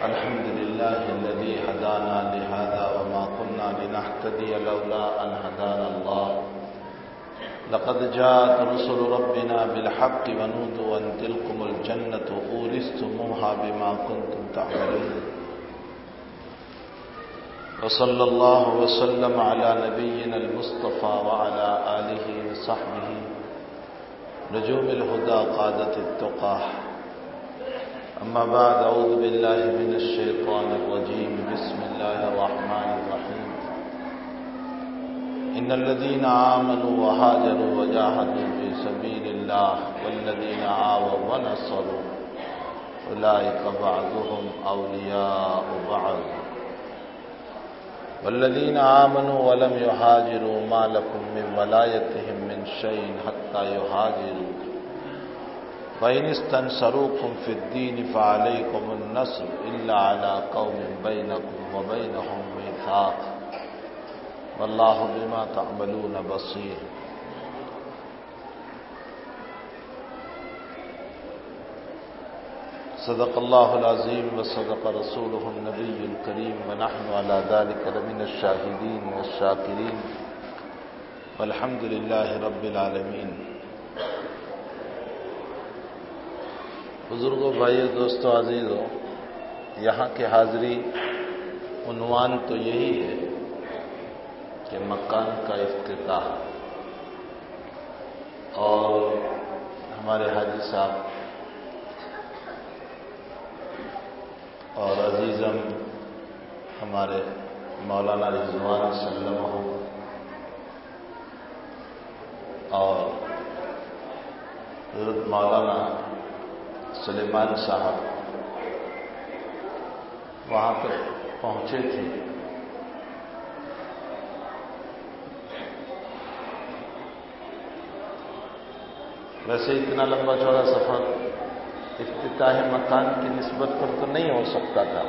الحمد لله الذي هدانا لهذا وما كنا لنهتدي لولا أن هدانا الله. لقد جاءت رسل ربنا بالحق ونودوا أن تلكم الجنة أورستموها بما كنتم تعملون. وصلى الله وسلم على نبينا المصطفى وعلى آله وصحبه. نجوم الهدى قادة التقاه أما بعد، أعوذ بالله من الشيطان الرجيم. بسم الله الرحمن الرحيم. إن الذين آمنوا وهاجروا وجاهدوا في سبيل الله والذين آووا ونصروا أولئك بعضهم أولياء بعض. والذين آمنوا ولم يهاجروا ما لكم من ولايتهم من شيء حتى يهاجروا. فإن استنصروكم في الدين فعليكم النصر إلا على قوم بينكم وبينهم ميثاق. والله بما تعملون بصير. صدق الله العظيم وصدق رسوله النبي الكريم ونحن على ذلك لمن الشاهدين والشاكرين. والحمد لله رب العالمين. بزرگوں بھائیو، دوستو، عزیزو، یہاں کے حاضری عنوان تو یہی ہے کہ مکان کا افتتاح۔ اور ہمارے حاجی صاحب اور عزیزم ہمارے مولانا رضوان سلم اور حضرت مولانا سلیمان صاحب وہاں پر پہنچے تھے۔ ویسے اتنا لمبا چوڑا سفر افتتاح مکان کی نسبت پر تو نہیں ہو سکتا تھا۔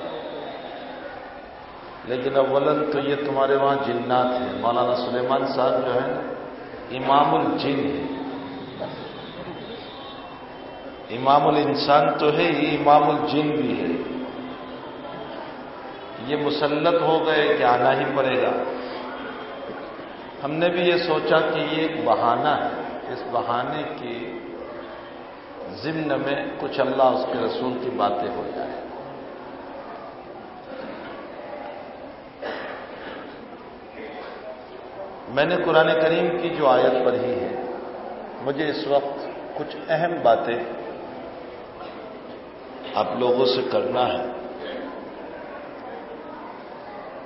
لیکن اولن تو یہ تمہارے وہاں جنات ہیں۔ مولانا سلیمان صاحب جو ہیں، امام الجن ہے امام الانسان تو ہے، یہ امام الجن بھی ہے۔ یہ مسلط ہو گئے، کہ آنا ہی پڑے گا۔ ہم نے بھی یہ سوچا کہ یہ ایک بہانہ ہے۔ اس بہانے کی ضمن میں کچھ اللہ اس کے رسول کی باتیں ہو جائے میں نے قرآن کریم کی جو آیت پڑھی ہے، مجھے اس وقت کچھ اہم باتیں آپ لوگوں سے کرنا ہے۔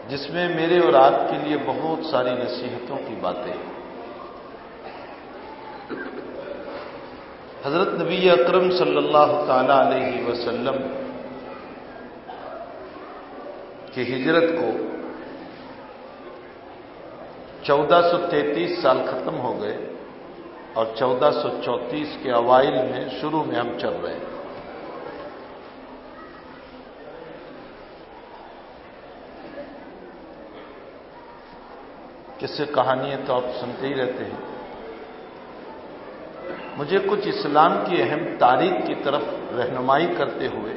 جس میں میرے اور آپ کے لیے بہت ساری نصیحتوں کی باتیں۔ ہیں حضرت نبی اکرم صلی اللہ تعالی علیہ وسلم کی ہجرت کو چودہ سو تینتیس سال ختم ہو گئے اور چودہ سو چونتیس کے اوائل میں شروع میں ہم چل رہے ہیں۔ کس سے کہانیاں تو آپ سنتے ہی رہتے ہیں۔ مجھے کچھ اسلام کی اہم تاریخ کی طرف رہنمائی کرتے ہوئے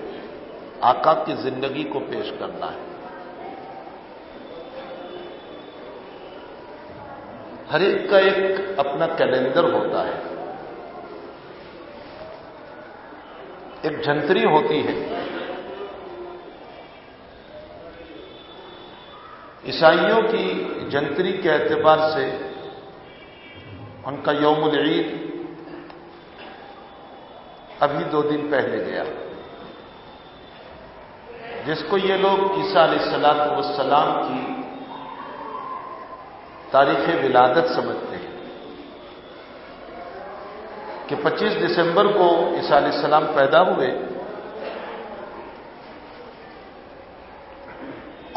آقا کی زندگی کو پیش کرنا ہے۔ ہر ایک کا ایک اپنا کیلنڈر ہوتا ہے۔ ایک جنتری ہوتی ہے۔ عیسائیوں کی جنتری کے اعتبار سے ان کا یوم العید ابھی دو دن پہلے گیا، جس کو یہ لوگ عیسیٰ علیہ السلاط والسلام کی تاریخ ولادت سمجھتے ہیں کہ پچیس دسمبر کو عیسیٰ علیہ السلام پیدا ہوئے۔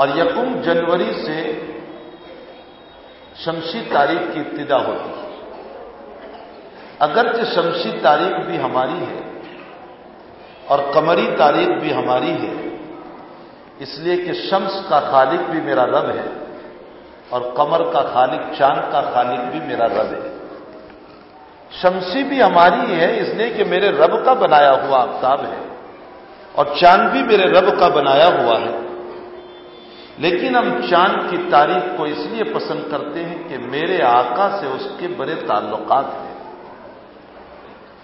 اور یکم جنوری سے شمسی تاریخ کی ابتدا ہوتی ہے۔ اگرچہ شمسی تاریخ بھی ہماری ہے اور قمری تاریخ بھی ہماری ہے، اس لیے کہ شمس کا خالق بھی میرا رب ہے اور قمر کا خالق، چاند کا خالق بھی میرا رب ہے۔ شمسی بھی ہماری ہے، اس لیے کہ میرے رب کا بنایا ہوا آفتاب ہے اور چاند بھی میرے رب کا بنایا ہوا ہے۔ لیکن ہم چاند کی تاریخ کو اس لیے پسند کرتے ہیں کہ میرے آقا سے اس کے بڑے تعلقات ہیں۔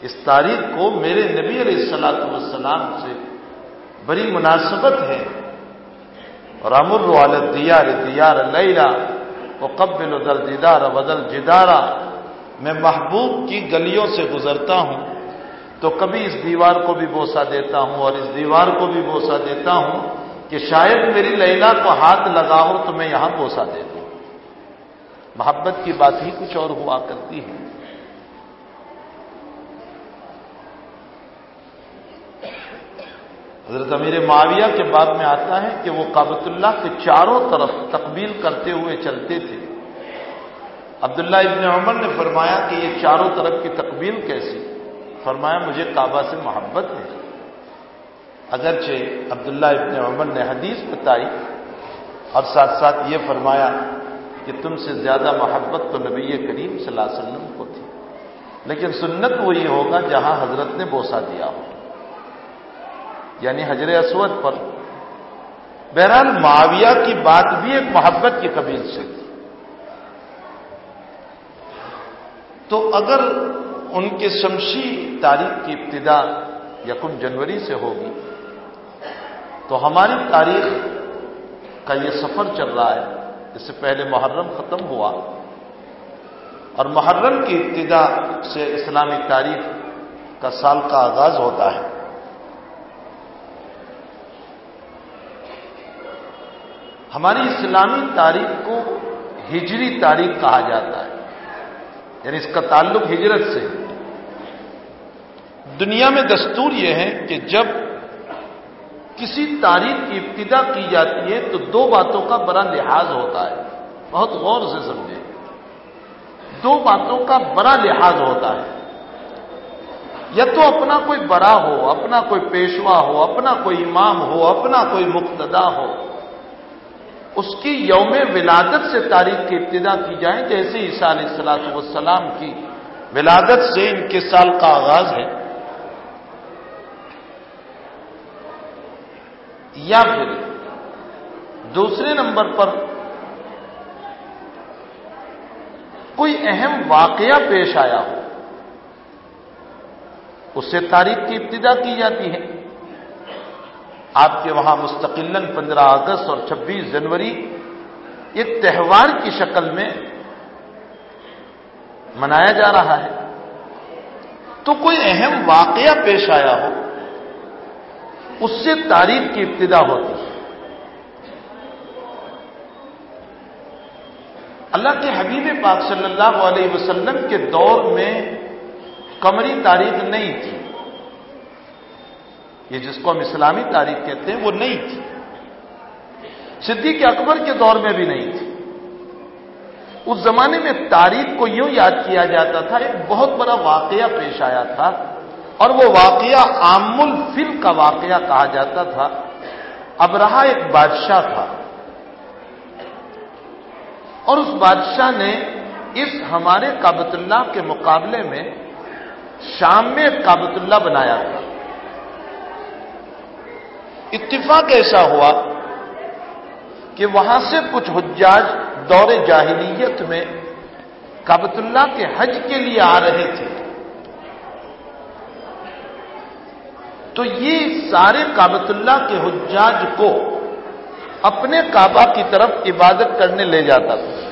اس تاریخ کو میرے نبی علیہ السلاط والسلام سے بڑی مناسبت ہے۔ اور امر دیار دیار لیلا وہ قبل ادل دیدار بدل جدارا میں محبوب کی گلیوں سے گزرتا ہوں۔ تو کبھی اس دیوار کو بھی بوسا دیتا ہوں اور اس دیوار کو بھی بوسا دیتا ہوں۔ کہ شاید میری لیلا کو ہاتھ لگاؤ تو میں یہاں بوسا دے دوں۔ محبت کی بات ہی کچھ اور ہوا کرتی ہے۔ حضرت امیر معاویہ کے بعد میں آتا ہے کہ وہ کابت اللہ کے چاروں طرف تقبیل کرتے ہوئے چلتے تھے۔ عبداللہ ابن عمر نے فرمایا کہ یہ چاروں طرف کی تقبیل کیسی؟ فرمایا، مجھے کعبہ سے محبت ہے۔ اگرچہ عبداللہ ابن عمر نے حدیث بتائی اور ساتھ ساتھ یہ فرمایا کہ تم سے زیادہ محبت تو نبی کریم صلی اللہ علیہ وسلم کو تھی۔ لیکن سنت وہ یہ ہوگا جہاں حضرت نے بوسا دیا ہو۔ یعنی حجر اسود پر۔ بہرحال معاویہ کی بات بھی ایک محبت کی قبیل سے۔ تھی تو اگر ان کے شمشی تاریخ کی ابتدا یکم جنوری سے ہوگی تو ہماری تاریخ کا یہ سفر چل رہا ہے، اس سے پہلے محرم ختم ہوا۔ اور محرم کی ابتدا سے اسلامی تاریخ کا سال کا آغاز ہوتا ہے۔ ہماری اسلامی تاریخ کو ہجری تاریخ کہا جاتا ہے یعنی اس کا تعلق ہجرت سے۔ دنیا میں دستور یہ ہے کہ جب کسی تاریخ کی ابتدا کی جاتی ہے تو دو باتوں کا بڑا لحاظ ہوتا ہے۔ بہت غور سے سمجھے دو باتوں کا بڑا لحاظ ہوتا ہے۔ یا تو اپنا کوئی بڑا ہو، اپنا کوئی پیشوا ہو، اپنا کوئی امام ہو، اپنا کوئی مقتدا ہو۔ اس کی یوم ولادت سے تاریخ کی ابتدا کی جائے جیسے عیسیٰ علیہ السلاط والسلام کی ولادت سے ان کے سال کا آغاز ہے۔ یا پھر دوسرے نمبر پر کوئی اہم واقعہ پیش آیا ہو، اس سے تاریخ کی ابتدا کی جاتی ہے۔ آپ کے وہاں مستقل پندرہ اگست اور چھبیس جنوری ایک تہوار کی شکل میں منایا جا رہا ہے۔ تو کوئی اہم واقعہ پیش آیا ہو اس سے تاریخ کی ابتدا ہوتی ہے۔ اللہ کے حبیب پاک صلی اللہ علیہ وسلم کے دور میں کمری تاریخ نہیں تھی۔ یہ جس کو ہم اسلامی تاریخ کہتے ہیں وہ نہیں تھی۔ صدیق اکبر کے دور میں بھی نہیں تھی۔ اس زمانے میں تاریخ کو یوں یاد کیا جاتا تھا، ایک بہت بڑا واقعہ پیش آیا تھا۔ اور وہ واقعہ عام الفل کا واقعہ کہا جاتا تھا۔ اب رہا ایک بادشاہ تھا۔ اور اس بادشاہ نے اس ہمارے کابت اللہ کے مقابلے میں شام میں کابت اللہ بنایا تھا۔ اتفاق ایسا ہوا کہ وہاں سے کچھ حجاج دور جاہلیت میں کابت اللہ کے حج کے لیے آ رہے تھے۔ تو یہ سارے کابت اللہ کے حجاج کو اپنے کعبہ کی طرف عبادت کرنے لے جاتا تھا۔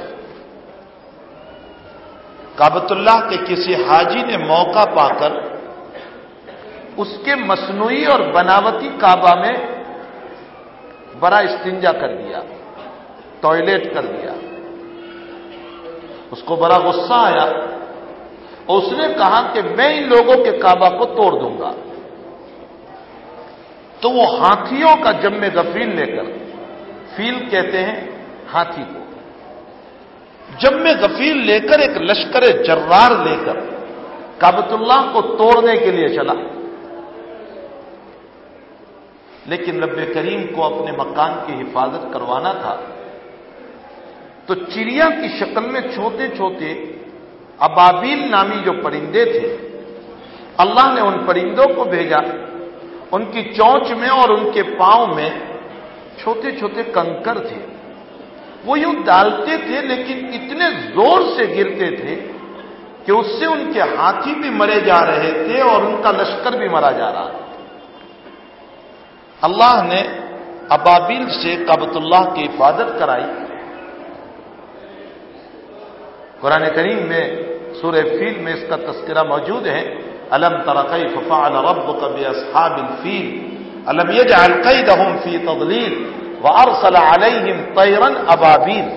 کابت اللہ کے کسی حاجی نے موقع پا کر اس کے مصنوعی اور بناوٹی کعبہ میں بڑا استنجا کر دیا ٹوائلٹ کر دیا۔ اس کو بڑا غصہ آیا اور اس نے کہا کہ میں ان لوگوں کے کعبہ کو توڑ دوں گا۔ تو وہ ہاتھیوں کا جم میں گفیل لے کر فیل کہتے ہیں ہاتھی کو۔ جب میں غفیل لے کر ایک لشکر جرار لے کر کابت اللہ کو توڑنے کے لیے چلا۔ لیکن رب کریم کو اپنے مکان کی حفاظت کروانا تھا۔ تو چڑیا کی شکل میں چھوٹے چھوٹے ابابیل نامی جو پرندے تھے، اللہ نے ان پرندوں کو بھیجا۔ ان کی چونچ میں اور ان کے پاؤں میں چھوٹے چھوٹے کنکر تھے۔ وہ یوں ڈالتے تھے لیکن اتنے زور سے گرتے تھے کہ اس سے ان کے ہاتھی بھی مرے جا رہے تھے اور ان کا لشکر بھی مرا جا رہا تھا۔ اللہ نے ابابیل سے کابت اللہ کی حفاظت کرائی۔ قرآن کریم میں سورہ فیل میں اس کا تذکرہ موجود ہے۔ الم ترقی ففعل ربك باصحاب الفیل الم يجعل قيدهم في تضليل وارسل عليهم طيرا ابابيل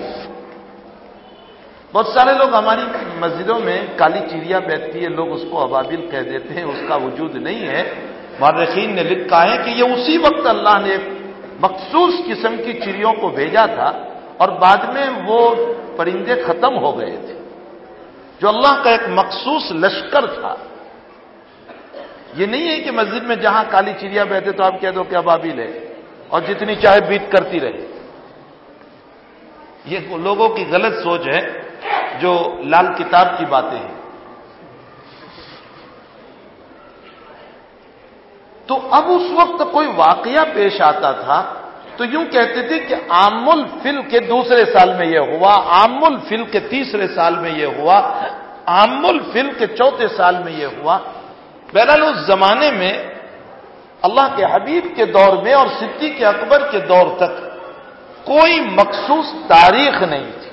بہت سارے لوگ ہماری مسجدوں میں کالی چڑیا بیٹھتی ہے لوگ اس کو ابابیل کہہ دیتے ہیں، اس کا وجود نہیں ہے۔ مارخین نے لکھا ہے کہ یہ اسی وقت اللہ نے مخصوص قسم کی چڑیوں کو بھیجا تھا اور بعد میں وہ پرندے ختم ہو گئے تھے۔ جو اللہ کا ایک مخصوص لشکر تھا۔ یہ نہیں ہے کہ مسجد میں جہاں کالی چڑیا بیٹھے تو آپ کہہ دو کہ ابابیل ہے اور جتنی چاہے بیت کرتی رہے۔ یہ لوگوں کی غلط سوچ ہے جو لال کتاب کی باتیں ہیں۔ تو اب اس وقت کوئی واقعہ پیش آتا تھا تو یوں کہتے تھے کہ عام الفل کے دوسرے سال میں یہ ہوا عام الفل کے تیسرے سال میں یہ ہوا عام الفل کے چوتھے سال میں یہ ہوا۔ بہرحال اس زمانے میں اللہ کے حبیب کے دور میں اور صدیق کے اکبر کے دور تک کوئی مخصوص تاریخ نہیں تھی۔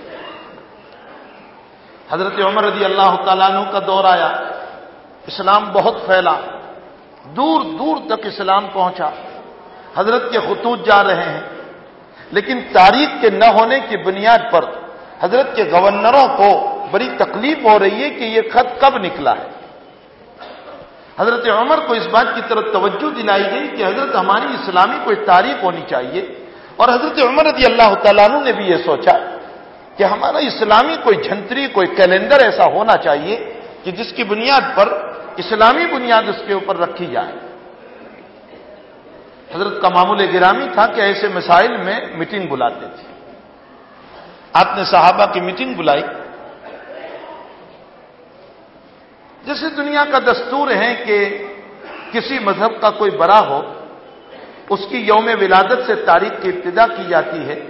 حضرت عمر رضی اللہ تعالیٰ عنہ کا دور آیا، اسلام بہت پھیلا، دور دور تک اسلام پہنچا۔ حضرت کے خطوط جا رہے ہیں، لیکن تاریخ کے نہ ہونے کی بنیاد پر حضرت کے گورنروں کو بڑی تکلیف ہو رہی ہے کہ یہ خط کب نکلا ہے۔ حضرت عمر کو اس بات کی طرف توجہ دلائی گئی کہ حضرت ہماری اسلامی کوئی تاریخ ہونی چاہیے۔ اور حضرت عمر رضی اللہ تعالیٰ عنہ نے بھی یہ سوچا کہ ہمارا اسلامی کوئی جھنتری، کوئی کیلنڈر ایسا ہونا چاہیے کہ جس کی بنیاد پر اسلامی بنیاد اس کے اوپر رکھی جائے۔ حضرت کا معمول گرامی تھا کہ ایسے مسائل میں میٹنگ بلاتے تھے۔ آپ نے صحابہ کی میٹنگ بلائی۔ جیسے دنیا کا دستور ہے کہ کسی مذہب کا کوئی بڑا ہو، اس کی یوم ولادت سے تاریخ کی ابتدا کی جاتی ہے۔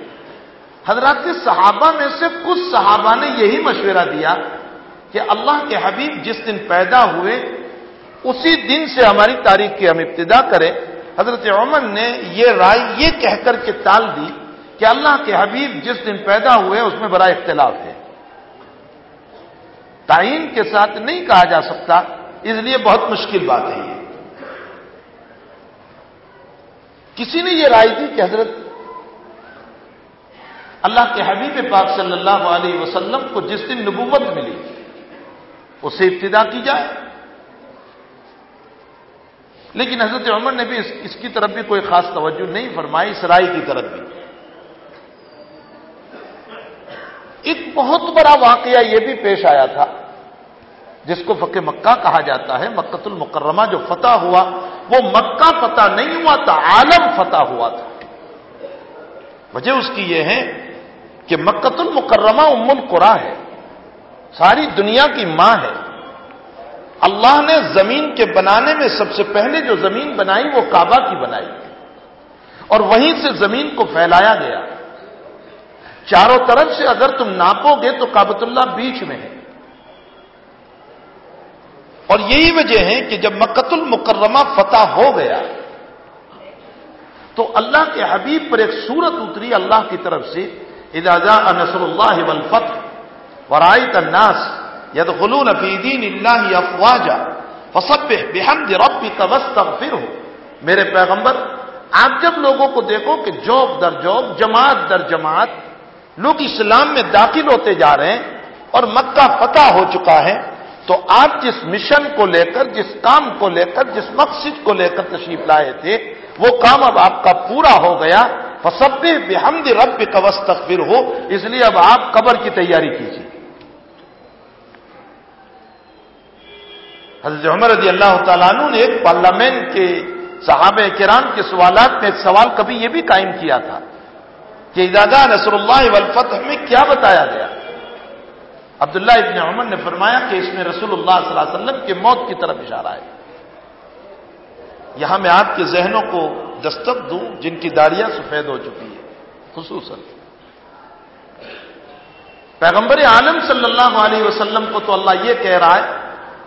حضرات کے صحابہ میں سے کچھ صحابہ نے یہی مشورہ دیا کہ اللہ کے حبیب جس دن پیدا ہوئے، اسی دن سے ہماری تاریخ کی ہم ابتدا کریں۔ حضرت عمر نے یہ رائے یہ کہہ کر کے ٹال دی کہ اللہ کے حبیب جس دن پیدا ہوئے، اس میں بڑا اختلاف ہے۔ تعین کے ساتھ نہیں کہا جا سکتا، اس لیے بہت مشکل بات ہے یہ۔ کسی نے یہ رائے دی کہ حضرت اللہ کے حبیب پاک صلی اللہ علیہ وسلم کو جس دن نبوت ملی، اسے ابتدا کی جائے۔ لیکن حضرت عمر نے بھی اس کی طرف بھی کوئی خاص توجہ نہیں فرمائی، اس رائے کی طرف بھی۔ ایک بہت بڑا واقعہ یہ بھی پیش آیا تھا، جس کو فقہ مکہ کہا جاتا ہے مکت المکرمہ جو فتح ہوا، وہ مکہ فتح نہیں ہوا تھا، عالم فتح ہوا تھا۔ وجہ اس کی یہ ہے کہ مکت المکرمہ ام القرا ہے، ساری دنیا کی ماں ہے۔ اللہ نے زمین کے بنانے میں سب سے پہلے جو زمین بنائی، وہ کعبہ کی بنائی۔ اور وہیں سے زمین کو پھیلایا گیا۔ چاروں طرف سے اگر تم ناپو گے تو کابت اللہ بیچ میں ہے۔ اور یہی وجہ ہے کہ جب مکت المکرمہ فتح ہو گیا، تو اللہ کے حبیب پر ایک صورت اتری اللہ کی طرف سے اداجا نصر اللہ ولفتح ورائت الناس یدخلون فی دین اللہ افواجا فسبح بحمد ربک واستغفرہ۔ ہو میرے پیغمبر، آپ جب لوگوں کو دیکھو کہ جوب در جوب، جماعت در جماعت لوگ اسلام میں داخل ہوتے جا رہے ہیں اور مکہ فتح ہو چکا ہے، تو آپ جس مشن کو لے کر، جس کام کو لے کر، جس مقصد کو لے کر تشریف لائے تھے، وہ کام اب آپ کا پورا ہو گیا۔ فسب بحمد رب کا وسطر ہو اس لیے اب آپ قبر کی تیاری کیجیے حضرت عمر رضی اللہ تعالیٰ عنہ نے ایک پارلیمنٹ کے صحابہ کرام کے سوالات میں ایک سوال کبھی یہ بھی قائم کیا تھا۔ کہ اداگا نصر اللہ والفتح میں کیا بتایا گیا؟ عبداللہ ابن عمر نے فرمایا کہ اس میں رسول اللہ صلی اللہ علیہ وسلم کے موت کی طرف اشارہ ہے۔ یہاں میں آپ کے ذہنوں کو دستک دوں، جن کی داڑیاں سفید ہو چکی ہے خصوصاً۔ پیغمبر عالم صلی اللہ علیہ وسلم کو تو اللہ یہ کہہ رہا ہے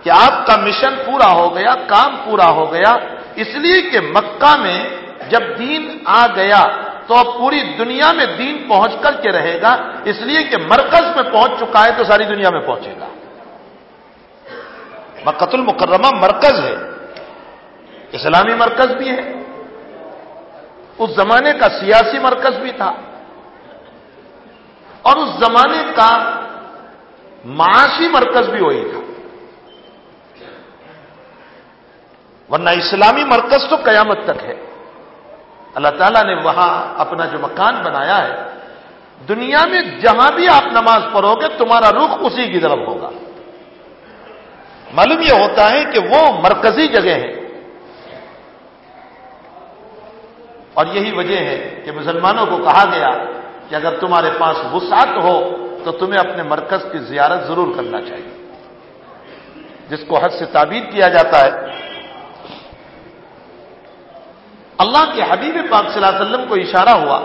کہ آپ کا مشن پورا ہو گیا، کام پورا ہو گیا، اس لیے کہ مکہ میں جب دین آ گیا تو اب پوری دنیا میں دین پہنچ کر کے رہے گا، اس لیے کہ مرکز میں پہنچ چکا ہے تو ساری دنیا میں پہنچے گا۔ مکت المکرمہ مرکز ہے۔ اسلامی مرکز بھی ہے۔ اس زمانے کا سیاسی مرکز بھی تھا۔ اور اس زمانے کا معاشی مرکز بھی وہی تھا۔ ورنہ اسلامی مرکز تو قیامت تک ہے۔ اللہ تعالیٰ نے وہاں اپنا جو مکان بنایا ہے، دنیا میں جہاں بھی آپ نماز پڑھو گے، تمہارا رخ اسی کی طرف ہوگا۔ معلوم یہ ہوتا ہے کہ وہ مرکزی جگہ ہے اور یہی وجہ ہے کہ مسلمانوں کو کہا گیا کہ اگر تمہارے پاس وسعت ہو، تو تمہیں اپنے مرکز کی زیارت ضرور کرنا چاہیے۔ جس کو حد سے تعبیر کیا جاتا ہے اللہ کے حبیب پاک صلی اللہ علیہ وسلم کو اشارہ ہوا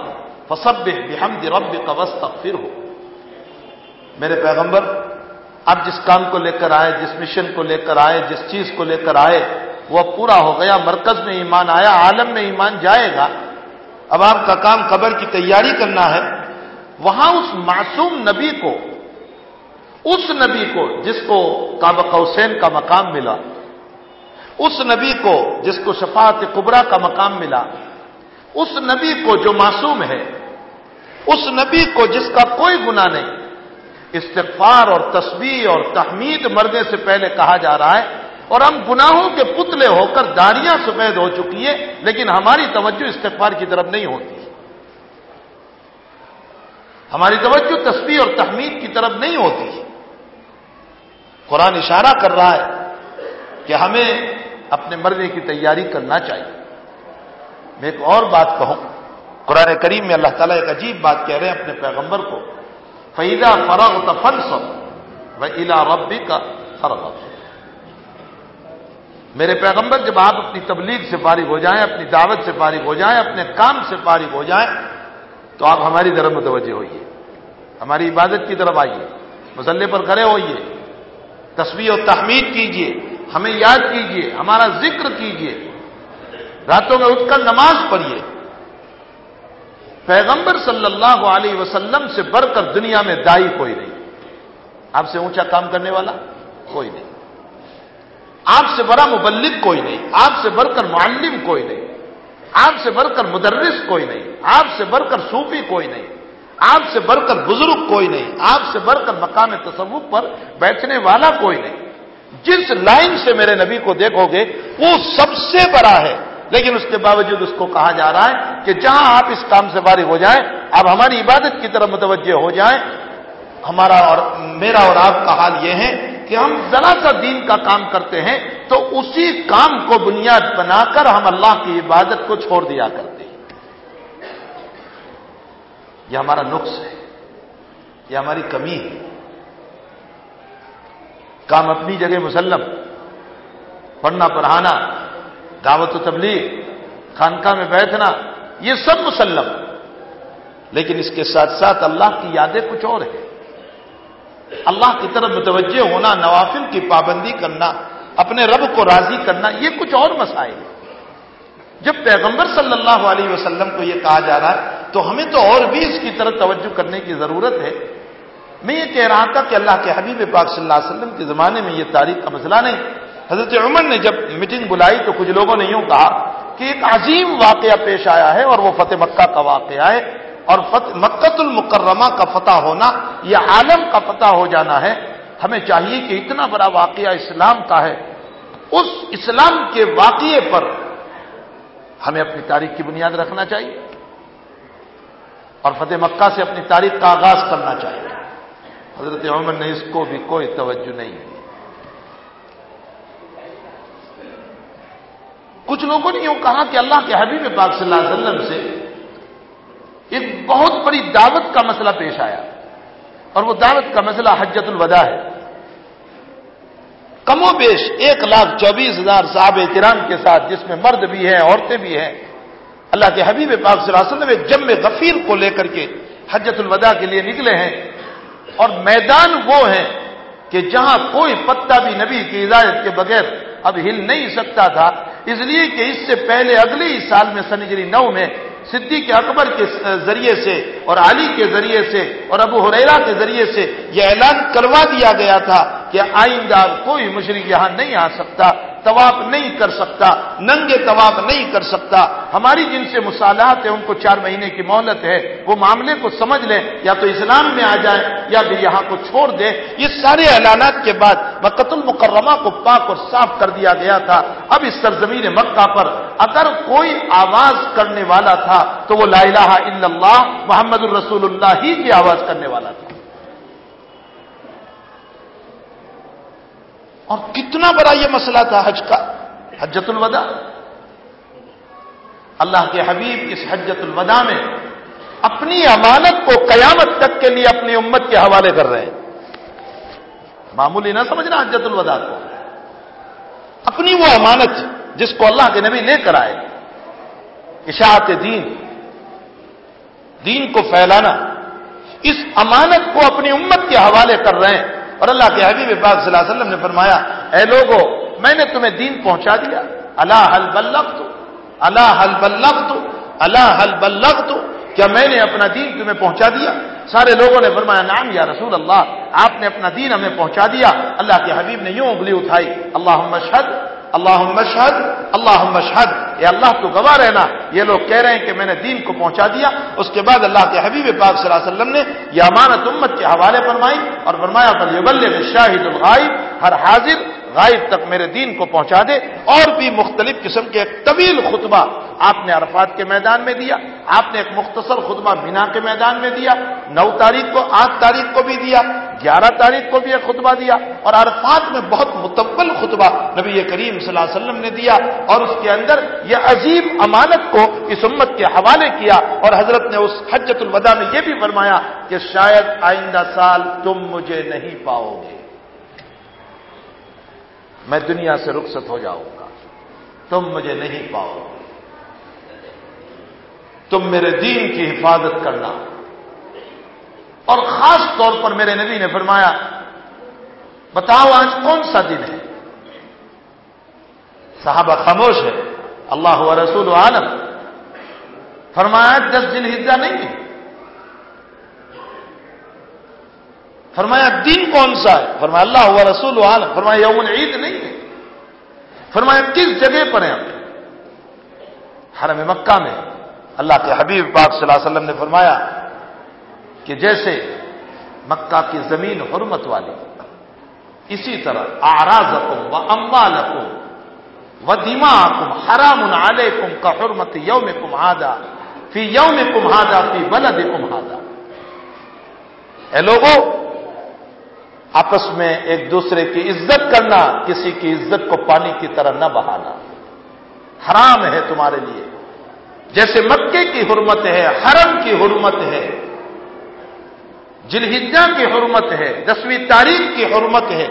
فصب بحمد رب کا تغفر ہو میرے پیغمبر آپ جس کام کو لے کر آئے، جس مشن کو لے کر آئے، جس چیز کو لے کر آئے، وہ پورا ہو گیا، مرکز میں ایمان آیا، عالم میں ایمان جائے گا۔ اب آپ کا کام قبر کی تیاری کرنا ہے۔ وہاں اس معصوم نبی کو، اس نبی کو، جس کو کعبہ حسین کا مقام ملا۔ اس نبی کو جس کو شفاعت قبرا کا مقام ملا، اس نبی کو جو معصوم ہے، اس نبی کو جس کا کوئی گنا نہیں، استغفار اور تصویر اور تحمید مرنے سے پہلے کہا جا رہا ہے، اور ہم گناہوں کے پتلے ہو کر داڑیاں سفید ہو چکی ہے لیکن ہماری توجہ استغفار کی طرف نہیں ہوتی۔ ہماری توجہ تصویر اور تحمید کی طرف نہیں ہوتی۔ قرآن اشارہ کر رہا ہے کہ ہمیں اپنے مرنے کی تیاری کرنا چاہیے۔ میں ایک اور بات کہوں، قرآن کریم میں اللہ تعالیٰ ایک عجیب بات کہہ رہے ہیں اپنے پیغمبر کو۔ فیدا فروغ تفن سب و الا ربی کا فرغ میرے پیغمبر جب آپ اپنی تبلیغ سے فارغ ہو جائیں، اپنی دعوت سے فارغ ہو جائیں، اپنے کام سے فارغ ہو جائیں، تو آپ ہماری طرف متوجہ ہوئیے۔ ہماری عبادت کی طرف آئیے مسلح پر کھڑے ہوئیے تصویر و تحمید کیجیے۔ ہمیں یاد کیجیے ہمارا ذکر کیجیے راتوں میں اٹھ کر نماز پڑھیے پیغمبر صلی اللہ علیہ وسلم سے بڑھ کر دنیا میں دائی کوئی نہیں۔ آپ سے اونچا کام کرنے والا کوئی نہیں۔ آپ سے بڑا مبلک کوئی نہیں۔ آپ سے بڑھ کر معلم کوئی نہیں۔ آپ سے بڑھ کر مدرس کوئی نہیں۔ آپ سے بڑھ کر صوفی کوئی نہیں۔ آپ سے بڑھ کر بزرگ کوئی نہیں۔ آپ سے بڑھ کر مقام تصوف پر بیٹھنے والا کوئی نہیں۔ جس لائن سے میرے نبی کو دیکھو گے، وہ سب سے بڑا ہے۔ لیکن اس کے باوجود اس کو کہا جا رہا ہے کہ جہاں آپ اس کام سے فارغ ہو جائیں اب ہماری عبادت کی طرف متوجہ ہو جائیں۔ ہمارا اور میرا اور آپ کا حال یہ ہے کہ ہم ذرا سا دین کا کام کرتے ہیں، تو اسی کام کو بنیاد بنا کر ہم اللہ کی عبادت کو چھوڑ دیا کرتے ہیں۔ یہ ہمارا نقص ہے، یہ ہماری کمی ہے۔ کام اپنی جگہ مسلم، پڑھنا، پڑھانا، دعوت و تبلیغ، خانقاہ میں بیٹھنا، یہ سب مسلم۔ لیکن اس کے ساتھ ساتھ اللہ کی یادیں کچھ اور ہیں۔ اللہ کی طرف متوجہ ہونا، نوافل کی پابندی کرنا، اپنے رب کو راضی کرنا، یہ کچھ اور مسائل ہیں۔ جب پیغمبر صلی اللہ علیہ وسلم کو یہ کہا جا رہا ہے، تو ہمیں تو اور بھی اس کی طرف توجہ کرنے کی ضرورت ہے۔ میں یہ کہہ رہا تھا کہ اللہ کے حبیب پاک صلی اللہ علیہ وسلم کے زمانے میں یہ تاریخ کا مسئلہ نہیں۔ حضرت عمر نے جب میٹنگ بلائی تو کچھ لوگوں نے یوں کہا کہ ایک عظیم واقعہ پیش آیا ہے اور وہ فتح مکہ کا واقعہ ہے اور مکت المکرمہ کا فتح ہونا، یہ عالم کا فتح ہو جانا ہے۔ ہمیں چاہیے کہ اتنا بڑا واقعہ اسلام کا ہے۔ اس اسلام کے واقعے پر ہمیں اپنی تاریخ کی بنیاد رکھنا چاہیے اور فتح مکہ سے اپنی تاریخ کا آغاز کرنا چاہیے۔ حضرت عمر نے اس کو بھی کوئی توجہ نہیں دی۔ کچھ لوگوں نے یوں کہا کہ اللہ کے حبیب پاک صلی اللہ علیہ وسلم سے ایک بہت بڑی دعوت کا مسئلہ پیش آیا۔ اور وہ دعوت کا مسئلہ حجت الوداع ہے۔ کم و بیش ایک لاکھ چوبیس ہزار صاحب کرام کے ساتھ جس میں مرد بھی ہیں، عورتیں بھی ہیں، اللہ کے حبیب پاک صلی اللہ علیہ وسلم جم غفیر کو لے کر کے حجت الوداع کے لیے نکلے ہیں۔ اور میدان وہ ہیں کہ جہاں کوئی پتا بھی نبی کی ہدایت کے بغیر اب ہل نہیں سکتا تھا، اس لیے کہ اس سے پہلے اگلے ہی سال میں سنجری نو میں صدیق اکبر کے ذریعے سے اور علی کے ذریعے سے اور ابو حریرا کے ذریعے سے یہ اعلان کروا دیا گیا تھا کہ آئندہ کوئی مشرق یہاں نہیں آ سکتا، طواف نہیں کر سکتا، ننگے طواف نہیں کر سکتا۔ ہماری جن سے مصالحات ہیں، ان کو چار مہینے کی مہلت ہے، وہ معاملے کو سمجھ لیں، یا تو اسلام میں آ جائے یا پھر یہاں کو چھوڑ دے یہ سارے اعلانات کے بعد مکت المکرمہ کو پاک اور صاف کر دیا گیا تھا۔ اب اس سرزمین مکہ پر اگر کوئی آواز کرنے والا تھا، تو وہ لا الہ الا اللہ، محمد الرسول اللہ ہی کی آواز کرنے والا تھا۔ اور کتنا بڑا یہ مسئلہ تھا حج کا؟ حجت الوداع؟ اللہ کے حبیب اس حجت الوداع میں اپنی امانت کو قیامت تک کے لیے اپنی امت کے حوالے کر رہے ہیں۔ معمولی نہ سمجھنا حجت الوداع کو۔ اپنی وہ امانت جس کو اللہ کے نبی لے کر آئے اشاعت دین۔ دین کو پھیلانا۔ اس امانت کو اپنی امت کے حوالے کر رہے ہیں۔ اور اللہ کے حبیب پاک صلی اللہ علیہ وسلم نے فرمایا، اے لوگو، میں نے تمہیں دین پہنچا دیا۔ اللہ حل بلغ تو اللہ حل بلغ تو اللہ حل بلغ تو کیا میں نے اپنا دین تمہیں پہنچا دیا؟ سارے لوگوں نے فرمایا نام یا رسول اللہ، آپ نے اپنا دین ہمیں پہنچا دیا۔ اللہ کے حبیب نے یوں انگلی اٹھائی اللہ مشہد اللہ مشہد اللہ مشہد یہ اللہ، تو گواہ رہنا۔ یہ لوگ کہہ رہے ہیں کہ میں نے دین کو پہنچا دیا۔ اس کے بعد اللہ کے حبیب پاک صلی اللہ علیہ وسلم نے یہ امانت امت کے حوالے فرمائی اور فرمایا بل شاہد الغائب۔ ہر حاضر غائب تک میرے دین کو پہنچا دے اور بھی مختلف قسم کے ایک طویل خطبہ آپ نے عرفات کے میدان میں دیا، آپ نے ایک مختصر خطبہ مینا کے میدان میں دیا، نو تاریخ کو، آٹھ تاریخ کو بھی دیا، گیارہ تاریخ کو بھی ایک خطبہ دیا اور عرفات میں بہت متبل خطبہ نبی کریم صلی اللہ علیہ وسلم نے دیا اور اس کے اندر یہ عظیم امانت کو اس امت کے حوالے کیا اور حضرت نے اس حجت الوداع میں یہ بھی فرمایا کہ شاید آئندہ سال تم مجھے نہیں پاؤ گے۔ میں دنیا سے رخصت ہو جاؤں گا۔ تم مجھے نہیں پاؤ تم میرے دین کی حفاظت کرنا۔ اور خاص طور پر میرے نبی نے فرمایا، بتاؤ آج کون سا دن ہے؟ صحابہ خاموش ہے اللہ و رسول عالم۔ فرمایا، دس دن ہجا نہیں ہے۔ فرمایا دن کون سا ہے؟ فرمایا اللہ ہوا رسول عالم. فرمایا یوم العید نہیں ہے. فرمایا کس جگہ پر ہیں ہم؟ حرم مکہ میں. اللہ کے حبیب پاک صلی اللہ علیہ وسلم نے فرمایا کہ جیسے مکہ کی زمین حرمت والی، اسی طرح آراز و امبا و دیما کم حرام علیکم کا حرمت یوم کم ہادا فی یوم کم ہادا فی بلد کم ہادا اے لوگوں آپس میں ایک دوسرے کی عزت کرنا، کسی کی عزت کو پانی کی طرح نہ بہانا۔ حرام ہے تمہارے لیے۔ جیسے مکے کی حرمت ہے، حرم کی حرمت ہے۔ جلحجہ کی حرمت ہے، دسویں تاریخ کی حرمت ہے۔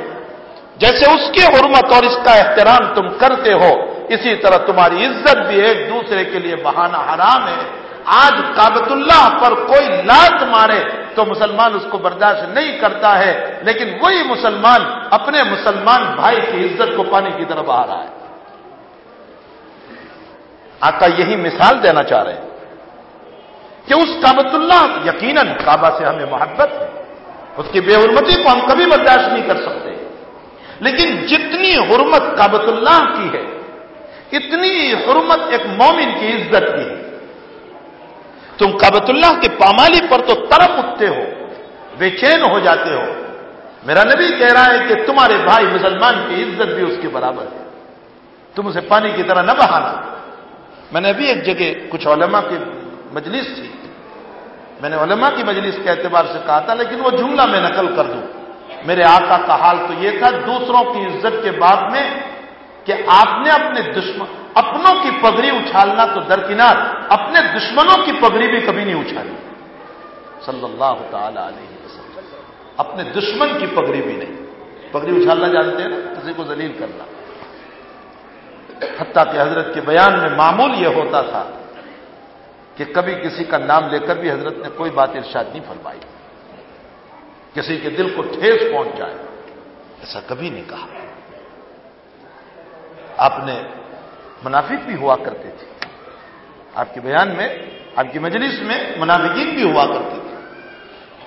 جیسے اس کی حرمت اور اس کا احترام تم کرتے ہو، اسی طرح تمہاری عزت بھی ایک دوسرے کے لیے بہانا حرام ہے۔ آج کابت اللہ پر کوئی لات مارے تو مسلمان اس کو برداشت نہیں کرتا ہے، لیکن وہی مسلمان اپنے مسلمان بھائی کی عزت کو پانی کی طرف آ رہا ہے۔ آقا یہی مثال دینا چاہ رہے ہیں کہ اس کابت اللہ یقیناً کعبہ سے ہمیں محبت ہے، اس کی بے حرمتی کو ہم کبھی برداشت نہیں کر سکتے۔ لیکن جتنی حرمت کابت اللہ کی ہے، اتنی حرمت ایک مومن کی عزت کی ہے۔ تم کابت اللہ کے پامالی پر تو ترپ اٹھتے ہو، بے چین ہو جاتے ہو۔ میرا نبی کہہ رہا ہے کہ تمہارے بھائی مسلمان کی عزت بھی اس کے برابر ہے۔ تم اسے پانی کی طرح نہ بہانا۔ میں نے ابھی ایک جگہ کچھ علماء کی مجلس تھی۔ میں نے علماء کی مجلس کے اعتبار سے کہا تھا، لیکن وہ جملہ میں نقل کر دوں۔ میرے آقا کا حال تو یہ تھا، دوسروں کی عزت کے بعد میں کہ آپ نے اپنے دشمن اپنوں کی پگڑی اچھالنا تو درکنار، اپنے دشمنوں کی پگڑی بھی کبھی نہیں اچھالی۔ صلی اللہ تعالی علیہ وسلم۔ اپنے دشمن کی پگڑی بھی نہیں۔ پگڑی اچھالنا جانتے ہیں نا؟ کسی کو ذلیل کرنا۔ حتیٰ کہ حضرت کے بیان میں معمول یہ ہوتا تھا کہ کبھی کسی کا نام لے کر بھی حضرت نے کوئی بات ارشاد نہیں فرمائی۔ کسی کے دل کو ٹھیس پہنچ جائے۔ ایسا کبھی نہیں کہا۔ نے منافق بھی ہوا کرتے تھے۔ آپ کے بیان میں، آپ کی مجلس میں منافقین بھی ہوا کرتے تھے۔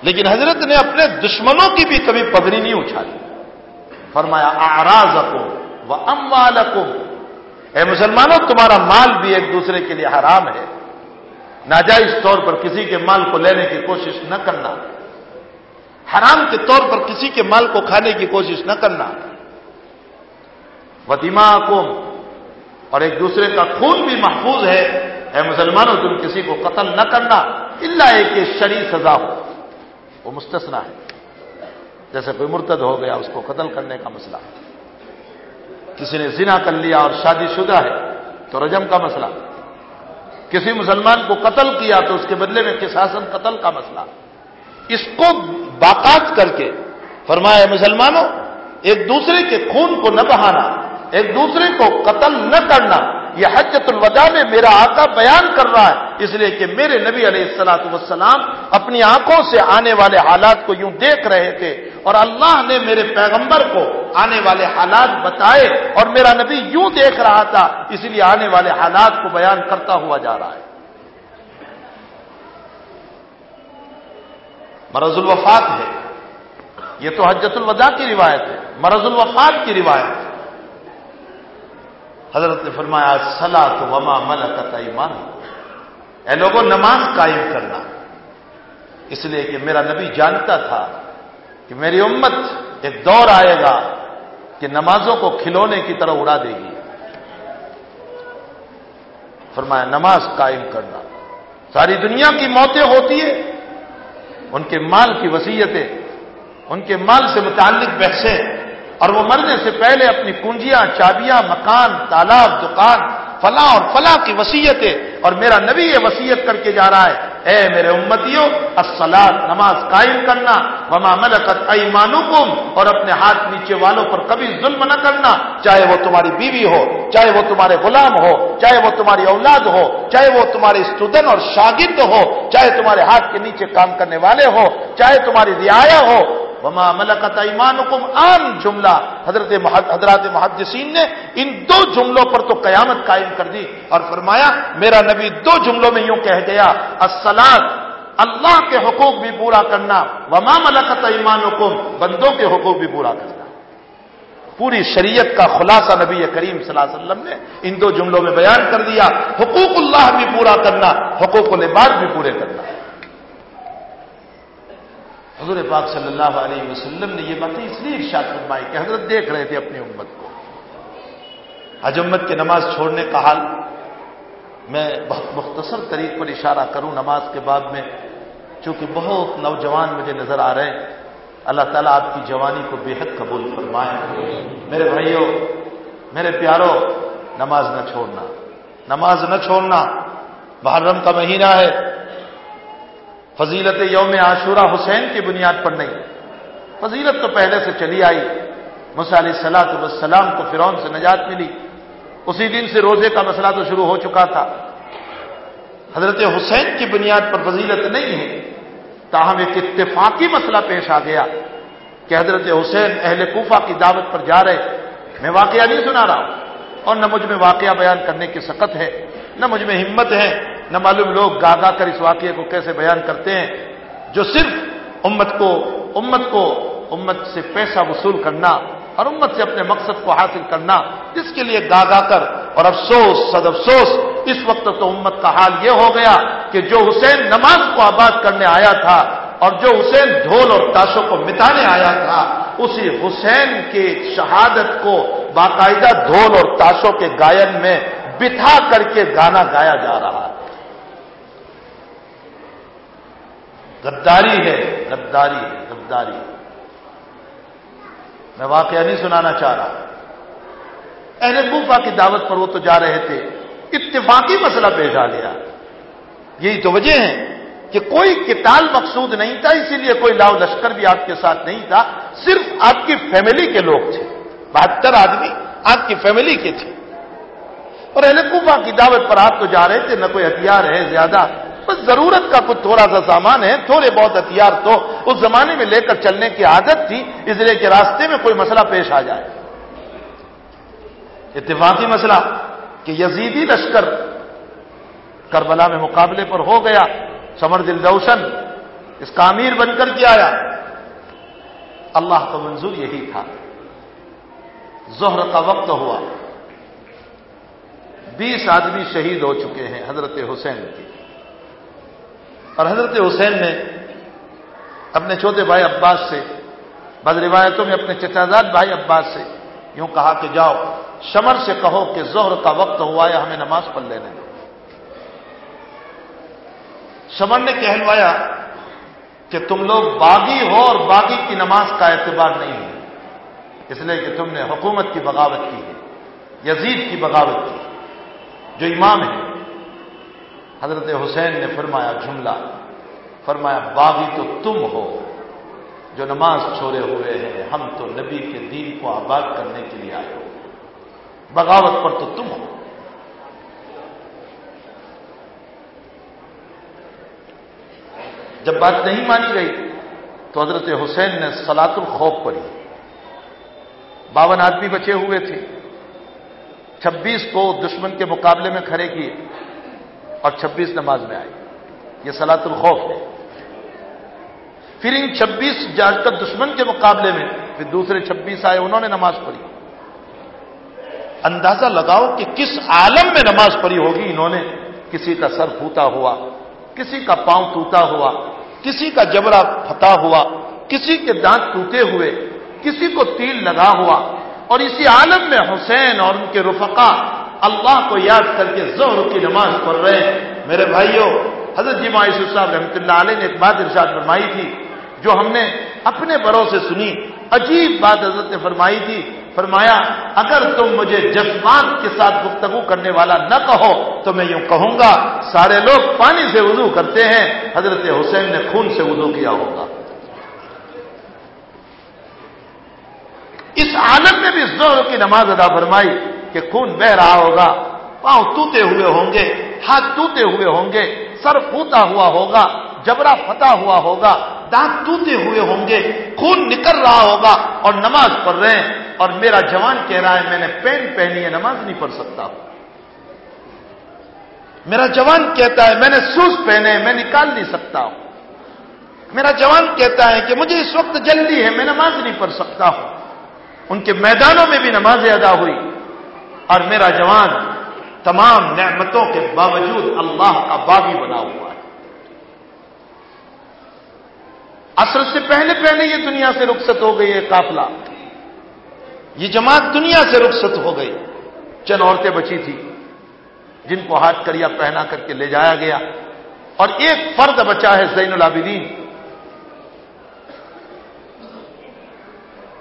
لیکن حضرت نے اپنے دشمنوں کی بھی کبھی پگڑی نہیں اچھالی۔ فرمایا آراز و اموال اے مسلمانوں، تمہارا مال بھی ایک دوسرے کے لیے حرام ہے۔ ناجائز طور پر کسی کے مال کو لینے کی کوشش نہ کرنا۔ حرام کے طور پر کسی کے مال کو کھانے کی کوشش نہ کرنا۔ و دماغ اور ایک دوسرے کا خون بھی محفوظ ہے۔ اے مسلمانوں، تم کسی کو قتل نہ کرنا اللہ ایک شری سزا ہو۔ وہ مستثنا ہے۔ جیسے کوئی مرتد ہو گیا، اس کو قتل کرنے کا مسئلہ کسی نے زنا کر لیا اور شادی شدہ ہے، تو رجم کا مسئلہ۔ کسی مسلمان کو قتل کیا، تو اس کے بدلے میں کساسن قتل کا مسئلہ۔ اس کو باقاعد کر کے فرمایا مسلمانوں، ایک دوسرے کے خون کو نہ بہانا۔ ایک دوسرے کو قتل نہ کرنا، یہ حجت الوداع میں میرا آقا بیان کر رہا ہے۔ اس لیے کہ میرے نبی علیہ السلاۃ وسلام اپنی آنکھوں سے آنے والے حالات کو یوں دیکھ رہے تھے اور اللہ نے میرے پیغمبر کو آنے والے حالات بتائے اور میرا نبی یوں دیکھ رہا تھا، اس لیے آنے والے حالات کو بیان کرتا ہوا جا رہا ہے۔ مرض الوفات ہے۔ یہ تو حجت الوداع کی روایت ہے۔ مرض الوفات کی روایت ہے۔ حضرت نے فرمایا سلا تو وما ملکت ایمان اے لوگوں نماز قائم کرنا۔ اس لیے کہ میرا نبی جانتا تھا کہ میری امت ایک دور آئے گا کہ نمازوں کو کھلونے کی طرح اڑا دے گی۔ فرمایا، نماز قائم کرنا۔ ساری دنیا کی موتیں ہوتی ہیں، ان کے مال کی وسیعتیں ان کے مال سے متعلق بحثیں۔ اور وہ مرنے سے پہلے اپنی کنجیاں، چابیاں، مکان، تالاب، دکان، فلاں اور فلاں کی وسیعت ہے اور میرا نبی یہ وسیعت کر کے جا رہا ہے۔ اے میرے امتیوں السلاد نماز قائم کرنا، وما ملکت ایمانکم اور اپنے ہاتھ نیچے والوں پر کبھی ظلم نہ کرنا۔ چاہے وہ تمہاری بیوی ہو، چاہے وہ تمہارے غلام ہو، چاہے وہ تمہاری اولاد ہو، چاہے وہ تمہارے اسٹوڈنٹ اور شاگرد ہو، چاہے تمہارے ہاتھ کے نیچے کام کرنے والے ہو، چاہے تمہاری رعایا ہو وما ملکت ایمانکم عام جملہ۔ حضرت حضرات محدثین نے ان دو جملوں پر تو قیامت قائم کر دی اور فرمایا، میرا نبی دو جملوں میں یوں کہہ گیا السلاد اللہ کے حقوق بھی پورا کرنا، وما ملکت ایمانکم بندوں کے حقوق بھی پورا کرنا۔ پوری شریعت کا خلاصہ نبی کریم صلی اللہ علیہ وسلم نے ان دو جملوں میں بیان کر دیا۔ حقوق اللہ بھی پورا کرنا، حقوق العباد بھی پورے کرنا۔ حضور پاک صلی اللہ علیہ وسلم نے یہ باتیں اس لیے ارشاد فرمائی کہ حضرت دیکھ رہے تھے اپنی امت کو۔ حج امت نماز چھوڑنے کا حال میں بہت مختصر طریق پر اشارہ کروں، نماز کے بعد میں چونکہ بہت نوجوان مجھے نظر آ رہے ہیں، اللہ تعالیٰ آپ کی جوانی کو بے حد قبول فرمائے۔ میرے بھائیوں، میرے پیاروں، نماز نہ چھوڑنا۔ نماز نہ چھوڑنا، محرم کا مہینہ ہے۔ فضیلت یوم عاشورہ حسین کی بنیاد پر نہیں۔ فضیلت تو پہلے سے چلی آئی۔ علیہ سلاۃ وسلام کو فرعون سے نجات ملی۔ اسی دن سے روزے کا مسئلہ تو شروع ہو چکا تھا۔ حضرت حسین کی بنیاد پر فضیلت نہیں ہے۔ تاہم ایک اتفاقی مسئلہ پیش آ گیا کہ حضرت حسین اہل کوفہ کی دعوت پر جا رہے۔ میں واقعہ نہیں سنا رہا ہوں اور نہ مجھ میں واقعہ بیان کرنے کی سقت ہے، نہ مجھ میں ہمت ہے۔ نہ معلوم لوگ گا گا کر اس واقعے کو کیسے بیان کرتے ہیں، جو صرف امت کو امت کو، امت سے پیسہ وصول کرنا اور امت سے اپنے مقصد کو حاصل کرنا، اس کے لیے گا گا کر اور افسوس صد افسوس، اس وقت تو امت کا حال یہ ہو گیا کہ جو حسین نماز کو آباد کرنے آیا تھا اور جو حسین ڈھول اور تاشوں کو مٹانے آیا تھا، اسی حسین کی شہادت کو باقاعدہ ڈھول اور تاشوں کے گائن میں بٹھا کر کے گانا گایا جا رہا ہے غداری ہے غداری ہے، غداری میں واقعہ نہیں سنانا چاہ رہا۔ اہل کوفہ کی دعوت پر وہ تو جا رہے تھے۔ اتفاقی مسئلہ پیش آ گیا۔ یہی تو وجہ ہے کہ کوئی کتال مقصود نہیں تھا، اسی لیے کوئی لاؤ لشکر بھی آپ کے ساتھ نہیں تھا۔ صرف آپ کی فیملی کے لوگ تھے۔ بہتر آدمی آپ کی فیملی کے تھے۔ اور اہل کوفہ کی دعوت پر آپ تو جا رہے تھے، نہ کوئی ہتھیار ہے زیادہ۔ بس ضرورت کا کچھ تھوڑا سا سامان ہے، تھوڑے بہت ہتھیار تو اس زمانے میں لے کر چلنے کی عادت تھی، اس لیے کہ راستے میں کوئی مسئلہ پیش آ جائے۔ اتفاقی مسئلہ کہ یزیدی لشکر کربلا میں مقابلے پر ہو گیا، سمر دل روشن اس کا امیر بن کر کے آیا۔ اللہ کا منظور یہی تھا۔ زہر کا وقت ہوا۔ بیس آدمی شہید ہو چکے ہیں حضرت حسین کی اور حضرت حسین نے اپنے چھوٹے بھائی عباس سے، بعض روایتوں میں اپنے چچازاد بھائی عباس سے یوں کہا کہ جاؤ، شمر سے کہو کہ زہر کا وقت ہوا ہے، ہمیں نماز پڑھ لینے دو۔ شمر نے کہلوایا کہ تم لوگ باغی ہو اور باغی کی نماز کا اعتبار نہیں ہے۔ اس لیے کہ تم نے حکومت کی بغاوت کی ہے، یزید کی بغاوت کی جو امام ہے۔ حضرت حسین نے فرمایا، جملہ، فرمایا، باغی تو تم ہو جو نماز چھوڑے ہوئے ہیں، ہم تو نبی کے دین کو آباد کرنے کے لیے آئے ہو۔ بغاوت پر تو تم ہو۔ جب بات نہیں مانی گئی تو حضرت حسین نے سلاط الخوف پڑھی۔ باون آدمی بچے ہوئے تھے۔ چھبیس کو دشمن کے مقابلے میں کھڑے کیے۔ اور چھبیس نماز میں آئے یہ سلاط الخوف ہے۔ پھر ان چھبیس جا دشمن کے مقابلے میں پھر دوسرے چھبیس آئے، انہوں نے نماز پڑھی۔ اندازہ لگاؤ کہ کس عالم میں نماز پڑھی ہوگی، انہوں نے کسی کا سر پھوتا ہوا، کسی کا پاؤں ٹوٹا ہوا، کسی کا جبرا پھتا ہوا، کسی کے دانت ٹوٹے ہوئے، کسی کو تیل لگا ہوا۔ اور اسی عالم میں حسین اور ان کے رفقا اللہ کو یاد کر کے زہر کی نماز پڑھ رہے ہیں۔ میرے بھائیوں حضرت جی معیش صاحب رحمۃ اللہ علیہ نے ایک بات ارشاد فرمائی تھی جو ہم نے اپنے بروں سے سنی۔ عجیب بات حضرت نے فرمائی تھی۔ فرمایا، اگر تم مجھے جذبات کے ساتھ گفتگو کرنے والا نہ کہو تو میں یوں کہوں گا، سارے لوگ پانی سے وضو کرتے ہیں۔ حضرت حسین نے خون سے وضو کیا ہوگا۔ اس عالم میں بھی زہر کی نماز ادا فرمائی۔ کہ خون بہ رہا ہوگا، پاؤں توتے ہوئے ہوں گے، ہاتھ توتے ہوئے ہوں گے، سر پوتا ہوا ہوگا، جبرا فتح ہوا ہوگا، دانت ٹوتے ہوئے ہوں گے، خون نکل رہا ہوگا اور نماز پڑھ رہے ہیں۔ اور میرا جوان کہہ رہا ہے، میں نے پین پہنی ہے، نماز نہیں پڑھ سکتا۔ میرا جوان کہتا ہے، میں نے سوز پہنے میں نکال نہیں سکتا۔ ہوں میرا جوان کہتا ہے کہ مجھے اس وقت جلدی ہے، میں نماز نہیں پڑھ سکتا۔ ہوں ان کے میدانوں میں بھی نمازیں ادا ہوئی۔ اور میرا جوان، تمام نعمتوں کے باوجود اللہ کا باغی بنا ہوا ہے۔ اصل سے پہلے پہلے یہ دنیا سے رخصت ہو گئی ہے قافلہ۔ یہ جماعت دنیا سے رخصت ہو گئی۔ چند عورتیں بچی تھی جن کو ہاتھ کریا پہنا کر کے لے جایا گیا۔ اور ایک فرد بچا ہے، زین العابدین۔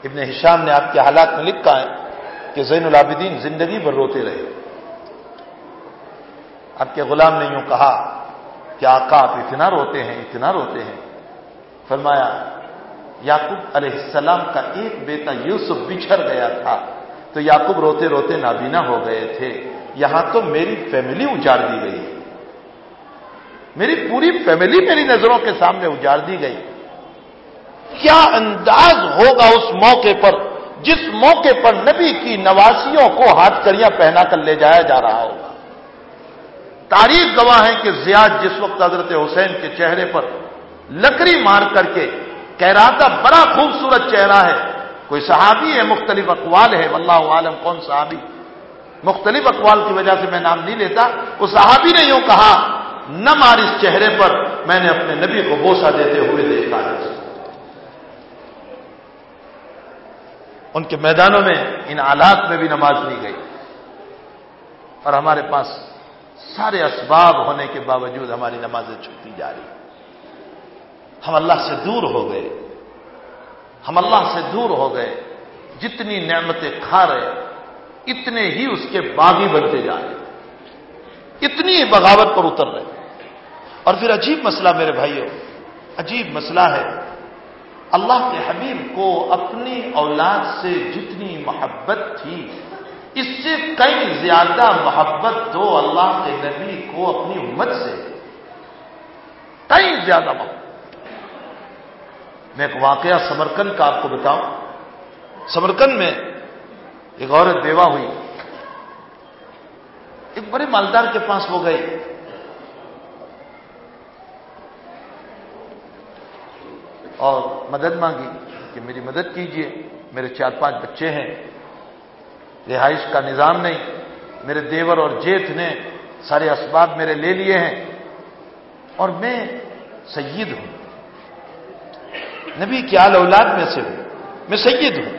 ابن ہشام نے آپ کے حالات میں لکھا ہے۔ کہ زین العابدین زندگی بھر روتے رہے۔ آپ کے غلام نے یوں کہا کہ آقا آپ اتنا روتے ہیں، اتنا روتے ہیں۔ فرمایا، یعقوب علیہ السلام کا ایک بیٹا یوسف بچھڑ گیا تھا۔ تو یعقوب روتے روتے نابینا ہو گئے تھے۔ یہاں تو میری فیملی اجاڑ دی گئی۔ میری پوری فیملی میری نظروں کے سامنے اجاڑ دی گئی۔ کیا انداز ہوگا اس موقع پر؟ جس موقع پر نبی کی نواسیوں کو ہاتھ کریاں پہنا کر لے جایا جا رہا ہوگا۔ تاریخ گواہ ہے کہ زیاد جس وقت حضرت حسین کے چہرے پر لکڑی مار کر کے کہہ رہا تھا بڑا خوبصورت چہرہ ہے، کوئی صحابی ہے، مختلف اقوال ہے واللہ عالم کون صحابی۔ مختلف اقوال کی وجہ سے میں نام نہیں لیتا اس صحابی نے یوں کہا، نہ مار اس چہرے پر، میں نے اپنے نبی کو بوسا دیتے ہوئے دیکھا ہے ان کے میدانوں میں ان آلات میں بھی نماز نہیں گئی۔ اور ہمارے پاس سارے اسباب ہونے کے باوجود ہماری نمازیں چھوٹی جا رہی۔ ہم اللہ سے دور ہو گئے۔ ہم اللہ سے دور ہو گئے۔ جتنی نعمتیں کھا رہے، اتنے ہی اس کے باغی بنتے جا رہے۔ اتنی بغاوت پر اتر رہے۔ اور پھر عجیب مسئلہ میرے بھائیوں، عجیب مسئلہ ہے۔ اللہ کے حبیب کو اپنی اولاد سے جتنی محبت تھی، اس سے کئی زیادہ محبت تو اللہ کے نبی کو اپنی امت سے۔ کئی زیادہ محبت۔ میں ایک واقعہ سمرکند کا آپ کو بتاؤں۔ سمرکند میں ایک عورت بیوہ ہوئی۔ ایک بڑے مالدار کے پاس وہ گئے اور مدد مانگی کہ میری مدد کیجیے، میرے چار پانچ بچے ہیں، رہائش کا نظام نہیں، میرے دیور اور جیت نے سارے اسباب میرے لے لیے ہیں، اور میں سید ہوں۔ نبی کی آل اولاد میں سے ہوں، میں سید ہوں۔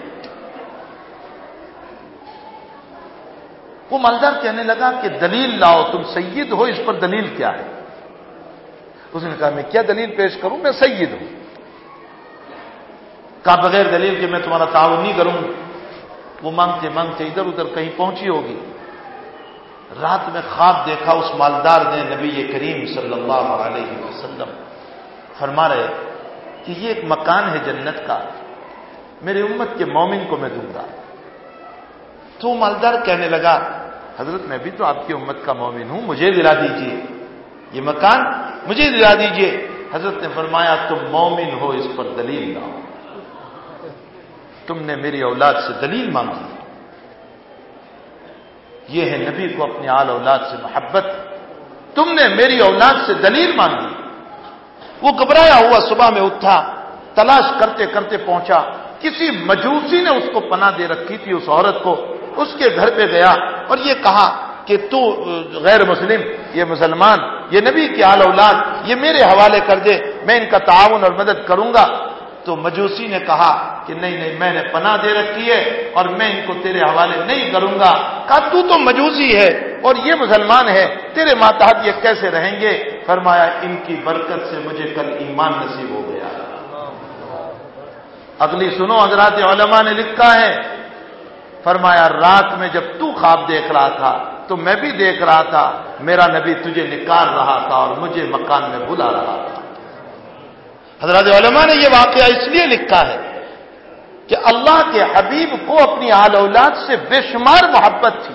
وہ مالدار کہنے لگا کہ دلیل لاؤ، تم سید ہو، اس پر دلیل کیا ہے؟ اس نے کہا، میں کیا دلیل پیش کروں؟ میں سید ہوں۔ کہا بغیر دلیل کہ میں تمہارا تعاون نہیں کروں، وہ مانگتے مانگتے ادھر ادھر کہیں پہنچی ہوگی۔ رات میں خواب دیکھا اس مالدار نے نبی کریم صلی اللہ علیہ وسلم۔ فرما رہے کہ یہ ایک مکان ہے جنت کا، میرے امت کے مومن کو میں دوں گا۔ تو مالدار کہنے لگا، حضرت میں بھی تو آپ کی امت کا مومن ہوں، مجھے دلا دیجیے۔ یہ مکان مجھے دلا دیجیے۔ حضرت نے فرمایا، تم مومن ہو، اس پر دلیل لاؤ۔ تم نے میری اولاد سے دلیل مانگی۔ یہ ہے نبی کو اپنی آل اولاد سے محبت۔ تم نے میری اولاد سے دلیل مانگی۔ وہ گھبرایا ہوا صبح میں اٹھا، تلاش کرتے کرتے پہنچا۔ کسی مجوسی نے اس کو پناہ دے رکھی تھی، اس عورت کو۔ اس کے گھر پہ گیا اور یہ کہا کہ تو، غیر مسلم، یہ مسلمان، یہ نبی کی آل اولاد، یہ میرے حوالے کر دے، میں ان کا تعاون اور مدد کروں گا۔ تو مجوسی نے کہا کہ نہیں نہیں، میں نے پناہ دے رکھی ہے اور میں ان کو تیرے حوالے نہیں کروں گا۔ کہا، تو تو مجوسی ہے اور یہ مسلمان ہے، تیرے ماتحت یہ کیسے رہیں گے؟ فرمایا، ان کی برکت سے مجھے کل ایمان نصیب ہو گیا۔ اگلی سنو، حضرات علماء نے لکھا ہے، فرمایا، رات میں جب تو خواب دیکھ رہا تھا تو میں بھی دیکھ رہا تھا، میرا نبی تجھے نکال رہا تھا اور مجھے مکان میں بلا رہا تھا۔ حضرت علماء نے یہ واقعہ اس لیے لکھا ہے کہ اللہ کے حبیب کو اپنی آل اولاد سے بے شمار محبت تھی،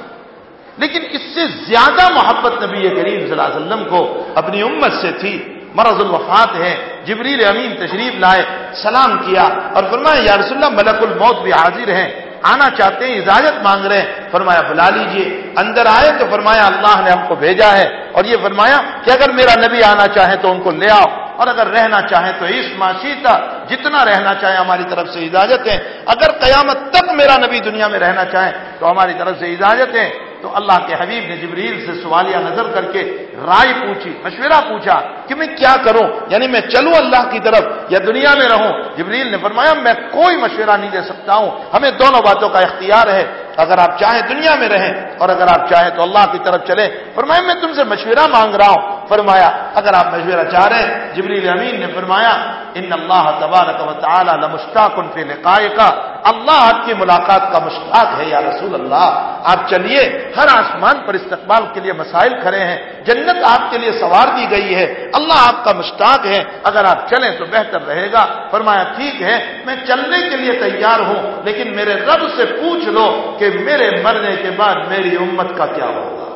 لیکن اس سے زیادہ محبت نبی کریم صلی اللہ علیہ وسلم کو اپنی امت سے تھی۔ مرض الوفات ہے جبریل امین تشریف لائے، سلام کیا اور فرمایا، یا رسول اللہ، ملک الموت بھی حاضر ہیں، آنا چاہتے ہیں، اجازت مانگ رہے ہیں۔ فرمایا، بلا لیجیے۔ اندر آئے تو فرمایا، اللہ نے ہم کو بھیجا ہے۔ اور یہ فرمایا کہ اگر میرا نبی آنا چاہے تو ان کو لے آؤ۔ اور اگر رہنا چاہیں تو اس معاشیتا جتنا رہنا چاہے ہماری طرف سے اجازت ہے اگر قیامت تک میرا نبی دنیا میں رہنا چاہیں تو ہماری طرف سے اجازت ہے تو اللہ کے حبیب نے جبریل سے سوالیہ نظر کر کے رائے پوچھی، مشورہ پوچھا کہ میں کیا کروں؟ یعنی میں چلوں اللہ کی طرف یا دنیا میں رہوں؟ جبریل نے فرمایا، میں کوئی مشورہ نہیں دے سکتا ہوں۔ ہمیں دونوں باتوں کا اختیار ہے۔ اگر آپ چاہیں دنیا میں رہیں اور اگر آپ چاہیں تو اللہ کی طرف چلیں فرمایا میں تم سے مشورہ مانگ رہا ہوں۔ فرمایا، اگر آپ مشورہ چاہ رہے ہیں، جبریل امین نے فرمایا، ان اللہ تبارک و تعالی لمشتاق فی لقائے کا اللہ آپ کی ملاقات کا مشتاق ہے، یا رسول اللہ۔ آپ چلیے، ہر آسمان پر استقبال کے لیے مسائل کھڑے ہیں، جنت آپ کے لیے سوار دی گئی ہے۔ اللہ آپ کا مشتاق ہے، اگر آپ چلیں تو بہتر رہے گا۔ فرمایا، ٹھیک ہے، میں چلنے کے لیے تیار ہوں، لیکن میرے رب سے پوچھ لو کہ میرے مرنے کے بعد میری امت کا کیا ہوگا؟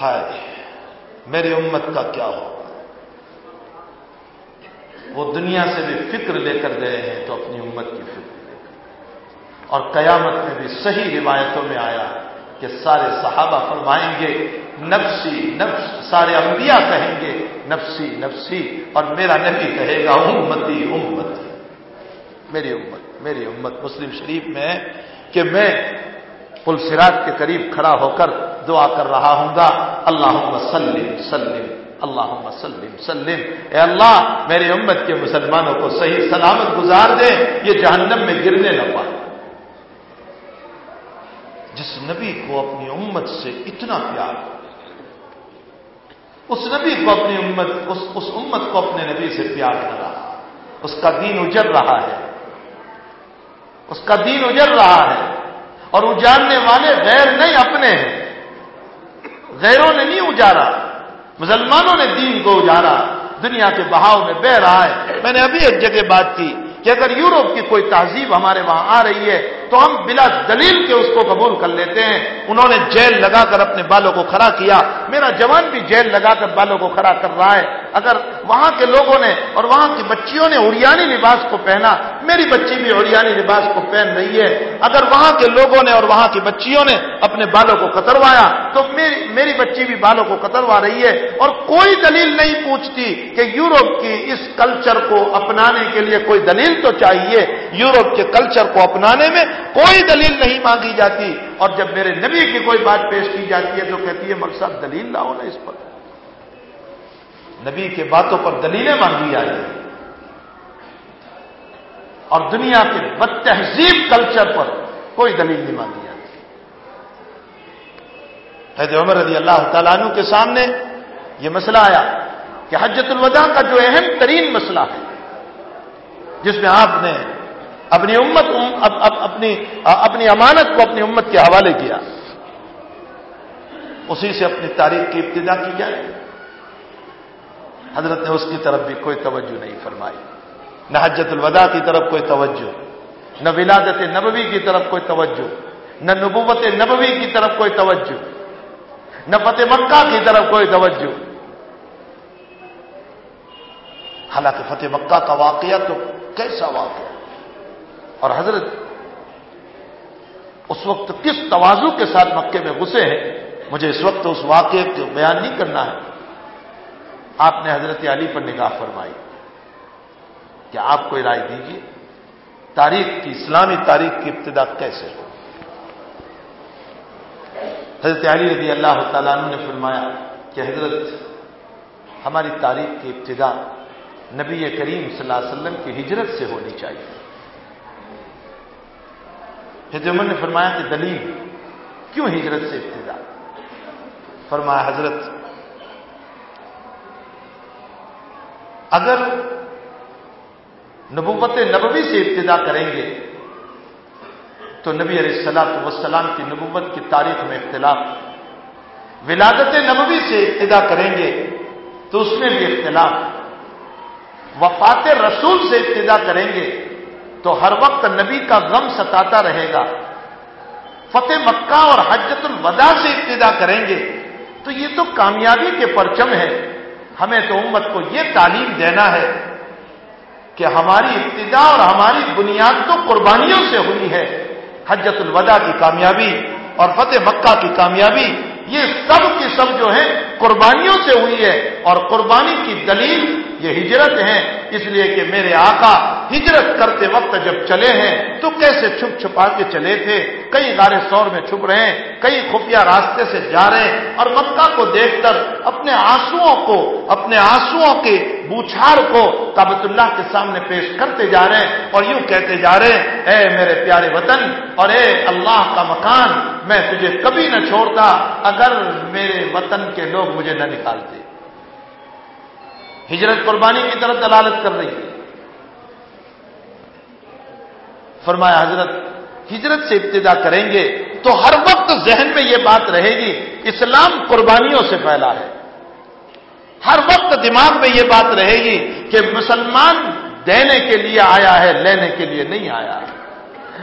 ہائے، میری امت کا کیا ہوگا؟ وہ دنیا سے بھی فکر لے کر گئے ہیں تو اپنی امت کی فکر لے کر۔ اور قیامت میں بھی صحیح روایتوں میں آیا کہ سارے صحابہ فرمائیں گے، نفسی، نفس، سارے انبیاء کہیں گے، نفسی نفسی، اور میرا نبی کہے گا، امتی امتی میری امت میری امت مسلم شریف میں ہے کہ میں پل سراج کے قریب کھڑا ہو کر دعا کر رہا ہوں گا۔ اللہ سلم سلم اللہ سلم سلم اے اللہ میری امت کے مسلمانوں کو صحیح سلامت گزار دے یہ جہنم میں گرنے نہ پائے۔ جس نبی کو اپنی امت سے اتنا پیار اس نبی کو اپنی امت اس, اس امت کو اپنے نبی سے پیار کرا اس کا دین اجر رہا ہے۔ اس کا دین اجر رہا ہے اور اجارنے والے غیر نہیں اپنے ہیں۔ غیروں نے نہیں اجارا مسلمانوں نے دین کو اجارا دنیا کے بہاؤ میں بہ رہا ہے۔ میں نے ابھی ایک جگہ بات کی کہ اگر یورپ کی کوئی تہذیب ہمارے وہاں آ رہی ہے تو ہم بلا دلیل کے اس کو قبول کر لیتے ہیں۔ انہوں نے جیل لگا کر اپنے بالوں کو کھڑا کیا۔ میرا جوان بھی جیل لگا کر بالوں کو کھڑا کر رہا ہے۔ اگر وہاں کے لوگوں نے اور وہاں کی بچیوں نے اڑیانی لباس کو پہنا میری بچی بھی اڑیانی لباس کو پہن رہی ہے۔ اگر وہاں کے لوگوں نے اور وہاں کی بچیوں نے اپنے بالوں کو کتروایا، تو میری میری بچی بھی بالوں کو کتروا رہی ہے۔ اور کوئی دلیل نہیں پوچھتی کہ یورپ کی اس کلچر کو اپنانے کے لیے کوئی دلیل تو چاہیے۔ یورپ کے کلچر کو اپنانے میں کوئی دلیل نہیں مانگی جاتی۔ اور جب میرے نبی کی کوئی بات پیش کی جاتی ہے تو کہتی ہے مقصد دلیل لاؤ نا اس پر۔ نبی کے باتوں پر دلیلیں مانگی جاتی ہیں۔ اور دنیا کے بد تہذیب کلچر پر کوئی دلیل نہیں مانگی جاتی۔ حید عمر رضی اللہ تعالیٰ عنہ کے سامنے یہ مسئلہ آیا کہ حجت الوداع کا جو اہم ترین مسئلہ ہے، جس میں آپ نے اپنی امت، اپنی اپنی امانت کو اپنی امت کے حوالے کیا، اسی سے اپنی تاریخ کی ابتدا کی جائے۔ حضرت نے اس کی طرف بھی کوئی توجہ نہیں فرمائی۔ نہ حجت الوداع کی طرف کوئی توجہ، نہ ولادت نبوی کی طرف کوئی توجہ، نہ نبوت نبوی کی طرف کوئی توجہ، نہ فتح مکہ کی طرف کوئی توجہ۔ حالانکہ فتح مکہ کا واقعہ تو کیسا واقعہ؟ اور حضرت، اس وقت کس توازو کے ساتھ مکے میں گھسے ہیں؟ مجھے اس وقت اس واقعے کو بیان نہیں کرنا ہے۔ آپ نے حضرت علی پر نگاہ فرمائی۔ کہ آپ کوئی رائے دیجیے تاریخ کی، اسلامی تاریخ کی ابتدا کیسے ہو حضرت علی رضی اللہ تعالیٰ عنہ نے فرمایا کہ حضرت، ہماری تاریخ کی ابتدا نبی کریم صلی اللہ علیہ وسلم کی ہجرت سے ہونی چاہیے۔ حضرت نے فرمایا کہ دلیل کیوں ہجرت سے ابتدا؟ فرمایا حضرت، اگر نبوت نبوی سے ابتدا کریں گے تو نبی علیہ السلام وسلام کی نبوت کی تاریخ میں اختلاف ولادت نبوی سے ابتدا کریں گے تو اس میں بھی اختلاف وفات رسول سے ابتدا کریں گے تو ہر وقت نبی کا غم ستاتا رہے گا۔ فتح مکہ اور حجت الوداع سے ابتدا کریں گے۔ تو یہ تو کامیابی کے پرچم ہے ہمیں تو امت کو یہ تعلیم دینا ہے۔ کہ ہماری ابتدا اور ہماری بنیاد تو قربانیوں سے ہوئی ہے۔ حجت الوداع کی کامیابی اور فتح مکہ کی کامیابی یہ سب کی سب جو ہے قربانیوں سے ہوئی ہے اور قربانی کی دلیل یہ ہجرت ہیں۔ اس لیے کہ میرے آقا ہجرت کرتے وقت جب چلے ہیں تو کیسے چھپ چھپا کے چلے تھے؟ کئی گارے سور میں چھپ رہے ہیں، کئی خفیہ راستے سے جا رہے ہیں اور مکہ کو دیکھ کر اپنے آنسو کو، اپنے آنسو کے بوچھار کو کابت اللہ کے سامنے پیش کرتے جا رہے ہیں اور یوں کہتے جا رہے ہیں، اے میرے پیارے وطن اور اے اللہ کا مکان میں تجھے کبھی نہ چھوڑتا اگر میرے وطن کے لوگ مجھے نہ نکالتے۔ ہجرت قربانی کی طرف دلالت کر رہی ہے۔ فرمایا، حضرت، ہجرت سے ابتدا کریں گے تو ہر وقت ذہن میں یہ بات رہے گی، اسلام قربانیوں سے پھیلا ہے۔ ہر وقت دماغ میں یہ بات رہے گی کہ مسلمان دینے کے لیے آیا ہے، لینے کے لیے نہیں آیا ہے۔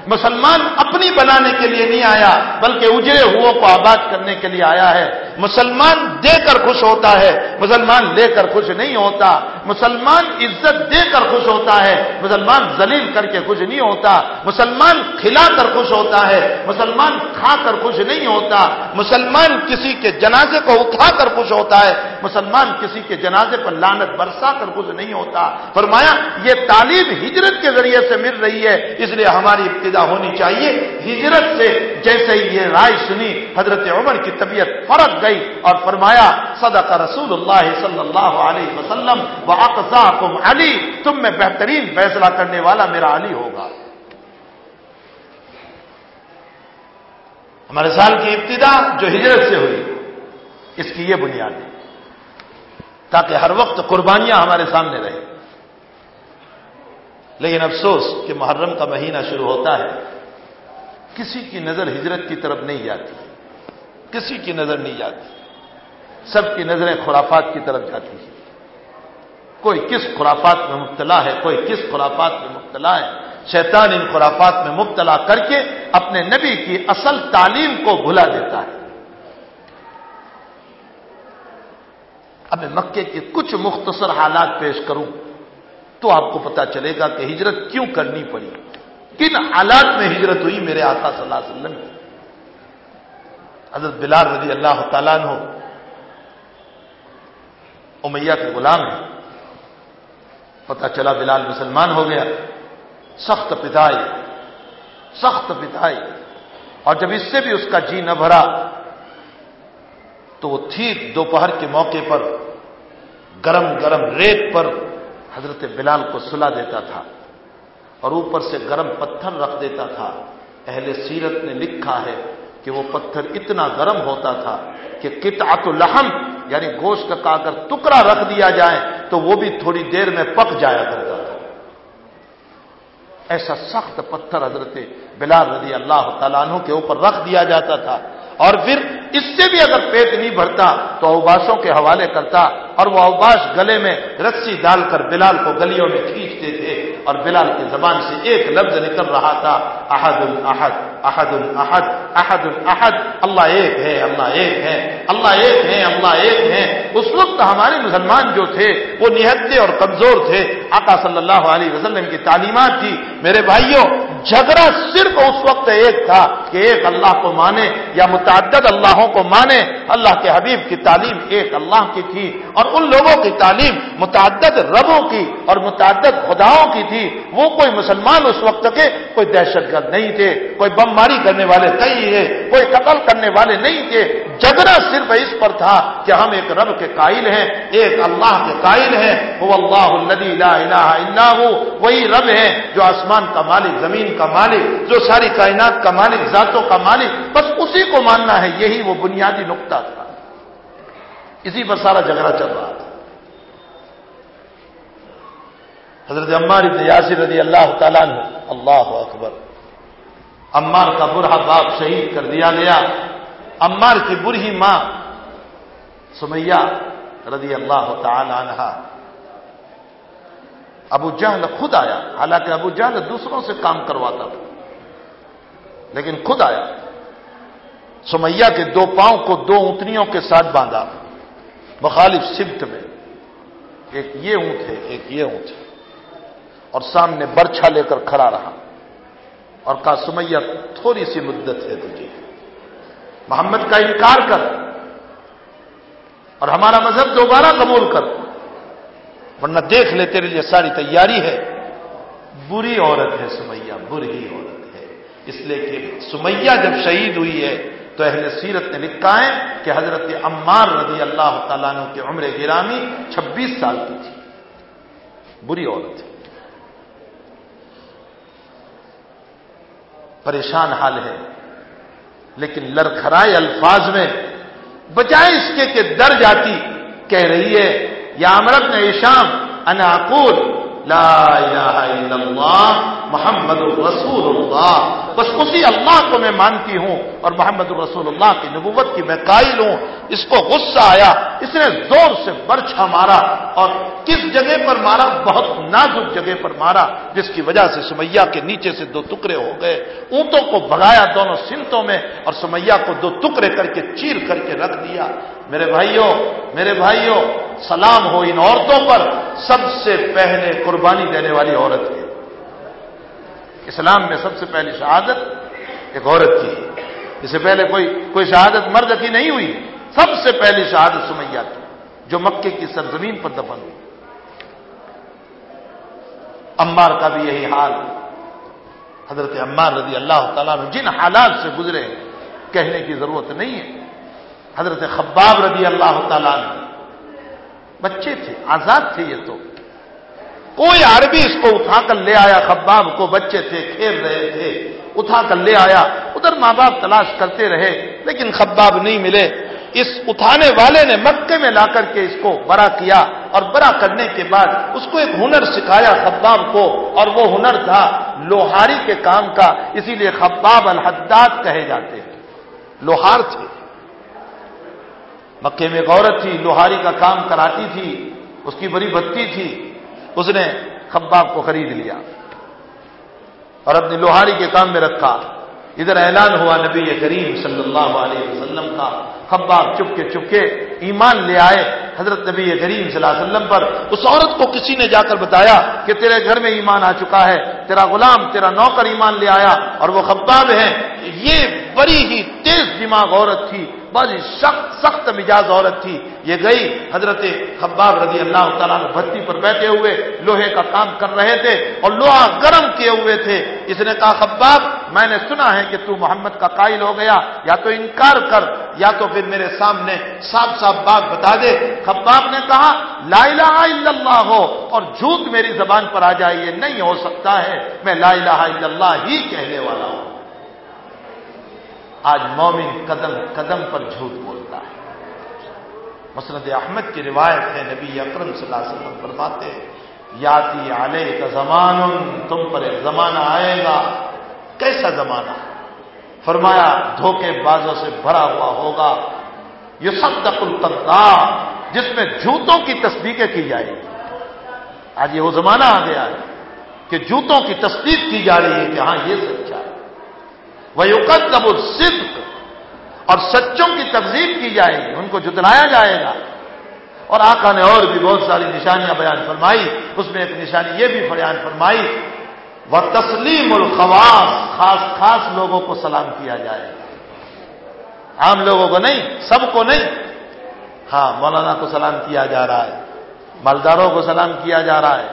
مسلمان اپنی بنانے کے لیے نہیں آیا، بلکہ اجرے ہو کو آباد کرنے کے لیے آیا ہے۔ مسلمان دے کر خوش ہوتا ہے، مسلمان لے کر خوش نہیں ہوتا۔ مسلمان عزت دے کر خوش ہوتا ہے، مسلمان ذلیل کر کے خوش نہیں ہوتا، مسلمان کھلا کر خوش ہوتا ہے، مسلمان کھا کر خوش نہیں ہوتا، مسلمان کسی کے جنازے کو اٹھا کر خوش ہوتا ہے، مسلمان کسی کے جنازے پر لانت برسا کر خوش نہیں ہوتا۔ فرمایا، یہ تعلیم ہجرت کے ذریعے سے مل رہی ہے، اس لیے ہماری ابتدا ہونی چاہیے۔ ہجرت سے جیسے ہی یہ رائے سنی، حضرت عمر کی طبیعت فرق گئی اور فرمایا، صدق رسول اللہ صلی اللہ علیہ وسلم و علی تم میں بہترین فیصلہ کرنے والا میرا علی ہوگا۔ ہمارے سال کی ابتدا جو ہجرت سے ہوئی، اس کی یہ بنیاد ہے۔ تاکہ ہر وقت قربانیاں ہمارے سامنے رہے لیکن افسوس کہ محرم کا مہینہ شروع ہوتا ہے۔ کسی کی نظر ہجرت کی طرف نہیں جاتی۔ کسی کی نظر نہیں جاتی۔ سب کی نظریں خرافات کی طرف جاتی ہیں۔ کوئی کس خرافات میں مبتلا ہے، کوئی کس خرافات میں مبتلا ہے۔ شیطان ان خرافات میں مبتلا کر کے اپنے نبی کی اصل تعلیم کو بھلا دیتا ہے۔ اب میں مکے کے کچھ مختصر حالات پیش کروں تو آپ کو پتا چلے گا کہ ہجرت کیوں کرنی پڑی۔ کن حالات میں ہجرت ہوئی میرے آقا صلی اللہ علیہ وسلم؟ حضرت بلال رضی اللہ تعالیٰ ہو امیہ کے غلام ہیں۔ پتا چلا بلال مسلمان ہو گیا۔ سخت پتائی سخت پتائی اور جب اس سے بھی اس کا جی نہ بھرا، تو وہ تھی دوپہر کے موقع پر، گرم گرم ریت پر حضرت بلال کو سلا دیتا تھا اور اوپر سے گرم پتھر رکھ دیتا تھا۔ اہل سیرت نے لکھا ہے کہ وہ پتھر اتنا گرم ہوتا تھا کہ کٹ لحم یعنی گوشت کا اگر ٹکڑا رکھ دیا جائے تو وہ بھی تھوڑی دیر میں پک جایا کرتا تھا۔ ایسا سخت پتھر حضرت بلال رضی اللہ تعالیٰ عنہ کے اوپر رکھ دیا جاتا تھا۔ اور پھر اس سے بھی اگر پیٹ نہیں بھرتا تو اوباشوں کے حوالے کرتا اور وہ اوباش گلے میں رسی ڈال کر بلال کو گلیوں میں کھینچتے تھے اور بلال کی زبان سے ایک لفظ نکل رہا تھا احد الاحد احد الاحد احد الاحد اللہ ایک ہے، اللہ ایک ہے، اللہ ایک ہے، اللہ ایک ہے۔ اس وقت ہمارے مسلمان جو تھے، وہ نہتے اور کمزور تھے۔ آقا صلی اللہ علیہ وسلم کی تعلیمات تھی۔ میرے بھائیوں جھگڑا صرف اس وقت ایک تھا کہ ایک اللہ کو مانے یا متعدد اللہوں کو مانے۔ اللہ کے حبیب کی تعلیم ایک اللہ کی تھی اور ان لوگوں کی تعلیم متعدد ربوں کی اور متعدد خداؤں کی تھی۔ وہ کوئی مسلمان اس وقت کے کوئی دہشت گرد نہیں تھے، کوئی بمباری کرنے والے کئی ہے کوئی قتل کرنے والے نہیں تھے۔ جگنا صرف اس پر تھا کہ ہم ایک رب کے قائل ہیں، ایک اللہ کے قائل ہیں۔ وہ اللہ الدی لا الہ الا وہی رب ہے جو آسمان کا مالک زمین کا مالک، جو ساری کائنات کا مالک، ذاتوں کا مالک، بس اسی کو ماننا ہے، یہی وہ بنیادی نقطہ تھا۔ اسی پر سارا جھگڑا چل رہا تھا۔ حضرت عمار ابن یاسر رضی اللہ تعالیٰ نے اللہ اکبر، عمار کا برہا باپ شہید کر دیا گیا۔ عمار کی برہی ماں سمیہ رضی اللہ تعالی عنہ ابو جہل خود آیا، حالانکہ ابو جہل دوسروں سے کام کرواتا تھا، لیکن خود آیا۔ سمیہ کے دو پاؤں کو دو اونتنیوں کے ساتھ باندھا۔ مخالف سمت میں، ایک یہ اونٹ ہے، ایک یہ اونٹ ہے۔ اور سامنے برچھا لے کر کھڑا رہا۔ اور کہا، سمیہ، تھوڑی سی مدت ہے تجھے۔ محمد کا انکار کر۔ اور ہمارا مذہب دوبارہ قبول کر۔ ورنہ دیکھ لے تیرے لیے ساری تیاری ہے۔ بری عورت ہے سمیہ، بری عورت ہے۔ اس لیے کہ سمیہ جب شہید ہوئی ہے تو اہل سیرت نے لکھا ہے کہ حضرت عمار رضی اللہ تعالیٰ عنہ کے عمر گرامی چھبیس سال کی تھی۔ بری عورت ہے۔ پریشان حال ہے۔ لیکن لڑکھرائے الفاظ میں، بجائے اس کے کہ در جاتی کہہ رہی ہے یا امرت نے ایشام اناقول لا الہ الا اللہ، محمد الرسول اللہ بس اسی اللہ کو میں مانتی ہوں اور محمد الرسول اللہ کی نبوت کی میں قائل ہوں۔ اس کو غصہ آیا، اس نے زور سے برچھا مارا اور کس جگہ پر مارا؟ بہت نازک جگہ پر مارا، جس کی وجہ سے سمیہ کے نیچے سے دو ٹکڑے ہو گئے۔ اونٹوں کو بگایا دونوں سمتوں میں اور سمیہ کو دو ٹکڑے کر کے چیر کر کے رکھ دیا۔ میرے بھائیوں میرے بھائیوں، سلام ہو ان عورتوں پر۔ سب سے پہلے قربانی دینے والی عورت ہے اسلام میں سب سے پہلی شہادت ایک عورت کی ہے۔ اس سے پہلے کوئی کوئی شہادت مرد کی نہیں ہوئی۔ سب سے پہلی شہادت سمیہ کی، جو مکے کی سرزمین پر دفن ہوئی۔ عمار کا بھی یہی حال۔ حضرت عمار رضی اللہ تعالیٰ نے جن حالات سے گزرے، کہنے کی ضرورت نہیں ہے۔ حضرت خباب رضی اللہ تعالیٰ نے بچے تھے، آزاد تھے یہ تو۔ کوئی عربی اس کو اٹھا کر لے آیا، خباب کو بچے تھے، کھیل رہے تھے، اٹھا کر لے آیا۔ ادھر ماں باپ تلاش کرتے رہے، لیکن خباب نہیں ملے۔ اس اٹھانے والے نے مکے میں لا کر کے اس کو بڑا کیا اور بڑا کرنے کے بعد اس کو ایک ہنر سکھایا خباب کو، اور وہ ہنر تھا لوہاری کے کام کا، اسی لیے خباب الحداد کہے جاتے ہیں۔ لوہار تھے۔ مکے میں ایک عورت تھی، لوہاری کا کام کراتی تھی، اس کی بڑی بتی تھی، اس نے خباب کو خرید لیا اور اپنی لوہاری کے کام میں رکھا۔ ادھر اعلان ہوا نبی کریم صلی اللہ علیہ وسلم کا، خباب چپکے چپکے ایمان لے آئے۔ حضرت نبی کریم صلی اللہ علیہ وسلم پر اس عورت کو کسی نے جا کر بتایا کہ تیرے گھر میں ایمان آ چکا ہے، تیرا غلام، تیرا نوکر ایمان لے آیا اور وہ خباب ہے۔ یہ بڑی ہی تیز دماغ عورت تھی۔ بڑی سخت سخت مجاز عورت تھی۔ یہ گئی حضرت خباب رضی اللہ تعالیٰ بھتی پر بیٹھے ہوئے، لوہے کا کام کر رہے تھے اور لوہا گرم کیے ہوئے تھے۔ اس نے کہا، خباب، میں نے سنا ہے کہ تو محمد کا قائل ہو گیا، یا تو انکار کر، یا تو پھر میرے سامنے صاف صاف بات بتا دے۔ خباب نے کہا، لا الہ الا اللہ ہو، اور جھوٹ میری زبان پر آ جائے، یہ نہیں ہو سکتا ہے۔ میں لا الہ الا اللہ ہی کہنے والا ہوں۔ آج مومن قدم قدم پر جھوٹ بولتا ہے۔ مسند احمد کی روایت ہے، نبی اکرم صلی اللہ علیہ وسلم فرماتے یاتی علیہ کا زمان، تم پر ایک زمانہ آئے گا۔ کیسا زمانہ؟ فرمایا، دھوکے بازوں سے بھرا ہوا ہوگا۔ یہ سب دقل جس میں جوتوں کی تصدیقیں کی جائے گی۔ آج یہ وہ زمانہ آ گیا ہے کہ جوتوں کی تصدیق کی جا رہی ہے کہ ہاں یہ سچا ہے۔ وہ یوکب صدق اور سچوں کی تقزیب کی جائے گی، ان کو جتلایا جائے گا۔ اور آقا نے اور بھی بہت ساری نشانیاں بیان فرمائی، اس میں ایک نشانی یہ بھی بیان فرمائی وہ تسلیم الخواص، خاص خاص لوگوں کو سلام کیا جائے گا۔ عام لوگوں کو نہیں، سب کو نہیں۔ ہاں مولانا کو سلام کیا جا رہا ہے، مالداروں کو سلام کیا جا رہا ہے،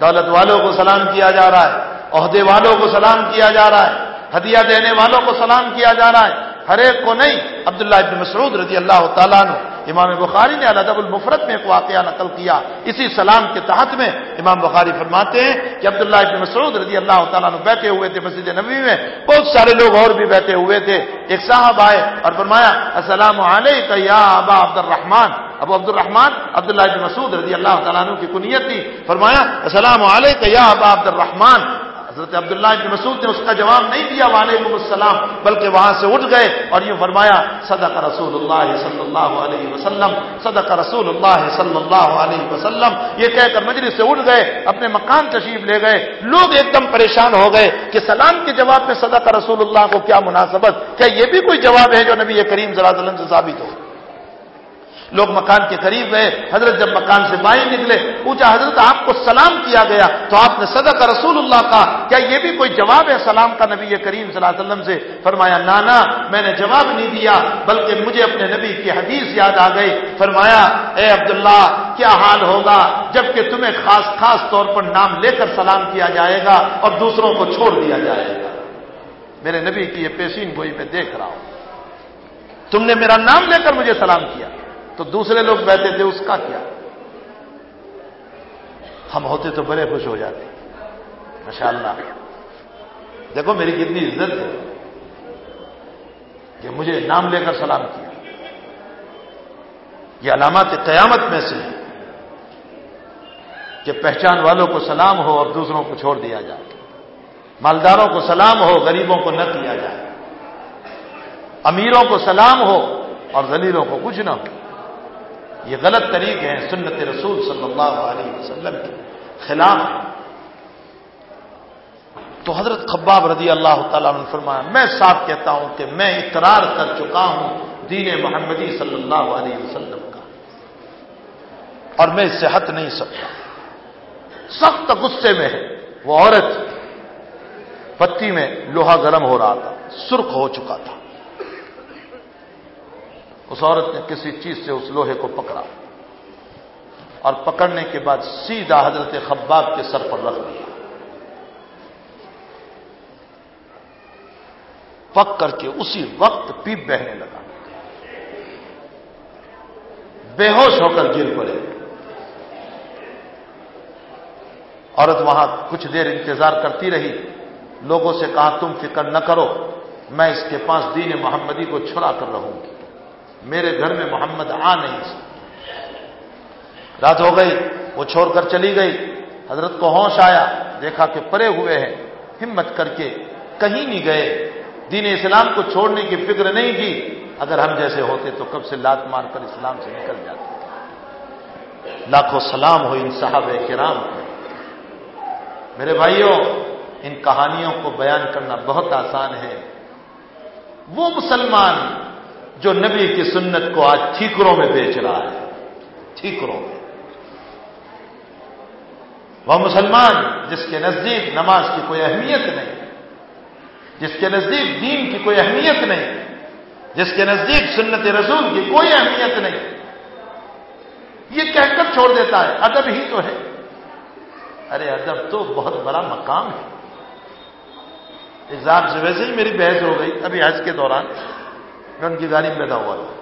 دولت والوں کو سلام کیا جا رہا ہے، عہدے والوں کو سلام کیا جا رہا ہے۔ ہدیہ دینے والوں کو سلام کیا جا رہا ہے۔ ہر ایک کو نہیں۔ عبداللہ ابن مسعود رضی اللہ تعالیٰ نے امام بخاری نے الدب المفرت میں ایک واقعہ نقل کیا۔ اسی سلام کے تحت میں امام بخاری فرماتے ہیں کہ عبداللہ ابن مسعود رضی اللہ تعالیٰ نے بیٹھے ہوئے تھے مسجد نبی میں۔ بہت سارے لوگ اور بھی بیٹھے ہوئے تھے۔ ایک صاحب آئے اور فرمایا، السلام علیکم یا ابا عبد الرحمان ابو عبد الرحمان عبداللہ ابن مسعود رضی اللہ تعالیٰ عنہ کی کنیت تھی۔ فرمایا، السلام علیکم یا ابا عبد الرحمان حضرت عبداللہ ابن مسعود نے اس کا جواب نہیں دیا، وعلیکم السلام، بلکہ وہاں سے اٹھ گئے اور یہ فرمایا، صدق رسول اللہ صلی اللہ علیہ وسلم، صدق رسول اللہ صلی اللہ علیہ وسلم۔ یہ کہہ کر مجلس سے اٹھ گئے، اپنے مکان تشریف لے گئے۔ لوگ ایک دم پریشان ہو گئے کہ سلام کے جواب میں صدق رسول اللہ کو کیا مناسبت؟ کیا یہ بھی کوئی جواب ہے جو نبی کریم صلی اللہ علیہ وسلم سے ثابت ہو؟ لوگ مکان کے قریب گئے، حضرت جب مکان سے باہر نکلے، پوچھا، حضرت، آپ کو سلام کیا گیا؟ تو آپ نے صدق رسول اللہ کا کیا یہ بھی کوئی جواب ہے سلام کا نبی کریم صلی اللہ علیہ وسلم سے؟ فرمایا نانا میں نے جواب نہیں دیا، بلکہ مجھے اپنے نبی کی حدیث یاد آ گئی۔ فرمایا، اے عبداللہ، کیا حال ہوگا جبکہ تمہیں خاص خاص طور پر نام لے کر سلام کیا جائے گا اور دوسروں کو چھوڑ دیا جائے گا؟ میرے نبی کی یہ پیشین گوئی میں دیکھ رہا ہوں۔ تم نے میرا نام لے کر مجھے سلام کیا۔ تو دوسرے لوگ بیٹھے تھے، اس کا کیا؟ ہم ہوتے تو بڑے خوش ہو جاتے۔ ماشاء اللہ دیکھو میری کتنی عزت ہے کہ مجھے نام لے کر سلام کیا۔ یہ علامات قیامت میں سے کہ پہچان والوں کو سلام ہو اور دوسروں کو چھوڑ دیا جائے۔ مالداروں کو سلام ہو، غریبوں کو نہ کیا جائے۔ امیروں کو سلام ہو اور ذلیلوں کو کچھ نہ ہو۔ یہ غلط طریقے ہیں سنت رسول صلی اللہ علیہ وسلم کے خلاف۔ تو حضرت خباب رضی اللہ تعالیٰ نے فرمایا، میں صاف کہتا ہوں کہ میں اقرار کر چکا ہوں دین محمدی صلی اللہ علیہ وسلم کا۔ اور میں اس سے ہٹ نہیں سکتا۔ سخت غصے میں ہے۔ وہ عورت، پتی میں لوہا گرم ہو رہا تھا، سرخ ہو چکا تھا۔ اس عورت نے کسی چیز سے اس لوہے کو پکڑا اور پکڑنے کے بعد سیدھا حضرت خباب کے سر پر رکھ دیا۔ پک کر کے اسی وقت پیپ بہنے لگا۔ بے ہوش ہو کر گر پڑے۔ عورت وہاں کچھ دیر انتظار کرتی رہی۔ لوگوں سے کہا، تم فکر نہ کرو، میں اس کے پاس دین محمدی کو چھڑا کر رہوں گی۔ میرے گھر میں محمد آ نہیں سکتے رات ہو گئی، وہ چھوڑ کر چلی گئی۔ حضرت کو ہوش آیا، دیکھا کہ پرے ہوئے ہیں۔ ہمت کر کے کہیں نہیں گئے۔ دین اسلام کو چھوڑنے کی فکر نہیں کی۔ اگر ہم جیسے ہوتے تو کب سے لات مار کر اسلام سے نکل جاتے۔ لاکھوں سلام ہو ان صاحب کرام میرے بھائیوں، ان کہانیوں کو بیان کرنا بہت آسان ہے۔ وہ مسلمان جو نبی کی سنت کو آج ٹھیکروں میں بیچ رہا ہے۔ ٹھیکروں میں۔ وہ مسلمان جس کے نزدیک نماز کی کوئی اہمیت نہیں، جس کے نزدیک دین کی کوئی اہمیت نہیں، جس کے نزدیک سنت رسول کی کوئی اہمیت نہیں۔ یہ کہہ کر چھوڑ دیتا ہے۔ ادب ہی تو ہے۔ ارے ادب تو بہت بڑا مقام ہے۔ ایگزام سے ویسے ہی میری بحث ہو گئی ابھی حج کے دوران۔ میں ان کی گاڑی میں پیدا ہوا تھا۔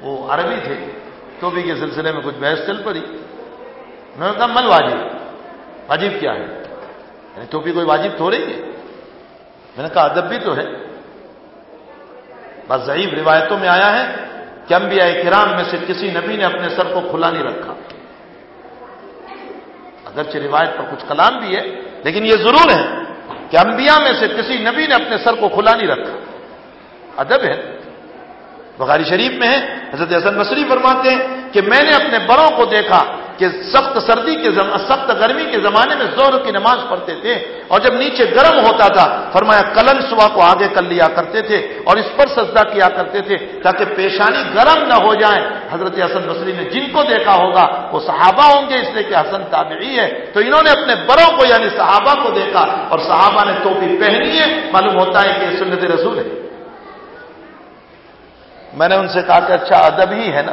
وہ عربی تھے۔ تو بھی کے سلسلے میں کچھ بحث چل پڑی۔ میں نے کہا، مل واجب۔ واجب کیا ہے؟ یعنی ٹوپی کوئی واجب تو رہی ہے۔ میں نے کہا، ادب بھی تو ہے۔ بس ضعیف روایتوں میں آیا ہے کہ انبیاء کرام میں سے کسی نبی نے اپنے سر کو کھلا نہیں رکھا۔ اگرچہ روایت پر کچھ کلام بھی ہے، لیکن یہ ضرور ہے کہ انبیاء میں سے کسی نبی نے اپنے سر کو کھلا نہیں رکھا۔ ادب ہے۔ بخاری شریف میں ہے۔ حضرت حسن بصری فرماتے ہیں کہ میں نے اپنے بڑوں کو دیکھا کہ سخت سردی کے زم... سخت گرمی کے زمانے میں زور کی نماز پڑھتے تھے اور جب نیچے گرم ہوتا تھا، فرمایا کلن صبح کو آگے کر لیا کرتے تھے اور اس پر سجدہ کیا کرتے تھے تاکہ پیشانی گرم نہ ہو جائے۔ حضرت حسن بصری نے جن کو دیکھا ہوگا، وہ صحابہ ہوں گے، اس لیے کہ حسن تابعی ہے۔ تو انہوں نے اپنے بڑوں کو یعنی صحابہ کو دیکھا اور صحابہ نے ٹوپی پہنی ہے۔ معلوم ہوتا ہے کہ سنت رسول ہے۔ میں نے ان سے کہا کہ اچھا ادب ہی ہے نا۔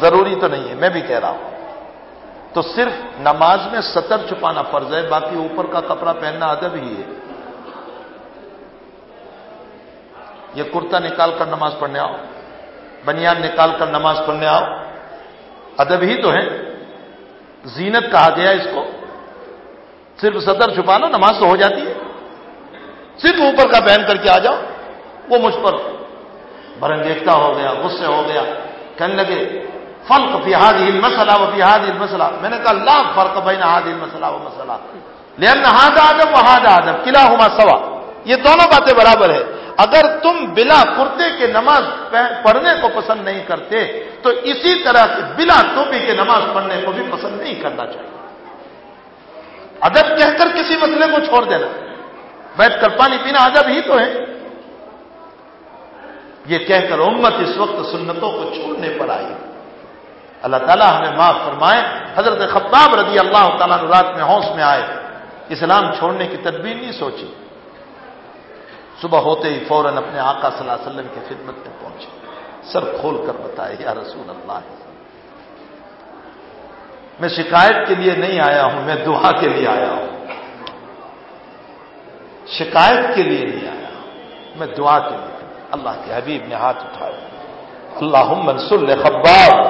ضروری تو نہیں ہے، میں بھی کہہ رہا ہوں۔ تو صرف نماز میں سطر چھپانا فرض ہے، باقی اوپر کا کپڑا پہننا ادب ہی ہے۔ یہ کرتا نکال کر نماز پڑھنے آؤ بنیاد نکال کر نماز پڑھنے آؤ۔ ادب ہی تو ہے۔ زینت کہا گیا اس کو۔ صرف سطر چھپا لو نماز تو ہو جاتی ہے۔ صرف اوپر کا پہن کر کے آ جاؤ، وہ مجھ پر برنگیکتا ہو گیا، غصے ہو گیا، کہنے لگے فلق فیحاد ہل مسئلہ و فیحاد ہل مسئلہ میں نے کہا، لا فرق بین ہاد ہل مسئلہ و مسئلہ۔ لین ہاد آدم و ہاد آدم قلعہ ہما سوا۔ یہ دونوں باتیں برابر ہے اگر تم بلا کرتے کے نماز پڑھنے کو پسند نہیں کرتے، تو اسی طرح سے بلا ٹوپی کے نماز پڑھنے کو بھی پسند نہیں کرنا چاہیے۔ ادب کہہ کر کسی مسئلے کو چھوڑ دینا، بیٹھ کر پانی پینا ادب ہی تو ہے۔ یہ کہہ کر امت اس وقت سنتوں کو چھوڑنے پر آئی۔ اللہ تعالیٰ ہمیں معاف فرمائے۔ حضرت خطاب رضی اللہ تعالیٰ رات میں ہوش میں آئے۔ اسلام چھوڑنے کی تدبیر نہیں سوچی۔ صبح ہوتے ہی فوراً اپنے آقا صلی اللہ علیہ وسلم کی خدمت میں پہنچے۔ سر کھول کر بتائے، یا رسول اللہ! میں شکایت کے لیے نہیں آیا ہوں، میں دعا کے لیے آیا ہوں۔ شکایت کے لیے نہیں آیا ہوں، میں دعا کے لیے۔ اللہ کے حبیب نے ہاتھ اٹھایا۔ اللہ منسل خباب۔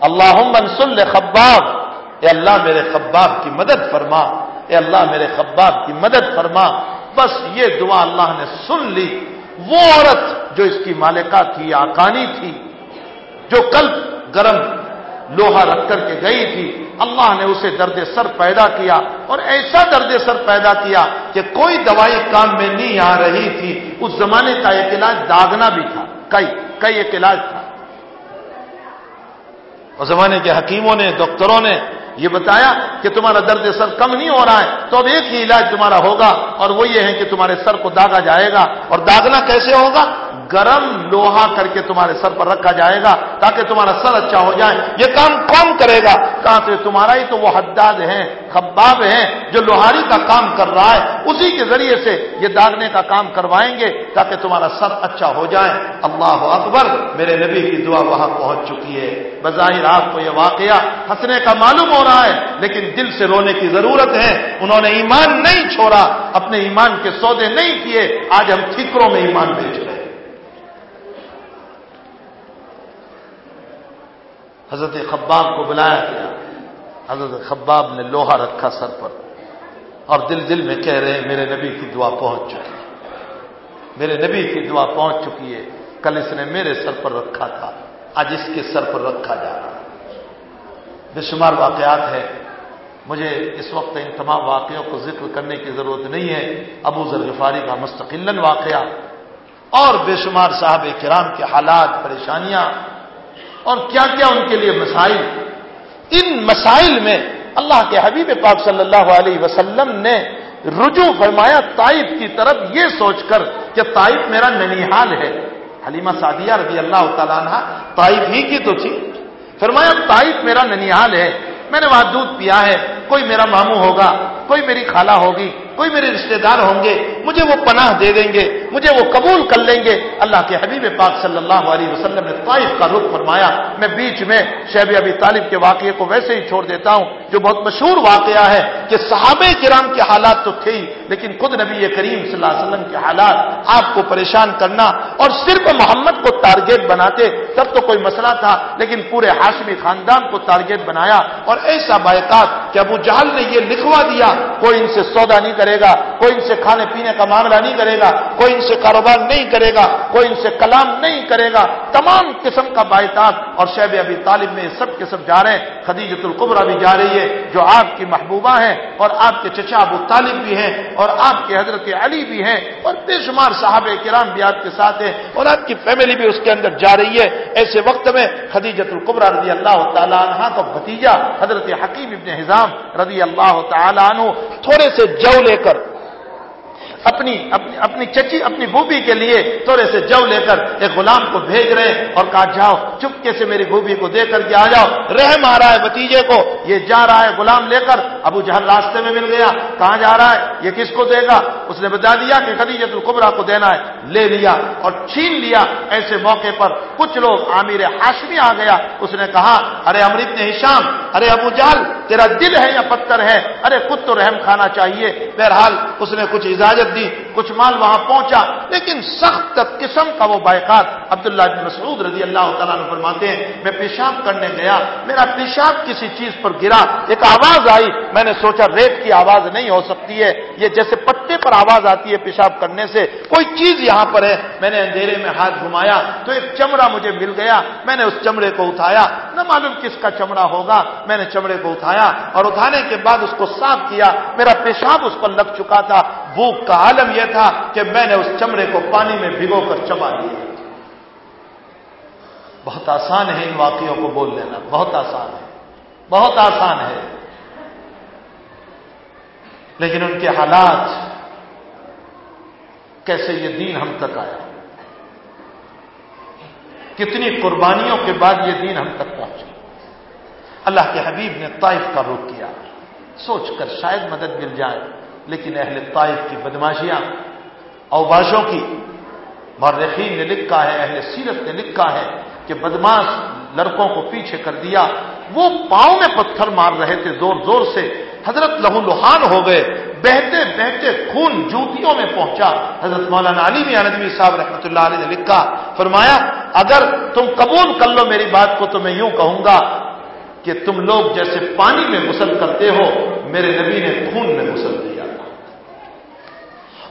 اللہ منسل خباب۔ اے اللہ میرے خباب کی مدد فرما۔ اے اللہ میرے خباب کی مدد فرما۔ بس یہ دعا اللہ نے سن لی۔ وہ عورت جو اس کی مالکہ تھی آکانی تھی، جو کل گرم لوہا رکھ کر کے گئی تھی۔ اللہ نے اسے درد سر پیدا کیا اور ایسا درد سر پیدا کیا کہ کوئی دوائی کام میں نہیں آ رہی تھی۔ اس زمانے کا ایک علاج داغنا بھی تھا۔ کئی کئی ایک علاج تھا۔ اس زمانے کے حکیموں نے، ڈاکٹروں نے یہ بتایا کہ تمہارا درد سر کم نہیں ہو رہا ہے، تو اب ایک ہی علاج تمہارا ہوگا اور وہ یہ ہے کہ تمہارے سر کو داغا جائے گا۔ اور داغنا کیسے ہوگا؟ گرم لوہا کر کے تمہارے سر پر رکھا جائے گا تاکہ تمہارا سر اچھا ہو جائے۔ یہ کام کون کرے گا؟ کہاں سے؟ تمہارا ہی تو وہ حداد ہیں، خباب ہیں جو لوہاری کا کام کر رہا ہے۔ اسی کے ذریعے سے یہ داغنے کا کام کروائیں گے تاکہ تمہارا سر اچھا ہو جائے۔ اللہ اکبر، میرے نبی کی دعا وہاں پہنچ چکی ہے۔ بظاہر آپ کو یہ واقعہ ہنسنے کا معلوم ہو رہا ہے، لیکن دل سے رونے کی ضرورت ہے۔ انہوں نے ایمان نہیں چھوڑا، اپنے ایمان کے سودے نہیں کیے۔ آج ہم ٹھیکروں میں ایمان بیچ رہے حضرت خباب کو بلایا گیا۔ حضرت خباب نے لوہا رکھا سر پر اور دل دل میں کہہ رہے ہیں، میرے نبی کی دعا پہنچ چکی ہے۔ میرے نبی کی دعا پہنچ چکی ہے۔ کل اس نے میرے سر پر رکھا تھا، آج اس کے سر پر رکھا جا رہا بے شمار واقعات ہیں۔ مجھے اس وقت ان تمام واقعوں کو ذکر کرنے کی ضرورت نہیں ہے۔ ابو ذرغفاری کا مستقل واقعہ اور بے شمار صاحب کرام کے حالات، پریشانیاں اور کیا کیا ان کے لیے مسائل؟ ان مسائل میں اللہ کے حبیب پاک صلی اللہ علیہ وسلم نے رجوع فرمایا تائف کی طرف یہ سوچ کر کہ تائف میرا ننیحال ہے۔ حلیمہ سعدیہ رضی اللہ تعالیٰ عنہ تائف ہی کی تو تھی۔ فرمایا تائف میرا ننیحال ہے۔ میں نے وہاں دودھ پیا ہے، کوئی میرا ماموں ہوگا کوئی میری خالہ ہوگی، کوئی میرے رشتہ دار ہوں گے، مجھے وہ پناہ دے دیں گے، مجھے وہ قبول کر لیں گے۔ اللہ کے حبیب پاک صلی اللہ علیہ وسلم نے طائف کا رخ فرمایا۔ میں بیچ میں شیب ابی طالب کے واقعے کو ویسے ہی چھوڑ دیتا ہوں، جو بہت مشہور واقعہ ہے کہ صحابہ کرام کے حالات تو تھے ہی، لیکن خود نبی کریم صلی اللہ علیہ وسلم کے حالات آپ کو پریشان کرنا اور صرف محمد کو ٹارگیٹ بناتے، تب تو کوئی مسئلہ تھا، لیکن پورے ہاشمی خاندان کو ٹارگیٹ بنایا۔ اور ایسا بائکات کہ ابو جہل نے یہ لکھوا دیا کوئی ان سے سودا نہیں کرے گا، کوئی ان سے کھانے پینے کا معاملہ نہیں کرے گا، کوئی ان سے کاروبار نہیں کرے گا، کوئی ان سے کلام نہیں کرے گا۔ تمام قسم کا بائکات اور شیب ابھی طالب میں سب کے سب جا رہے ہیں۔ خدیجت القبرا بھی جا رہی ہے، جو آپ کی محبوبہ ہیں اور آپ کے چچا ابو طالب بھی ہیں اور آپ کے حضرت علی بھی ہیں اور بے شمار صاحب کرام بھی آپ کے ساتھ ہیں اور آپ کی فیملی بھی اس کے اندر جا رہی ہے۔ ایسے وقت میں خدیجت القبرا رضی اللہ تعالیٰ عنہ کا بھتیجا حضرت حکیم ابن حزام رضی اللہ تعالیٰ عنہ تھوڑے سے جو لے کر اپنی اپنی اپنی چچی، اپنی بوبی کے لیے تھوڑے سے جو لے کر ایک غلام کو بھیج رہے اور کہا، جاؤ، چپکے سے میری بوبی کو دے کر کے آ جاؤ۔ رحم آ رہا ہے بتیجے کو۔ یہ جا رہا ہے غلام لے کر۔ ابو جہل راستے میں مل گیا۔ کہاں جا رہا ہے؟ یہ کس کو دے گا؟ اس نے بتا دیا کہ خدیجت القبرا کو دینا ہے۔ لے لیا اور چھین لیا۔ ایسے موقع پر کچھ لوگ عامر ہاشمی آ گیا۔ اس نے کہا، ارے امرت نے ہشام، ارے ابو جہل، تیرا دل ہے یا پتھر ہے؟ ارے خود تو رحم کھانا چاہیے۔ بہرحال اس نے کچھ اجازت دی، کچھ مال وہاں پہنچا، لیکن سخت قسم کا وہ بائکات عبداللہ بن مسعود رضی اللہ تعالیٰ نے فرماتے ہیں، میں پیشاب کرنے گیا، میرا پیشاب کسی چیز پر گرا، ایک آواز آئی، میں نے سوچا ریت کی آواز نہیں ہو سکتی ہے، یہ جیسے پٹ پر آواز آتی ہے پیشاب کرنے سے، کوئی چیز یہاں پر ہے، میں نے اندھیرے میں ہاتھ گھمایا تو ایک چمڑا مجھے مل گیا، میں نے اس چمڑے کو اٹھایا، نہ معلوم کس کا چمڑا ہوگا، میں نے چمڑے کو اٹھایا اور اٹھانے کے بعد اس کو صاف کیا، میرا پیشاب اس پر لگ چکا تھا، بھوک کا عالم یہ تھا کہ میں نے اس چمڑے کو پانی میں بھگو کر چبا لیا۔ بہت آسان ہے ان واقعوں کو بول لینا، بہت آسان ہے، بہت آسان ہے۔ لیکن ان کے حالات کیسے یہ دین ہم تک آیا؟ کتنی قربانیوں کے بعد یہ دین ہم تک پہنچا؟ اللہ کے حبیب نے طائف کا رخ کیا۔ سوچ کر شاید مدد مل جائے، لیکن اہل طائف کی بدماشیاں، اوباشوں کی۔ مرخین نے لکھا ہے، اہل سیرت نے لکھا ہے کہ بدماش لڑکوں کو پیچھے کر دیا۔ وہ پاؤں میں پتھر مار رہے تھے زور زور سے۔ حضرت لہو لہان ہو گئے، بہتے بہتے خون جوتیوں میں پہنچا۔ حضرت مولانا علی میاں ندوی صاحب رحمۃ اللہ علیہ نے لکھا، فرمایا، اگر تم قبول کر لو میری بات کو تو میں یوں کہوں گا کہ تم لوگ جیسے پانی میں غسل کرتے ہو، میرے نبی نے خون میں غسل دیا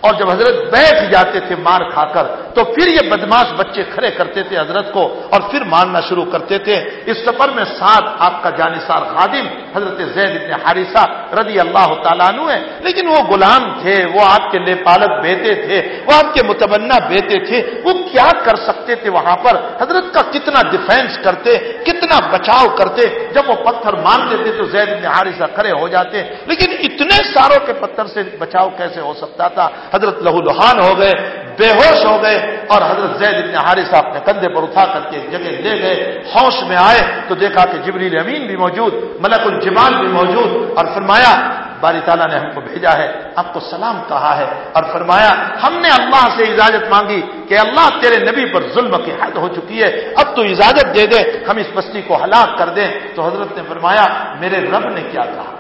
اور جب حضرت بیٹھ جاتے تھے مار کھا کر، تو پھر یہ بدماش بچے کھڑے کرتے تھے حضرت کو اور پھر مارنا شروع کرتے تھے۔ اس سفر میں ساتھ آپ کا جانسار خادم حضرت زید ابن حارثہ رضی اللہ تعالیٰ عنہ ہے لیکن وہ غلام تھے، وہ آپ کے لے پالک بیٹے تھے، وہ آپ کے متمنا بیٹے تھے۔ وہ کیا کر سکتے تھے وہاں پر؟ حضرت کا کتنا ڈیفینس کرتے، کتنا بچاؤ کرتے۔ جب وہ پتھر مار دیتے تو زید ابن حارثہ کھڑے ہو جاتے۔ لیکن اتنے ساروں کے پتھر سے بچاؤ کیسے ہو سکتا تھا؟ حضرت لہو لہان ہو گئے، بے ہوش ہو گئے اور حضرت زید ابن حارثہ اپنے کندھے پر اٹھا کر کے جگہ لے گئے، ہوش میں آئے تو دیکھا کہ جبریل امین بھی موجود، ملک الجمال بھی موجود اور فرمایا، باری تعالیٰ نے ہم کو بھیجا ہے آپ کو سلام کہا ہے اور فرمایا، ہم نے اللہ سے اجازت مانگی کہ اللہ تیرے نبی پر ظلم کی حد ہو چکی ہے، اب تو اجازت دے دے، ہم اس بستی کو ہلاک کر دیں۔ تو حضرت نے فرمایا، میرے رب نے کیا کہا؟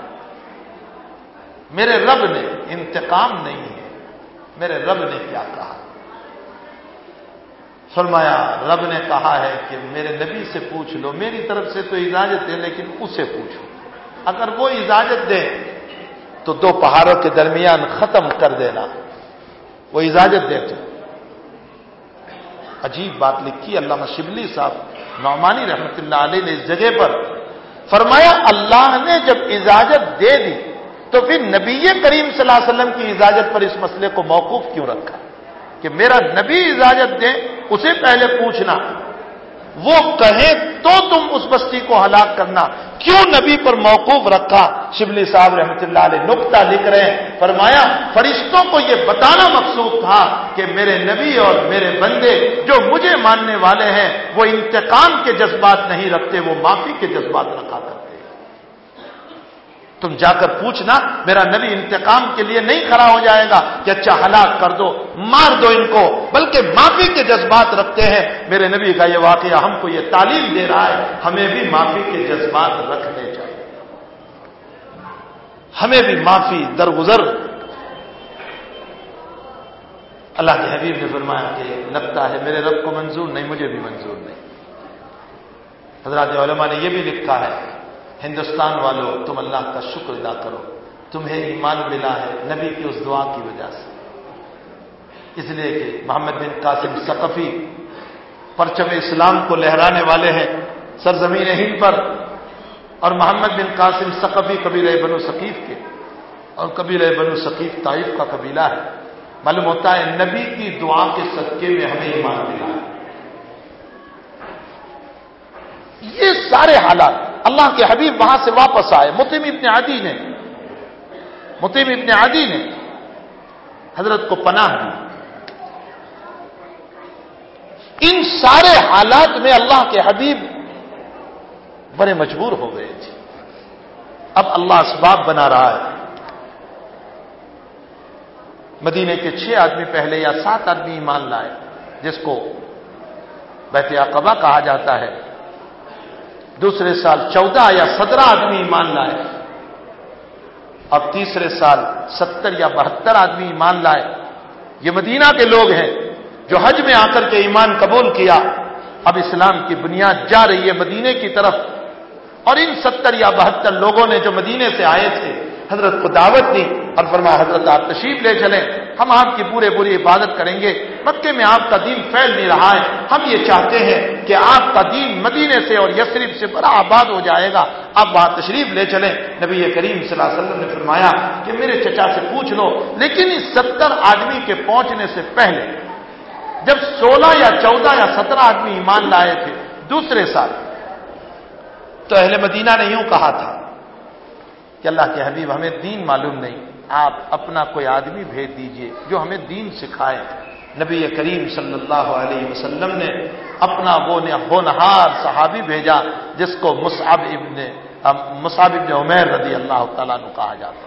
میرے رب نے، انتقام نہیں میرے رب نے کیا کہا۔ فرمایا، رب نے کہا ہے کہ میرے نبی سے پوچھ لو، میری طرف سے تو اجازت ہے لیکن اسے پوچھو۔ اگر وہ اجازت دے تو دو پہاڑوں کے درمیان ختم کر دینا۔ وہ اجازت دے تو عجیب بات لکھی علامہ شبلی صاحب، نعمانی رحمت اللہ علیہ نے اس جگہ پر۔ فرمایا، اللہ نے جب اجازت دے دی تو پھر نبی کریم صلی اللہ علیہ وسلم کی اجازت پر اس مسئلے کو موقوف کیوں رکھا؟ کہ میرا نبی اجازت دے، اسے پہلے پوچھنا۔ وہ کہیں تو تم اس بستی کو ہلاک کرنا۔ کیوں نبی پر موقوف رکھا؟ شبلی صاحب رحمۃ اللہ علیہ نقطہ لکھ رہے ہیں۔ فرمایا، فرشتوں کو یہ بتانا مقصود تھا کہ میرے نبی اور میرے بندے جو مجھے ماننے والے ہیں، وہ انتقام کے جذبات نہیں رکھتے، وہ معافی کے جذبات رکھا کرتے۔ تم جا کر پوچھنا، میرا نبی انتقام کے لیے نہیں کھڑا ہو جائے گا کہ اچھا ہلاک کر دو، مار دو ان کو، بلکہ معافی کے جذبات رکھتے ہیں۔ میرے نبی کا یہ واقعہ ہم کو یہ تعلیم دے رہا ہے، ہمیں بھی معافی کے جذبات رکھنے چاہیے۔ ہمیں بھی معافی درگزر۔ اللہ کے حبیب نے فرمایا کہ لگتا ہے میرے رب کو منظور نہیں، مجھے بھی منظور نہیں۔ حضرات علماء نے یہ بھی لکھا ہے۔ ہندوستان والوں تم اللہ کا شکر ادا کرو۔ تمہیں ایمان ملا ہے نبی کی اس دعا کی وجہ سے۔ اس لیے کہ محمد بن قاسم سقفی پرچم اسلام کو لہرانے والے ہیں سرزمین ہند پر، اور محمد بن قاسم سقفی قبیلہ بنو ثقیف کے، اور قبیلہ بنو ثقیف طائف کا قبیلہ ہے۔ معلوم ہوتا ہے نبی کی دعا کے صدقے میں ہمیں ایمان ملا ہے۔ یہ سارے حالات اللہ کے حبیب وہاں سے واپس آئے۔ متیم ابن عادی نے متیم ابن عادی نے حضرت کو پناہ دی۔ ان سارے حالات میں اللہ کے حبیب بڑے مجبور ہو گئے تھے۔ اب اللہ اسباب بنا رہا ہے۔ مدینے کے چھ آدمی پہلے یا سات آدمی ایمان لائے، جس کو بیت عقبہ کہا جاتا ہے۔ دوسرے سال چودہ یا سترہ آدمی ایمان لائے۔ اب تیسرے سال ستر یا بہتر آدمی ایمان لائے۔ یہ مدینہ کے لوگ ہیں جو حج میں آ کر کے ایمان قبول کیا۔ اب اسلام کی بنیاد جا رہی ہے مدینے کی طرف۔ اور ان ستر یا بہتر لوگوں نے جو مدینے سے آئے تھے حضرت کو دعوت دی اور فرما حضرت آپ تشریف لے چلیں، ہم آپ کی پورے پوری عبادت کریں گے۔ مکے میں آپ کا دین پھیل نہیں رہا ہے۔ ہم یہ چاہتے ہیں کہ آپ کا دین مدینے سے اور یسریف سے بڑا آباد ہو جائے گا۔ آپ وہاں تشریف لے چلیں۔ نبی کریم صلی اللہ علیہ وسلم نے فرمایا کہ میرے چچا سے پوچھ لو، لیکن اس ستر آدمی کے پہنچنے سے پہلے جب سولہ یا چودہ یا سترہ آدمی ایمان لائے تھے دوسرے سال، تو اہل مدینہ نے یوں کہا تھا کہ اللہ کے حبیب ہمیں دین معلوم نہیں۔ آپ اپنا کوئی آدمی بھیج دیجیے جو ہمیں دین سکھائے۔ نبی کریم صلی اللہ علیہ وسلم نے اپنا وہ ہونہار صحابی بھیجا جس کو مصعب ابن مصعب ابن عمیر رضی اللہ تعالیٰ نے کہا جاتا ہے۔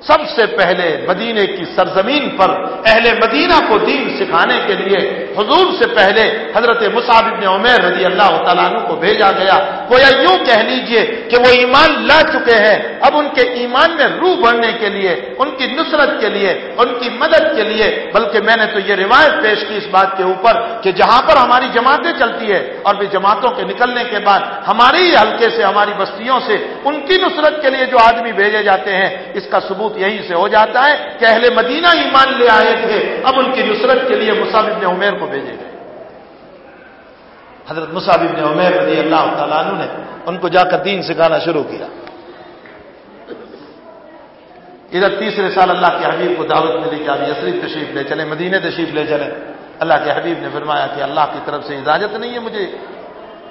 سب سے پہلے مدینے کی سرزمین پر اہل مدینہ کو دین سکھانے کے لیے حضور سے پہلے حضرت مصعب ابن عمیر رضی اللہ تعالیٰ عنہ کو بھیجا گیا۔ گویا یوں کہہ لیجیے کہ وہ ایمان لا چکے ہیں۔ اب ان کے ایمان میں روح بڑھنے کے لیے، ان کی نصرت کے لیے، ان کی مدد کے لیے، بلکہ میں نے تو یہ روایت پیش کی اس بات کے اوپر کہ جہاں پر ہماری جماعتیں چلتی ہے اور بھی جماعتوں کے نکلنے کے بعد ہمارے ہی حلقے سے، ہماری بستیوں سے ان کی نصرت کے لیے جو آدمی بھیجے جاتے ہیں، اس کا ثبوت یہیں سے ہو جاتا ہے کہ اہل مدینہ ایمان لے آئے تھے، اب ان کی نصرت کے لیے ابن عمیر کو بھیجے گئے۔ حضرت ابن عمیر رضی اللہ تعالیٰ عنہ نے ان کو جا کر دین سکھانا شروع کیا۔ ادھر تیسرے سال اللہ کے حبیب کو دعوت ملی کہ آپ یسریف تشریف لے چلیں، مدینہ تشریف لے چلیں۔ اللہ کے حبیب نے فرمایا کہ اللہ کی طرف سے اجازت نہیں ہے مجھے۔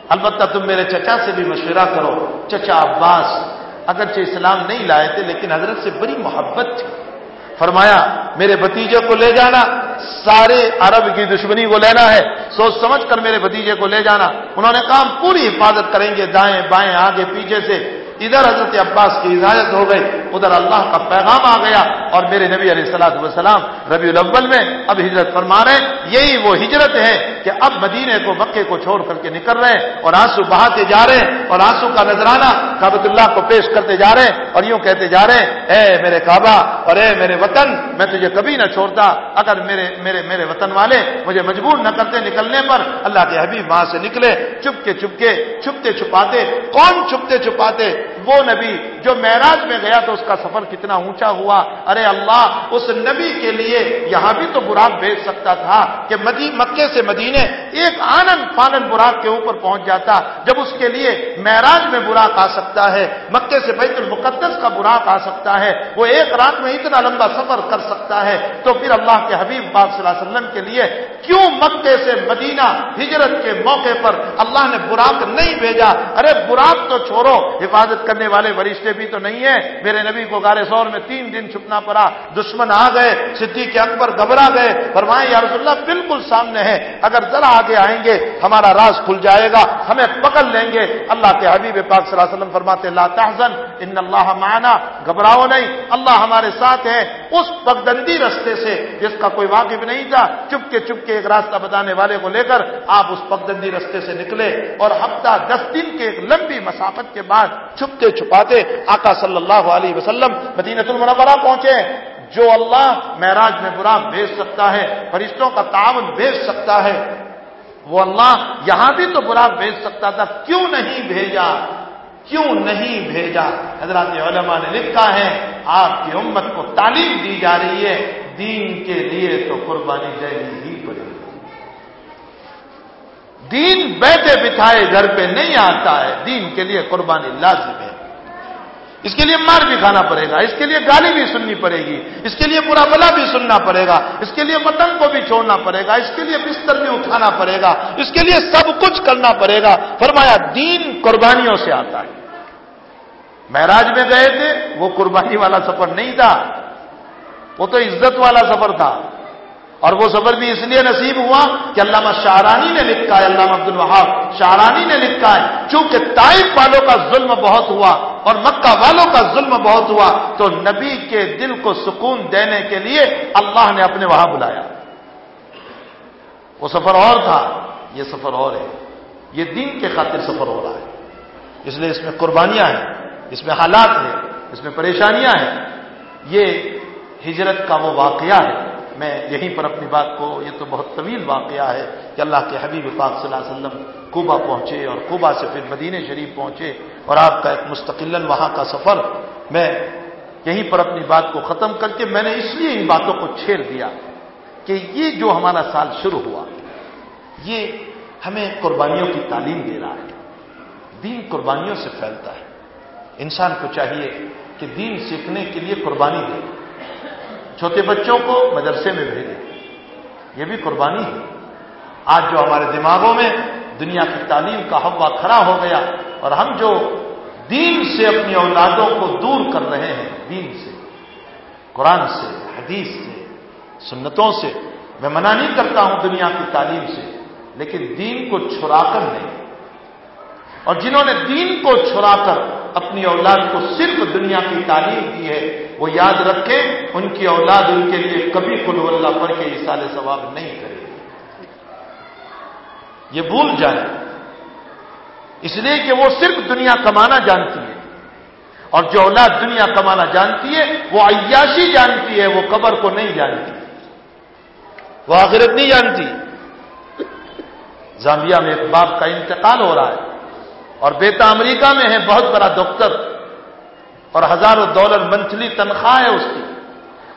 البتہ تم میرے چچا سے بھی مشورہ کرو۔ چچا عباس اگرچہ اسلام نہیں لائے تھے، لیکن حضرت سے بڑی محبت تھی۔ فرمایا، میرے بھتیجے کو لے جانا، سارے عرب کی دشمنی کو لینا ہے۔ سوچ سمجھ کر میرے بھتیجے کو لے جانا۔ انہوں نے کام پوری حفاظت کریں گے، دائیں بائیں، آگے، پیچھے سے۔ ادھر حضرت عباس کی اجازت ہو گئی، ادھر اللہ کا پیغام آ گیا اور میرے نبی علیہ السلاۃ وسلام ربی الاول میں اب ہجرت فرما رہے ہیں۔ یہی وہ ہجرت ہے کہ اب مدینے کو مکے کو چھوڑ کر کے نکل رہے ہیں اور آنسو بہاتے جا رہے ہیں اور آنسو کا نذرانہ کابت اللہ کو پیش کرتے جا رہے ہیں اور یوں کہتے جا رہے ہیں، اے میرے کعبہ اور اے میرے وطن، میں تجھے کبھی نہ چھوڑتا، اگر میرے میرے میرے وطن والے مجھے مجبور نہ کرتے نکلنے پر، اللہ کے حبیب وہاں سے نکلے چپ کے چپ کے چھپتے چھپاتے، کون چھپتے چھپاتے؟ وہ نبی جو معراج میں گیا تو اس کا سفر کتنا اونچا ہوا۔ ارے اللہ، اس نبی کے لیے یہاں بھی تو براق بھیج سکتا تھا کہ مدی، مکے سے مدینے ایک آنند پانند براق کے اوپر پہنچ جاتا، جب اس کے لیے معراج میں براق آ سکتا ہے، مکے سے بیت المقدس کا براق آ سکتا ہے، وہ ایک رات میں اتنا لمبا سفر کر سکتا ہے۔ تو پھر اللہ کے حبیب پاک صلی اللہ علیہ وسلم کے لیے کیوں مکے سے مدینہ ہجرت کے موقع پر اللہ نے براق نہیں بھیجا؟ ارے براق تو چھوڑو، حفاظت کر کرنے والے ورشتے بھی تو نہیں ہیں۔ میرے نبی کو گارے سور میں تین دن چھپنا پڑا۔ دشمن آ گئے، صدیق اکبر گھبرا گئے۔ فرمائے، یا رسول اللہ، بالکل سامنے ہے اگر ذرا آگے آئیں گے، ہمارا راز کھل جائے گا۔ ہمیں پکڑ لیں گے۔ اللہ کے حبیب پاک صلی اللہ علیہ وسلم فرماتے، لا تحزن، ان اللہ معنا۔ گھبراؤ نہیں، اللہ ہمارے ساتھ ہے۔ اس پگدندی رستے سے، جس کا کوئی واقف نہیں تھا چپ کے چپ کے ایک راستہ بتانے والے کو لے کر آپ اس پگدندی رستے سے نکلے۔ اور ہفتہ دس دن کے ایک لمبی مسافت کے بعد چھپ کے چھپتے چھپاتے آقا صلی اللہ علیہ وسلم مدینت المنورہ پہنچے جو اللہ معراج میں برا بھیج سکتا ہے، فرشتوں کا تعاون بھیج سکتا ہے۔ وہ اللہ یہاں بھی تو برا بھیج سکتا تھا، کیوں نہیں بھیجا؟ کیوں نہیں بھیجا؟ حضرات علماء نے لکھا ہے، آپ کی امت کو تعلیم دی جا رہی ہے، دین کے لیے تو قربانی دینی ہی پڑے۔ گی دین بیٹھے بٹھائے گھر پہ نہیں آتا ہے، دین کے لیے قربانی لازم ہے۔ اس کے لیے مار بھی کھانا پڑے گا، اس کے لیے گالی بھی سننی پڑے گی، اس کے لیے برا بلا بھی سننا پڑے گا، اس کے لیے وطن کو بھی چھوڑنا پڑے گا، اس کے لیے بستر بھی اٹھانا پڑے گا، اس کے لیے سب کچھ کرنا پڑے گا۔ فرمایا، دین قربانیوں سے آتا ہے۔ مہراج میں گئے تھے، وہ قربانی والا سفر نہیں تھا، وہ تو عزت والا سفر تھا۔ اور وہ سفر بھی اس لیے نصیب ہوا کہ علامہ شاہرانی نے لکھا ہے، علامہ عبد الوہاب شاہرانی نے لکھا ہے، چونکہ تائف والوں کا ظلم بہت ہوا اور مکہ والوں کا ظلم بہت ہوا، تو نبی کے دل کو سکون دینے کے لیے اللہ نے اپنے وہاں بلایا۔ وہ سفر اور تھا، یہ سفر اور ہے۔ یہ دین کے خاطر سفر ہو رہا ہے۔ اس لیے اس میں قربانیاں ہیں، اس میں حالات ہیں، اس میں پریشانیاں ہیں۔ یہ ہجرت کا وہ واقعہ ہے۔ میں یہیں پر اپنی بات کو، یہ تو بہت طویل واقعہ ہے کہ اللہ کے حبیب پاک صلی اللہ علیہ وسلم کوبا پہنچے اور کوبا سے پھر مدینہ شریف پہنچے اور آپ کا ایک مستقل وہاں کا سفر میں یہیں پر اپنی بات کو ختم کر کے میں نے اس لیے ان باتوں کو چھیڑ دیا کہ یہ جو ہمارا سال شروع ہوا، یہ ہمیں قربانیوں کی تعلیم دے رہا ہے۔ دین قربانیوں سے پھیلتا ہے۔ انسان کو چاہیے کہ دین سیکھنے کے لیے قربانی دے۔ چھوٹے بچوں کو مدرسے میں بھیجے یہ بھی قربانی ہے۔ آج جو ہمارے دماغوں میں دنیا کی تعلیم کا ہوا کھڑا ہو گیا اور ہم جو دین سے اپنی اولادوں کو دور کر رہے ہیں، دین سے، قرآن سے، حدیث سے، سنتوں سے، میں منع نہیں کرتا ہوں دنیا کی تعلیم سے، لیکن دین کو چھڑا کر نہیں۔ اور جنہوں نے دین کو چھڑا کر اپنی اولاد کو صرف دنیا کی تعلیم دی ہے، وہ یاد رکھیں، ان کی اولاد ان کے لیے کبھی کلو اللہ پڑھ کے اشال ثواب نہیں کرے یہ بھول جائے اس لیے کہ وہ صرف دنیا کمانا جانتی ہے۔ اور جو اولاد دنیا کمانا جانتی ہے، وہ عیاشی جانتی ہے، وہ قبر کو نہیں جانتی۔ وہ آخرت نہیں جانتی۔ زامبیا میں ایک باپ کا انتقال ہو رہا ہے۔ اور بیٹا امریکہ میں ہے بہت بڑا ڈاکٹر اور ہزاروں ڈالر منتھلی تنخواہ ہے اس کی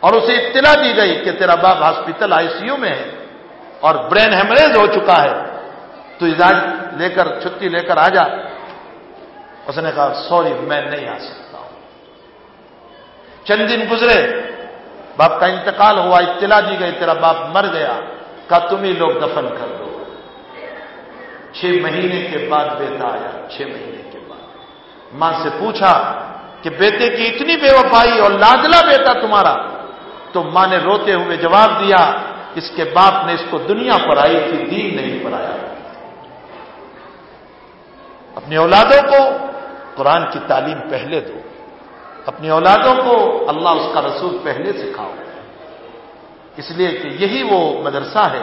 اور اسے اطلاع دی گئی کہ تیرا باپ ہاسپٹل آئی سی یو میں ہے اور برین ہیمریج ہو چکا ہے۔ تو علاج لے کر چھٹی لے کر آ جا۔ اس نے کہا سوری میں نہیں آ سکتا ہوں۔ چند دن گزرے، باپ کا انتقال ہوا، اطلاع دی گئی، تیرا باپ مر گیا۔ کہا، تم ہی لوگ دفن کر دو۔ چھ مہینے کے بعد بیٹا آیا، چھ مہینے کے بعد۔ ماں سے پوچھا کہ بیٹے کی اتنی بے وفائی اور لادلا بیٹا تمہارا؟ تو ماں نے روتے ہوئے جواب دیا، اس کے باپ نے اس کو دنیا پر آئی تھی، دین نہیں پڑھایا اپنی اولادوں کو قرآن کی تعلیم پہلے دو۔ اپنی اولادوں کو اللہ اس کا رسول پہلے سکھاؤ۔ اس لیے کہ یہی وہ مدرسہ ہے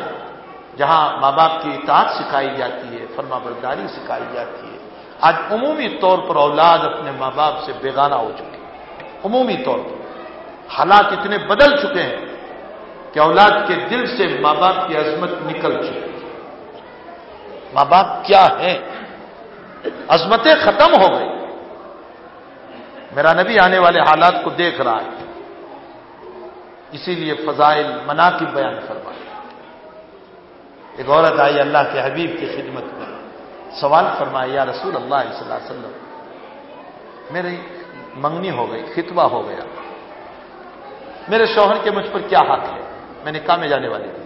جہاں ماں باپ کی اطاعت سکھائی جاتی ہے، فرما برداری سکھائی جاتی ہے۔ آج عمومی طور پر اولاد اپنے ماں باپ سے بیگانہ ہو چکے عمومی طور پر۔ حالات اتنے بدل چکے ہیں کہ اولاد کے دل سے ماں باپ کی عظمت نکل چکی ماں باپ کیا ہیں؟ عظمتیں ختم ہو گئی۔ میرا نبی آنے والے حالات کو دیکھ رہا ہے۔ اسی لیے فضائل منا کی بیان فرمائے۔ ایک عورت آئی اللہ کے حبیب کی خدمت میں سوال فرمایا، یا رسول اللہ صلی اللہ علیہ وسلم میری منگنی ہو گئی، خطبہ ہو گیا۔ میرے شوہر کے مجھ پر کیا حق ہے؟ میں نے کہا میں جانے والی تھی؟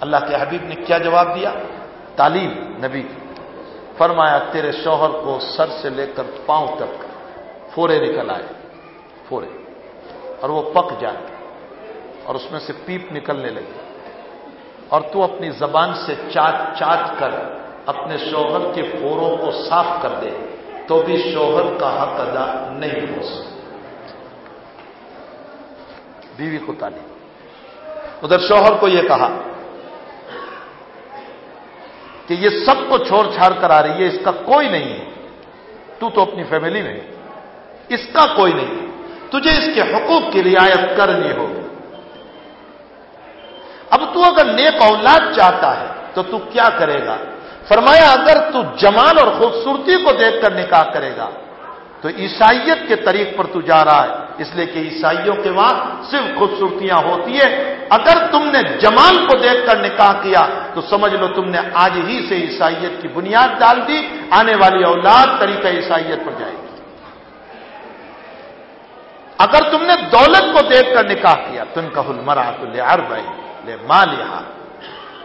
اللہ کے حبیب نے کیا جواب دیا؟ تعلیم، نبی۔ کی فرمایا، تیرے شوہر کو سر سے لے کر پاؤں تک فورے نکل آئے، فورے۔ اور وہ پک جائے اور اس میں سے پیپ نکلنے لگی۔ اور تو اپنی زبان سے چاٹ چاٹ کر اپنے شوہر کے فوروں کو صاف کر دے، تو بھی شوہر کا حق ادا نہیں ہو سکتا۔ بیوی کو تعلیم ادھر شوہر کو یہ کہا کہ یہ سب کو چھوڑ چھاڑ کر آ رہی ہے، اس کا کوئی نہیں ہے۔ تو تو اپنی فیملی میں اس کا کوئی نہیں۔ تجھے اس کے حقوق کی رعایت کرنی ہوگی۔ اب تو اگر نیک اولاد چاہتا ہے تو تو کیا کرے گا؟ فرمایا، اگر تو جمال اور خوبصورتی کو دیکھ کر نکاح کرے گا، تو عیسائیت کے طریق پر تو جا رہا ہے۔ اس لیے کہ عیسائیوں کے وہاں صرف خوبصورتیاں ہوتی ہے اگر تم نے جمال کو دیکھ کر نکاح کیا، تو سمجھ لو تم نے آج ہی سے عیسائیت کی بنیاد ڈال دی، آنے والی اولاد طریقہ عیسائیت پر جائے گی۔ اگر تم نے دولت کو دیکھ کر نکاح کیا تم کا حلمرا تو لے لے ماں لیا۔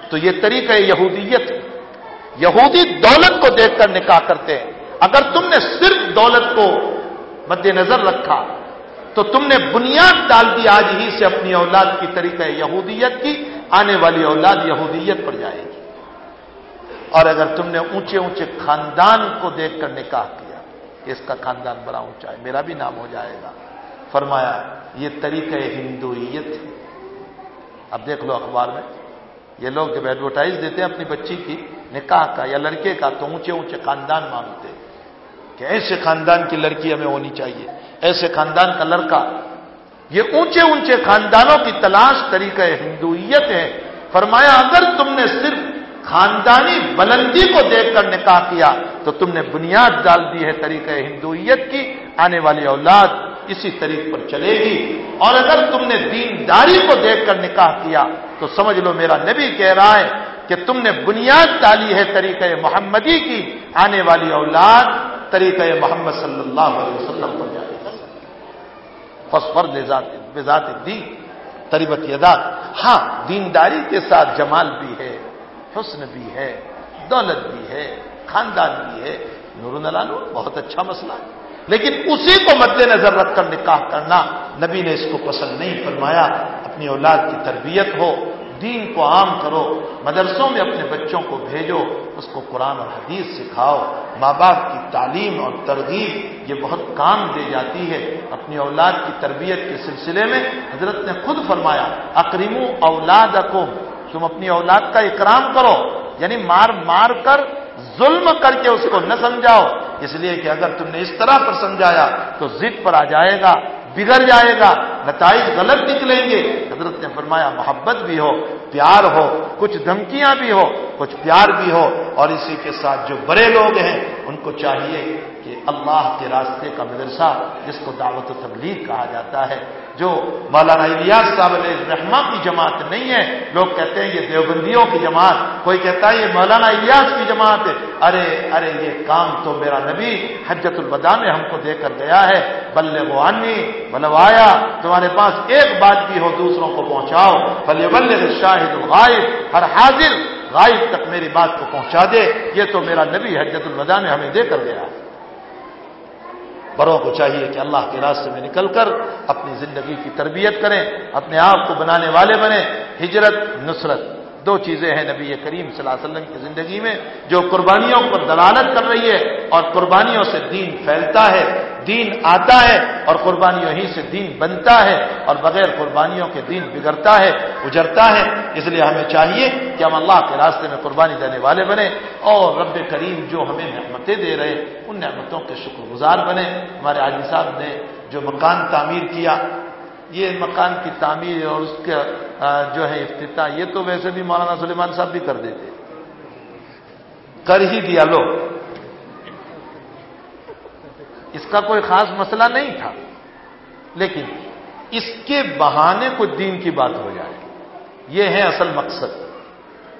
تو یہ طریقہ یہودیت یہودی دولت کو دیکھ کر نکاح کرتے ہیں۔ اگر تم نے صرف دولت کو مد نظر رکھا، تو تم نے بنیاد ڈال دی آج ہی سے اپنی اولاد کی طریقہ یہودیت کی، آنے والی اولاد یہودیت پر جائے گی۔ اور اگر تم نے اونچے اونچے خاندان کو دیکھ کر نکاح کیا کہ اس کا خاندان بڑا اونچا ہے، میرا بھی نام ہو جائے گا۔ فرمایا، یہ طریقہ ہندویت ہے۔ اب دیکھ لو اخبار میں، یہ لوگ جب ایڈورٹائز دیتے ہیں اپنی بچی کی نکاح کا یا لڑکے کا، تو اونچے اونچے خاندان مانگتے ہیں کہ ایسے خاندان کی لڑکی ہمیں ہونی چاہیے، ایسے خاندان کا لڑکا۔ یہ اونچے اونچے خاندانوں کی تلاش طریقہ ہندویت ہے۔ فرمایا، اگر تم نے صرف خاندانی بلندی کو دیکھ کر نکاح کیا، تو تم نے بنیاد ڈال دی ہے طریقہ ہندویت کی۔ آنے والی اولاد اسی طریق پر چلے گی۔ اور اگر تم نے دینداری کو دیکھ کر نکاح کیا، تو سمجھ لو میرا نبی کہہ رہا ہے کہ تم نے بنیاد ڈالی ہے طریقہ محمدی کی۔ آنے والی اولاد طریقہ محمد صلی اللہ علیہ وسلم پر جائے فسفر ذات دی تریبت یدا ہاں دینداری کے ساتھ جمال بھی ہے، حسن بھی ہے، دولت بھی ہے، خاندان بھی ہے۔ نور نلانو بہت اچھا مسئلہ ہے۔ لیکن اسی کو مد نظر رکھ کر نکاح کرنا، نبی نے اس کو پسند نہیں فرمایا، اپنی اولاد کی تربیت ہو، دین کو عام کرو، مدرسوں میں اپنے بچوں کو بھیجو، اس کو قرآن اور حدیث سکھاؤ، ماں باپ کی تعلیم اور ترغیب، یہ بہت کام دے جاتی ہے۔ اپنی اولاد کی تربیت کے سلسلے میں حضرت نے خود فرمایا اکریم اولاد تم اپنی اولاد کا اکرام کرو یعنی مار مار کر ظلم کر کے اس کو نہ سمجھاؤ، اس لیے کہ اگر تم نے اس طرح پر سمجھایا تو ضد پر آ جائے گا، بگڑ جائے گا، نتائج غلط نکلیں گے۔ حضرت نے فرمایا، محبت بھی ہو، پیار ہو، کچھ دھمکیاں بھی ہو، کچھ پیار بھی ہو۔ اور اسی کے ساتھ جو بڑے لوگ ہیں، ان کو چاہیے کہ اللہ کے راستے کا مدرسہ، جس کو دعوت و تبلیغ کہا جاتا ہے جو مولانا الیاس صاحب علیہ رحمہ کی جماعت نہیں ہے، لوگ کہتے ہیں یہ دیوبندیوں کی جماعت۔ کوئی کہتا ہے یہ مولانا الیاس کی جماعت ہے۔ ارے ارے، یہ کام تو میرا نبی حجت البدا میں ہم کو دے کر گیا ہے۔ بلے وہ آنی بلوایا تمہارے پاس ایک بات بھی ہو، دوسروں کو پہنچاؤ۔ بلے بلے شاہد الغائب، ہر حاضر غائب تک میری بات کو پہنچا دے۔ یہ تو میرا نبی حجت البدا میں ہمیں دے کر گیا ہے۔ بڑوں کو چاہیے کہ اللہ کے راستے میں نکل کر اپنی زندگی کی تربیت کریں، اپنے آپ کو بنانے والے بنیں۔ ہجرت، نصرت، دو چیزیں ہیں نبی کریم صلی اللہ علیہ وسلم کی زندگی میں جو قربانیوں پر دلالت کر رہی ہے اور قربانیوں سے دین پھیلتا ہے۔ دین آتا ہے اور قربانیوں ہی سے دین بنتا ہے اور بغیر قربانیوں کے دین بگڑتا ہے، اجرتا ہے۔ اس لیے ہمیں چاہیے کہ ہم اللہ کے راستے میں قربانی دینے والے بنے اور رب کریم جو ہمیں نعمتیں دے رہے ان نعمتوں کے شکر گزار بنے ہمارے عاجی صاحب نے جو مکان تعمیر کیا، یہ مکان کی تعمیر اور اس کا جو ہے افتتاح، یہ تو ویسے بھی مولانا سلیمان صاحب بھی کر دیتے۔ کر ہی دیا لو۔ اس کا کوئی خاص مسئلہ نہیں تھا۔ لیکن اس کے بہانے کو دین کی بات ہو جائے۔ یہ ہے اصل مقصد۔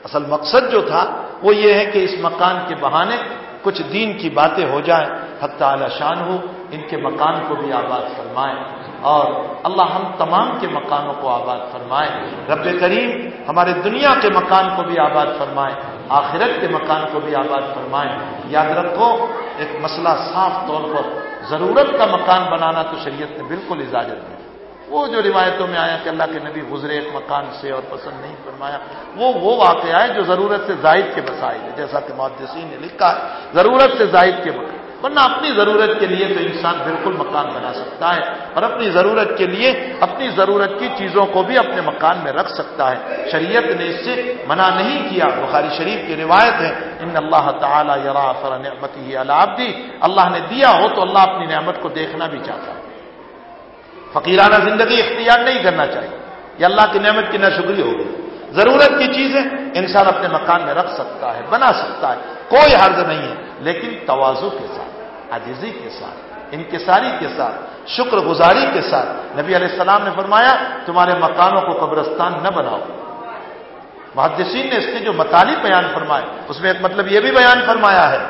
اصل مقصد جو تھا وہ یہ ہے کہ اس مکان کے بہانے کچھ دین کی باتیں ہو جائیں۔ حتی تعالی شان ہو، ان کے مکان کو بھی آباد فرمائے اور اللہ ہم تمام کے مکانوں کو آباد فرمائے۔ رب کریم ہمارے دنیا کے مکان کو بھی آباد فرمائے۔ آخرت کے مکان کو بھی آباد فرمائے یاد رکھو، ایک مسئلہ صاف طور پر ضرورت کا مکان بنانا تو شریعت نے بالکل اجازت دی وہ جو روایتوں میں آیا کہ اللہ کے نبی گزرے ایک مکان سے اور پسند نہیں فرمایا، وہ وہ واقعہ ہے جو ضرورت سے زائد کے مسائل ہے جیسا کہ معدسین نے لکھا ہے، ضرورت سے زائد کے مکان۔ ورنہ اپنی ضرورت کے لیے تو انسان بالکل مکان بنا سکتا ہے اور اپنی ضرورت کے لیے اپنی ضرورت کی چیزوں کو بھی اپنے مکان میں رکھ سکتا ہے۔ شریعت نے اس سے منع نہیں کیا۔ بخاری شریف کی روایت ہے، ان اللہ تعالیٰ نعمت ہی اللہ اللہ نے دیا ہو تو اللہ اپنی نعمت کو دیکھنا بھی چاہتا ہے۔ فقیرانہ زندگی اختیار نہیں کرنا چاہیے۔ یہ اللہ کی نعمت کی نہ شکری ہوگی۔ ضرورت کی چیزیں انسان اپنے مکان میں رکھ سکتا ہے، بنا سکتا ہے۔ کوئی حرض نہیں ہے، لیکن توازو کے ساتھ عجیزی کے ساتھ، انکساری کے ساتھ شکر گزاری کے ساتھ۔ نبی علیہ السلام نے فرمایا، تمہارے مکانوں کو قبرستان نہ بناؤ۔ محدثین نے اس کے جو مطالب بیان فرمائے، اس میں ایک مطلب یہ بھی بیان فرمایا ہے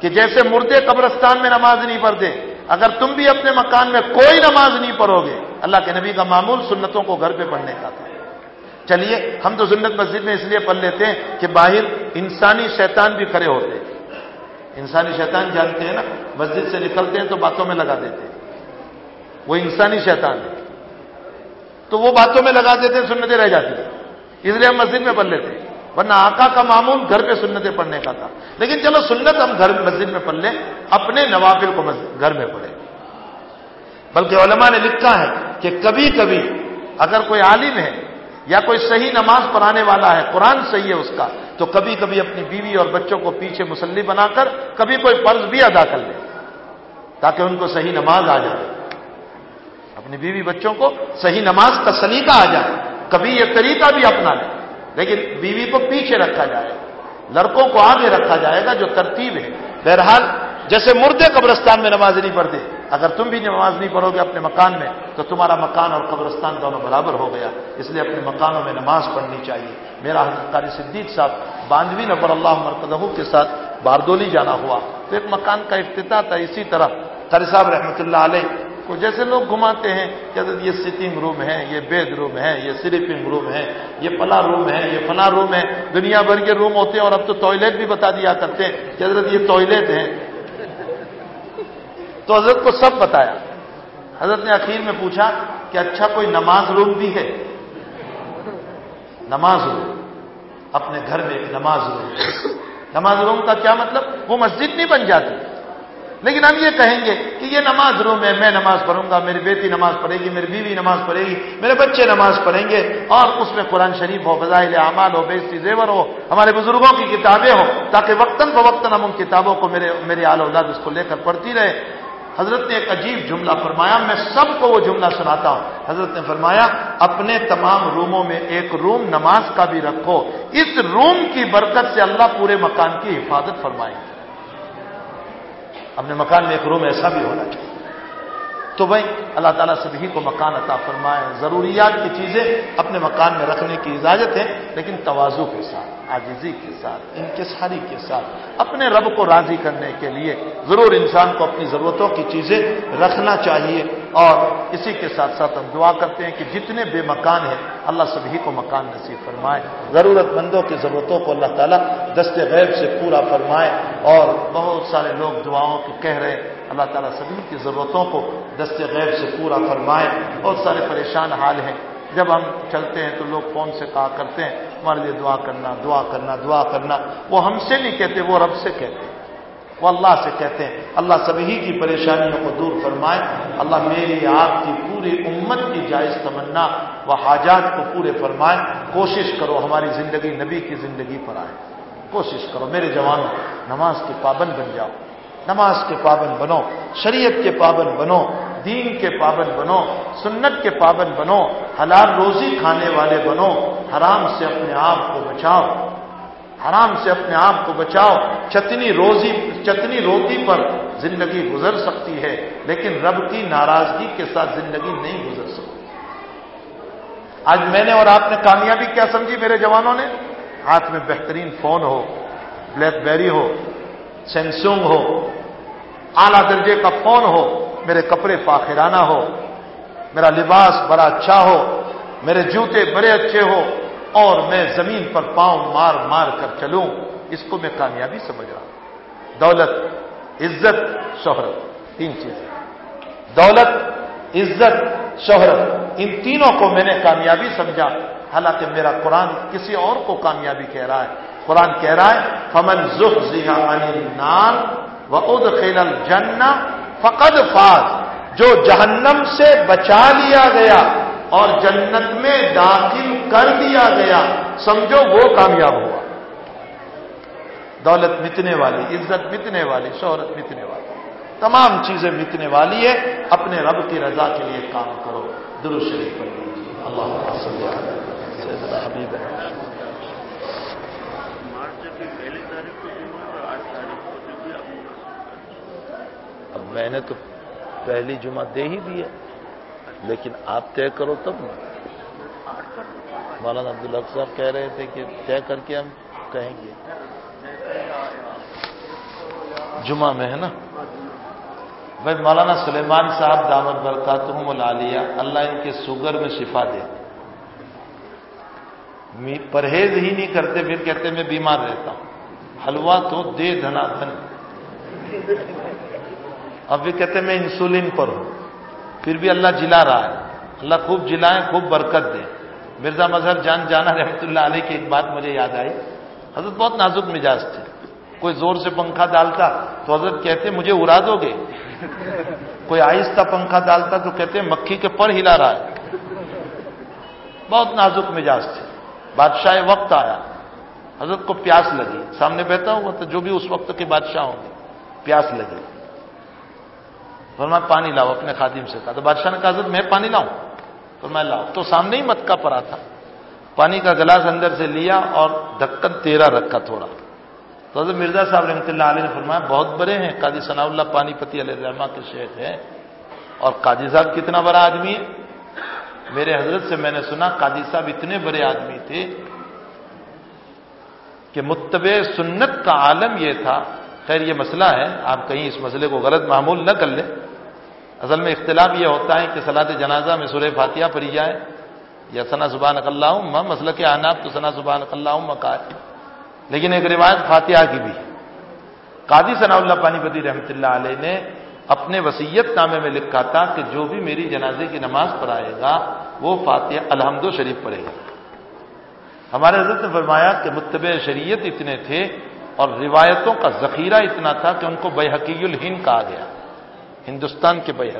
کہ جیسے مردے قبرستان میں نماز نہیں پڑھتے، اگر تم بھی اپنے مکان میں کوئی نماز نہیں پڑھو گے، اللہ کے نبی کا معمول سنتوں کو گھر پہ پڑھنے کا تھا۔ چلیے، ہم تو سنت مسجد میں اس لیے پڑھ لیتے ہیں کہ باہر انسانی شیطان بھی کھڑے ہوتے ہیں۔ انسانی شیطان جانتے ہیں نا، مسجد سے نکلتے ہیں تو باتوں میں لگا دیتے ہیں۔ وہ انسانی شیطان ہے۔ تو وہ باتوں میں لگا دیتے ہیں، سنتیں رہ جاتی ہیں۔ اس لیے ہم مسجد میں پڑھ لیتے ہیں۔ ورنہ آقا کا معمول گھر پہ سنتیں پڑھنے کا تھا۔ لیکن چلو، سنت ہم گھر مسجد میں پڑھ لیں، اپنے نوافل کو گھر میں پڑھیں۔ بلکہ علماء نے لکھا ہے کہ کبھی کبھی اگر کوئی عالم ہے یا کوئی صحیح نماز پڑھانے والا ہے، قرآن صحیح ہے اس کا، تو کبھی کبھی اپنی بیوی اور بچوں کو پیچھے مسلی بنا کر کبھی کوئی فرض بھی ادا کر لے، تاکہ ان کو صحیح نماز آ جائے۔ اپنی بیوی بچوں کو صحیح نماز کا سلیقہ آ جائے، کبھی یہ طریقہ بھی اپنا لے، لیکن بیوی کو پیچھے رکھا جائے، لڑکوں کو آگے رکھا جائے گا جو ترتیب ہے۔ بہرحال، جیسے مردے قبرستان میں نماز نہیں پڑھتے اگر تم بھی نماز نہیں پڑھو گے اپنے مکان میں، تو تمہارا مکان اور قبرستان دونوں برابر ہو گیا۔ اس لیے اپنے مکانوں میں نماز پڑھنی چاہیے۔ میرا حضرت قاری صدیق صاحب باندوی نبر اللہ مرکز کے ساتھ باردولی جانا ہوا۔ تو ایک مکان کا افتتاح تھا اسی طرح۔ قاری صاحب رحمۃ اللہ علیہ کو جیسے لوگ گھماتے ہیں کہ یہ سٹنگ روم ہے، یہ بیڈ روم ہے، یہ سلیپنگ روم ہے، یہ پلا روم ہے، یہ فلاں روم ہے۔ دنیا بھر کے روم ہوتے ہیں اور اب تو ٹوائلٹ بھی بتا دیا کرتے ہیں کہ حضرت یہ ٹوائلٹ ہے۔ تو حضرت کو سب بتایا۔ حضرت نے اخیر میں پوچھا کہ اچھا کوئی نماز روم بھی ہے؟ نماز روم اپنے گھر میں ایک نماز روم نماز روم کا کیا مطلب؟ وہ مسجد نہیں بن جاتی۔ لیکن ہم یہ کہیں گے کہ یہ نماز روم ہے میں نماز پڑھوں گا، میری بیٹی نماز پڑھے گی، میری بیوی نماز پڑھے گی، میرے بچے نماز پڑھیں گے، اور اس میں قرآن شریف ہو، فضائل اعمال ہو بیسی زیور ہو، ہمارے بزرگوں کی کتابیں ہوں، تاکہ وقتاً فوقتاً ہم ان کتابوں کو میرے میری آل اولاد اس کو لے کر پڑھتی رہے۔ حضرت نے ایک عجیب جملہ فرمایا، میں سب کو وہ جملہ سناتا ہوں۔ حضرت نے فرمایا، اپنے تمام روموں میں ایک روم نماز کا بھی رکھو، اس روم کی برکت سے اللہ پورے مکان کی حفاظت فرمائے۔ اپنے مکان میں ایک روم ایسا بھی ہونا چاہیے۔ تو بھائی، اللہ تعالیٰ سبھی کو مکان عطا فرمائے۔ ضروریات کی چیزیں اپنے مکان میں رکھنے کی اجازت ہے، لیکن توازو کے ساتھ آجزی کے ساتھ، انکساری کے ساتھ، اپنے رب کو راضی کرنے کے لیے ضرور انسان کو اپنی ضرورتوں کی چیزیں رکھنا چاہیے۔ اور اسی کے ساتھ ساتھ ہم دعا کرتے ہیں کہ جتنے بے مکان ہیں، اللہ سبھی کو مکان نصیب فرمائے۔ ضرورت مندوں کی ضرورتوں کو اللہ تعالیٰ دست غیب سے پورا فرمائے۔ اور بہت سارے لوگ دعاؤں کے کہہ رہے ہیں اللہ تعالیٰ سبھی کی ضرورتوں کو دست غیب سے پورا فرمائے بہت سارے پریشان حال ہیں۔ جب ہم چلتے ہیں تو لوگ فون سے کہا کرتے ہیں، ہمارے لیے دعا کرنا دعا کرنا دعا کرنا۔ وہ ہم سے نہیں کہتے، وہ رب سے کہتے ہیں۔ وہ اللہ سے کہتے ہیں۔ اللہ سبھی کی پریشانیوں کو دور فرمائے۔ اللہ میری آپ کی پوری امت کی جائز تمنا و حاجات کو پورے فرمائے۔ کوشش کرو ہماری زندگی نبی کی زندگی پر آئے۔ کوشش کرو، میرے جوانوں، نماز کے پابند بن جاؤ۔ نماز کے پابند بنو، شریعت کے پابند بنو، دین کے پابند بنو، سنت کے پابند بنو، حلال روزی کھانے والے بنو، حرام سے اپنے آپ کو بچاؤ، حرام سے اپنے آپ کو بچاؤ، چتنی روزی، چتنی روٹی پر زندگی گزر سکتی ہے، لیکن رب کی ناراضگی کے ساتھ زندگی نہیں گزر سکتی۔ آج میں نے اور آپ نے کامیابی کیا سمجھی میرے جوانوں نے؟ ہاتھ میں بہترین فون ہو، بلیک بیری ہو، سیمسنگ ہو اعلی درجے کا فون ہو؟ میرے کپڑے پاخرانہ ہو، میرا لباس بڑا اچھا ہو، میرے جوتے بڑے اچھے ہو، اور میں زمین پر پاؤں مار مار کر چلوں، اس کو میں کامیابی سمجھ رہا ہوں۔ دولت، عزت، شہرت، تین چیزیں۔ دولت، عزت، شہرت، ان تینوں کو میں نے کامیابی سمجھا۔ حالانکہ میرا قرآن کسی اور کو کامیابی کہہ رہا ہے۔ قرآن کہہ رہا ہے، فمن نان و اد خیل فقد فاض جو جہنم سے بچا لیا گیا اور جنت میں داخل کر دیا گیا، سمجھو وہ کامیاب ہوا۔ دولت مٹنے والی، عزت مٹنے والی، شہرت مٹنے والی، تمام چیزیں مٹنے والی ہے، اپنے رب کی رضا کے لیے کام کرو۔ شریف پڑھ اللہ حبیب میں نے تو پہلی جمعہ دے ہی دی ہے لیکن آپ طے کرو تب نا۔ مولانا عبدالحق صاحب کہہ رہے تھے کہ طے کر کے ہم کہیں گے۔ جمعہ میں ہے نا۔ بھائی مولانا سلیمان صاحب دامد برکاتہم العالیہ، اللہ ان کے سوگر میں شفا دے۔ پرہیز ہی نہیں کرتے، پھر کہتے میں بیمار رہتا ہوں۔ حلوہ تو دے دھنا دھن اب بھی کہتے میں انسولین پر ہوں۔ پھر بھی اللہ جلا رہا ہے۔ اللہ خوب جلائیں، خوب برکت دے مرزا مظہر جان جانا رحمۃ اللہ علیہ کی ایک بات مجھے یاد آئی۔ حضرت بہت نازک مزاج تھے۔ کوئی زور سے پنکھا ڈالتا تو حضرت کہتے مجھے اڑا دو گے۔ کوئی آہستہ پنکھا ڈالتا تو کہتے مکھی کے پر ہلا رہا ہے۔ بہت نازک مزاج تھے۔ بادشاہ وقت آیا۔ حضرت کو پیاس لگی۔ سامنے بہتا ہوا تو جو بھی اس وقت کے بادشاہ ہوں گے، پیاس لگی۔ فرمایا، پانی لاؤ اپنے خادم سے کہا، تو بادشاہ نے کہا، حضرت، میں پانی لاؤں؟ تو میں لاؤ۔ تو سامنے ہی متکا پڑا تھا۔ پانی کا گلاس اندر سے لیا اور ڈھکن تیرا رکھا تھوڑا۔ تو حضرت مرزا صاحب رحمۃ اللہ علیہ نے فرمایا، بہت بڑے ہیں۔ قاضی ثناء اللہ پانی پتی علیہ الرحمٰ کے شیخ ہیں۔ اور قاضی صاحب کتنا بڑا آدمی ہے؟ میرے حضرت سے میں نے سنا، قاضی صاحب اتنے بڑے آدمی تھے کہ متبع سنت کا عالم یہ تھا۔ خیر، یہ مسئلہ ہے۔ آپ کہیں اس مسئلے کو غلط معمول نہ کر لیں۔ اصل میں اختلاف یہ ہوتا ہے کہ سلاد جنازہ میں سورہ فاتحہ پڑھی جائے یا ثنا زبان اللہ ہاں، مسئلہ کے آناب تو ثنا زبان اللہ کا ہے۔ لیکن ایک روایت فاتحہ کی بھی قادی ثناء اللہ پانی پتی رحمۃ اللہ علیہ نے اپنے وسیعت نامے میں لکھا تھا کہ جو بھی میری جنازے کی نماز پڑھائے گا، وہ فاتحہ الحمد و شریف پڑھے گا۔ ہمارے حضرت نے فرمایا کہ متبع شریعت اتنے تھے اور روایتوں کا ذخیرہ اتنا تھا کہ ان کو بے حقی الہند کہا گیا۔ ہندوستان کے بے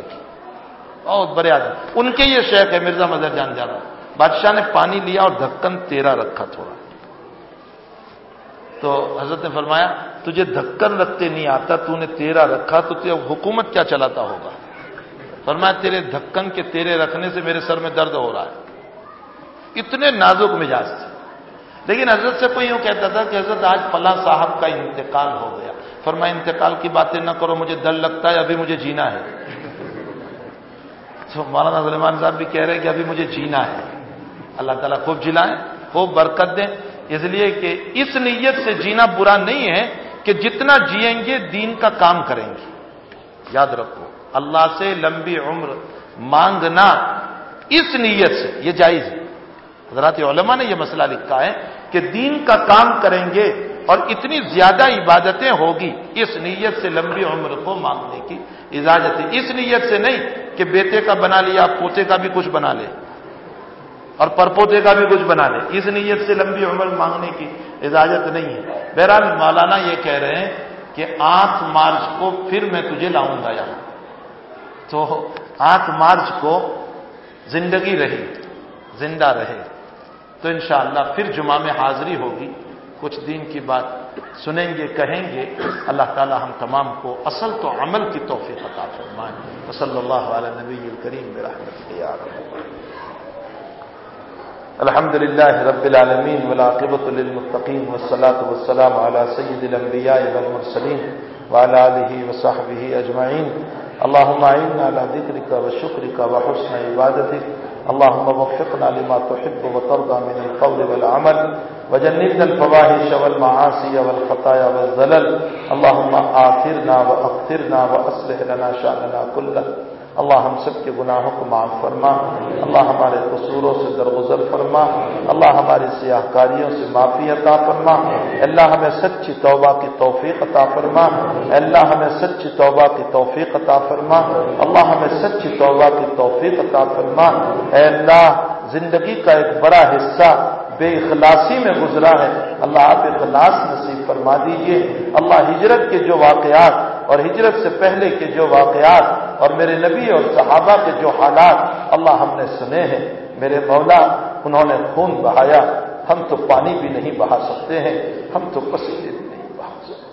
بہت بڑے آدمی۔ ان کے یہ شیخ ہے، مرزا مظہر جان جانا۔ بادشاہ نے پانی لیا اور دھکن تیرا رکھا تھوڑا۔ تو حضرت نے فرمایا، تجھے دھکن رکھتے نہیں آتا، تو نے تیرا رکھا، تو حکومت کیا چلاتا ہوگا؟ فرمایا، تیرے دھکن کے تیرے رکھنے سے میرے سر میں درد ہو رہا ہے۔ اتنے نازک مزاج تھے۔ لیکن حضرت سے کوئی یوں کہتا تھا کہ حضرت، آج فلاں صاحب کا انتقال ہو گیا۔ فرمایا انتقال کی باتیں نہ کرو مجھے ڈر لگتا ہے، ابھی مجھے جینا ہے۔ تو مولانا سلمان صاحب بھی کہہ رہے ہیں کہ ابھی مجھے جینا ہے۔ اللہ تعالیٰ خوب جلائیں، خوب برکت دیں۔ اس لیے کہ اس نیت سے جینا برا نہیں ہے کہ جتنا جیئیں گے، دین کا کام کریں گے۔ یاد رکھو، اللہ سے لمبی عمر مانگنا اس نیت سے، یہ جائز ہے۔ حضرات علماء نے یہ مسئلہ لکھا ہے کہ دین کا کام کریں گے اور اتنی زیادہ عبادتیں ہوگی اس نیت سے لمبی عمر کو مانگنے کی اجازت ہے۔ اس نیت سے نہیں کہ بیٹے کا بنا لیا، پوتے کا بھی کچھ بنا لے اور پرپوتے کا بھی کچھ بنا لے۔ اس نیت سے لمبی عمر مانگنے کی اجازت نہیں ہے۔ بہرحال مولانا یہ کہہ رہے ہیں کہ آٹھ مارچ کو پھر میں تجھے لاؤں گا یہاں تو آٹھ مارچ کو زندگی رہی، زندہ رہے۔ تو انشاءاللہ پھر جمعہ میں حاضری ہوگی۔ کچھ دین کی بات سنیں گے، کہیں گے، اللہ تعالی ہم تمام کو اصل تو عمل کی توفیق عطا فرمائیں صلی اللہ علیہ نبی الکریم الحمد للہ رب العالمین۔ ولاقبۃ للمتقین والصلاة والسلام على سید الانبیاء والمرسلین وعلى آلہ وصحبہ اجمعین۔ اللہم اعنا على ذکرک وشکرک وحسن عبادتک۔ اللهم وفقنا لما تحب وترضى من القول والعمل، وجنبنا الفواحش والمعاصي والخطايا والزلل. اللهم آثرنا وأغفرنا وأصلح لنا شأننا كله. اللہ ہم سب کے گناہوں کو معاف فرما، اللہ ہمارے قصوروں سے درگزر فرما، اللہ ہماری سیاہ کاریوں سے معافی عطا فرما، اللہ ہمیں سچی توبہ کی توفیق عطا فرما، اللہ ہمیں سچی توبہ کی توفیق عطا فرما، اللہ ہمیں سچی توبہ کی توفیق عطا فرما۔ اے اللہ، زندگی کا ایک بڑا حصہ بے اخلاصی میں گزرا ہے۔ اللہ آپ اخلاص نصیب فرما دیجیے۔ اللہ ہجرت کے جو واقعات اور ہجرت سے پہلے کے جو واقعات اور میرے نبی اور صحابہ کے جو حالات اللہ ہم نے سنے ہیں، میرے مولا انہوں نے خون بہایا، ہم تو پانی بھی نہیں بہا سکتے ہیں، ہم تو پسینے بھی نہیں بہا سکتے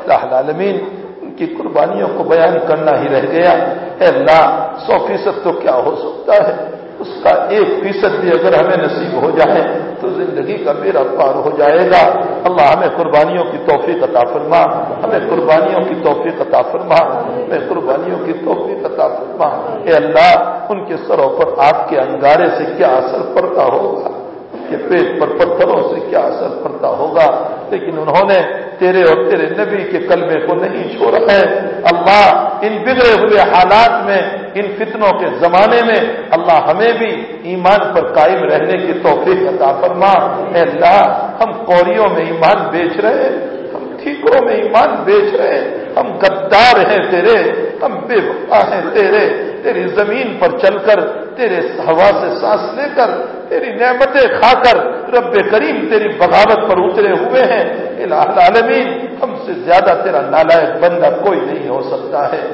اللہ العالمین، ان کی قربانیوں کو بیان کرنا ہی رہ گیا۔ اے اللہ، سو فیصد تو کیا ہو سکتا ہے؟ اس کا ایک فیصد بھی اگر ہمیں نصیب ہو جائے تو زندگی کا میرا پار ہو جائے گا۔ اللہ ہمیں قربانیوں کی توفیق عطا فرما۔ ہمیں قربانیوں کی توفیق عطا فرما۔ ہمیں قربانیوں کی توفیق عطا فرما۔ اے اللہ، ان کے سروں پر آپ کے انگارے سے کیا اثر پڑتا ہوگا؟ کہ پیٹ پر پتھروں سے کیا اثر پڑتا ہوگا؟ لیکن انہوں نے تیرے اور تیرے نبی کے کلمے کو نہیں چھوڑا ہے۔ اللہ ان بگڑے ہوئے حالات میں، ان فتنوں کے زمانے میں اللہ ہمیں بھی ایمان پر قائم رہنے کی توفیق عطا فرما۔ اے اللہ، ہم کوریوں میں ایمان بیچ رہے ہیں۔ ٹھیکروں میں ایمان بیچ رہے ہیں۔ ہم گدار ہیں تیرے، ہم بے وفا ہیں تیرے۔ تیری زمین پر چل کر، تیرے ہوا سے سانس لے کر، تیری نعمتیں کھا کر رب کریم تیری بغاوت پر اترے ہوئے ہیں۔ العالمین، ہم سے زیادہ تیرا نالائق بندہ کوئی نہیں ہو سکتا ہے۔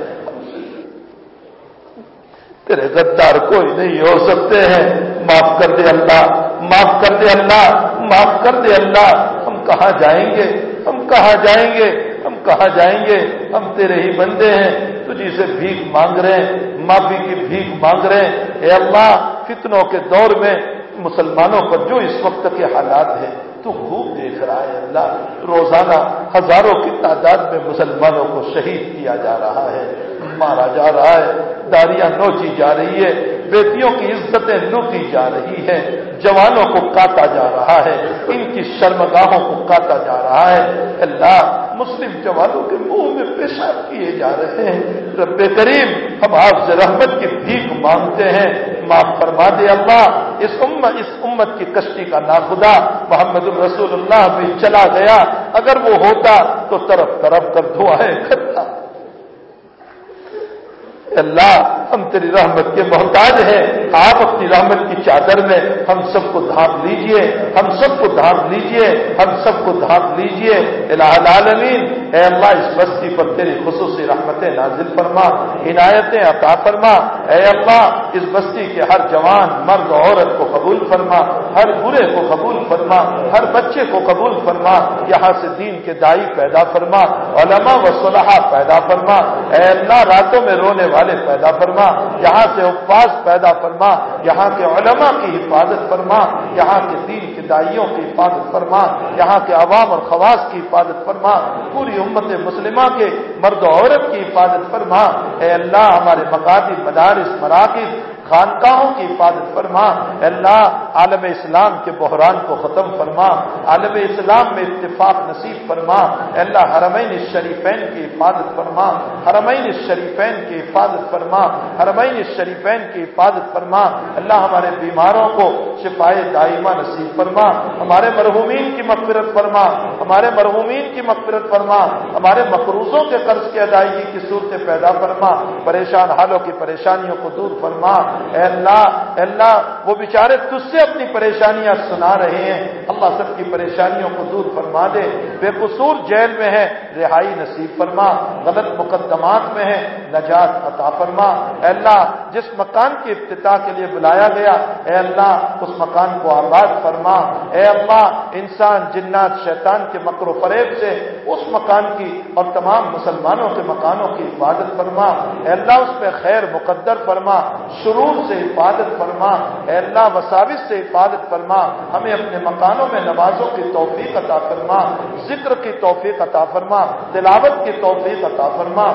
تیرے غدار کوئی نہیں ہو سکتے ہیں۔ معاف کر دے اللہ، معاف کر دے اللہ، معاف کر دے اللہ۔ ہم کہاں جائیں گے؟ ہم کہاں جائیں گے؟ ہم کہاں جائیں گے؟ ہم تیرے ہی بندے ہیں تجھی سے بھیک مانگ رہے ہیں، معافی کی بھیک مانگ رہے ہیں۔ اے اللہ، فتنوں کے دور میں مسلمانوں پر جو اس وقت کے حالات ہیں، تو خوب دیکھ رہا ہے اللہ۔ روزانہ ہزاروں کی تعداد میں مسلمانوں کو شہید کیا جا رہا ہے۔ مارا جا رہا ہے، داریاں نوچی جا رہی ہے، بیٹیوں کی عزتیں لوٹی جا رہی ہیں، جوانوں کو کاٹا جا رہا ہے، ان کی شرمگاہوں کو کاٹا جا رہا ہے۔ اللہ، مسلم جوانوں کے منہ میں پیشاب کیے جا رہے ہیں۔ رب کریم ہم آپ سے رحمت کی بھیک مانگتے ہیں۔ معاف فرما دے اللہ، اس امت اس امت کی کشتی کا ناخدا محمد الرسول اللہ بھی چلا گیا۔ اگر وہ ہوتا تو طرف طرف کر دعائیں کرتا اللہ ہم تیری رحمت کے محتاج ہیں، آپ اپنی رحمت کی چادر میں ہم سب کو دھانپ لیجیے، ہم سب کو دھانپ لیجیے، ہم سب کو دھانپ لیجیے۔ الہ العالمین، اے اللہ، اس بستی پر تیری خصوصی رحمتیں نازل فرما عنایتیں عطا فرما۔ اے اللہ، اس بستی کے ہر جوان، مرد عورت کو قبول فرما، ہر برے کو قبول فرما، ہر بچے کو قبول فرما۔ یہاں سے دین کے دائی پیدا فرما، علماء و صلاح پیدا فرما۔ اے اللہ، راتوں میں رونے والے پیدا فرما، یہاں سے اپواس پیدا فرما، یہاں کے علماء کی حفاظت فرما، یہاں کے دین کے دائیوں کی حفاظت فرما، یہاں کے عوام اور خواص کی حفاظت فرما، پوری امت مسلمہ کے مرد و عورت کی حفاظت فرما۔ اے اللہ، ہمارے مقاصد مدارس، مراکز خانقاہوں کی حفاظت فرما۔ اللہ، عالم اسلام کے بحران کو ختم فرما۔ عالم اسلام میں اتفاق نصیب فرما۔ اللہ، حرمین شریفین کی حفاظت فرما۔ حرمین شریفین کی حفاظت فرما۔ حرمین شریفین کی حفاظت فرما۔ اللہ، ہمارے بیماروں کو شفائے دائمہ نصیب فرما۔ ہمارے مرحومین کی مغفرت فرما۔ ہمارے مرحومین کی مغفرت فرما۔ ہمارے مقروضوں کے قرض کی ادائیگی کی صورت پیدا فرما۔ پریشان حالوں کی پریشانیوں کو دور فرما۔ اے اللہ اے اللہ، وہ بیچارے تجھ سے اپنی پریشانیاں سنا رہے ہیں۔ اللہ سب کی پریشانیوں کو دور فرما دے۔ بے قصور جیل میں ہے، رہائی نصیب فرما۔ غلط مقدمات میں ہے، نجات عطا فرما۔ اے اللہ، جس مکان کی افتتاح کے لیے بلایا گیا، اے اللہ، اس مکان کو آباد فرما۔ اے اللہ، انسان، جنات، شیطان کے مکر و فریب سے اس مکان کی اور تمام مسلمانوں کے مکانوں کی حفاظت فرما۔ اے اللہ، اس پہ خیر مقدر فرما۔ شروع سے حفاظت فرما، اے اللہ وساوس سے حفاظت فرما، ہمیں اپنے مکانوں میں نمازوں کی توفیق عطا فرما، ذکر کی توفیق عطا فرما، تلاوت کی توفیق عطا فرما۔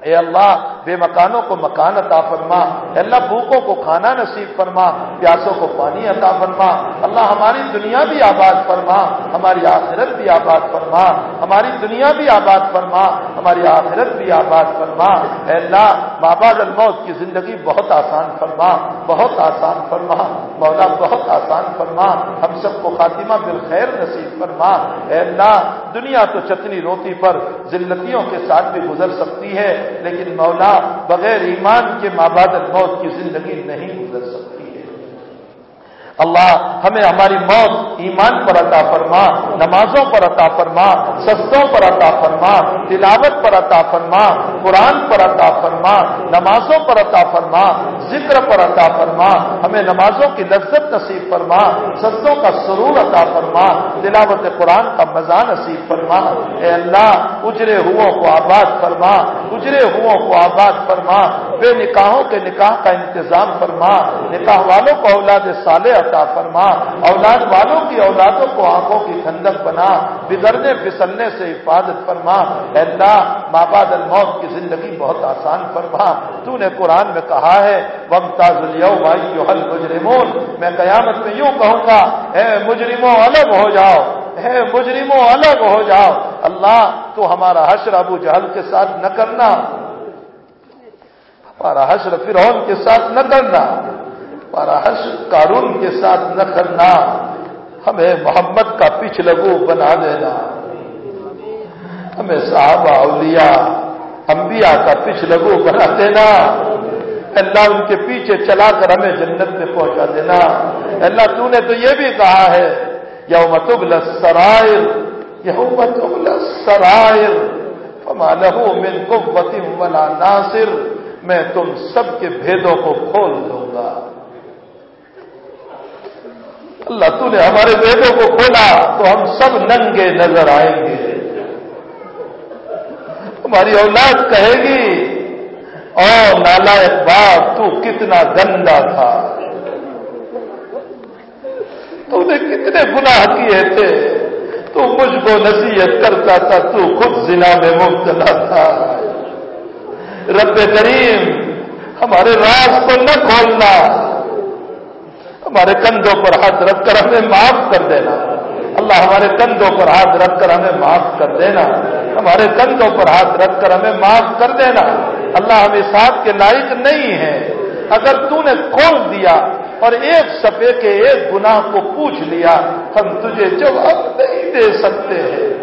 اے اللہ، بے مکانوں کو مکان عطا فرما اللہ، بھوکوں کو کھانا نصیب فرما، پیاسوں کو پانی عطا فرما، اللہ ہماری دنیا بھی آباد فرما، ہماری آخرت بھی آباد فرما، ہماری دنیا بھی آباد فرما، ہماری آخرت بھی آباد فرما۔ اے اللہ بابا الموت کی زندگی بہت آسان فرما، بہت آسان فرما، مولا بہت آسان فرما، ہم سب کو خاتمہ بالخیر نصیب فرما۔ اے اللہ، دنیا تو چتنی روتی پر ذلتیوں کے ساتھ بھی گزر سکتی ہے لیکن مولا بغیر ایمان کے ماباد الموت کی زندگی نہیں گزر سکتے۔ اللہ ہمیں ہماری موت ایمان پر عطا فرما، نمازوں پر عطا فرما، سستوں پر عطا فرما، تلاوت پر عطا فرما، قرآن پر عطا فرما، نمازوں پر عطا فرما، ذکر پر عطا فرما، ہمیں نمازوں کی لذت نصیب فرما، سستوں کا سرور عطا فرما، تلاوت قرآن کا مزہ نصیب فرما۔ اے اللہ، اجرے ہو کو آباد فرما، اجرے ہو کو آباد فرما، بے نکاحوں کے نکاح کا انتظام فرما، نکاح والوں کو اولاد صالح عطا فرما۔ اولاد والوں کی اولادوں کو آنکھوں کی ٹھنڈک بنا بگڑنے پھسلنے سے حفاظت فرما۔ اللہ ماباد الموت کی زندگی بہت آسان فرما۔ تو نے قرآن میں کہا ہے وم تاز مجرمون میں قیامت میں یوں کہوں گا، اے مجرموں الگ ہو جاؤ، اے مجرموں الگ ہو جاؤ۔ اللہ، تو ہمارا حشر ابو جہل کے ساتھ نہ کرنا۔ ہمارا حشر فرعون کے ساتھ نہ کرنا۔ حش کارون کے ساتھ نہ کرنا ہمیں محمد کا پچھ لگو بنا دینا۔ ہمیں صحابہ اولیاء، انبیاء کا پچھ لگو بنا دینا۔ اللہ ان کے پیچھے چلا کر ہمیں جنت میں پہنچا دینا۔ اللہ تو نے تو یہ بھی کہا ہے، یوم تبل سرائر یوم تبل سرائر من قوت ولا ناصر۔ میں تم سب کے بھیدوں کو کھول دوں گا اللہ تو نے ہمارے بیٹوں کو کھولا تو ہم سب ننگے نظر آئیں گے ہماری اولاد کہے گی او نالا باپ تو کتنا گندا تھا تو نے کتنے گناہ کیے تھے تو مجھ کو نصیحت کرتا تھا تو خود ضلع میں مبتلا تھا رب کریم ہمارے راز کو نہ کھولنا ہمارے کندھوں پر ہاتھ رکھ کر ہمیں معاف کر دینا۔ اللہ ہمارے کندھوں پر ہاتھ رکھ کر ہمیں معاف کر دینا۔ ہمارے کندھوں پر ہاتھ رکھ کر ہمیں معاف کر دینا۔ اللہ ہمیں ساتھ کے لائق نہیں ہے اگر تو نے کھول دیا اور ایک سفے کے ایک گناہ کو پوچھ لیا، ہم تجھے جواب نہیں دے سکتے ہیں۔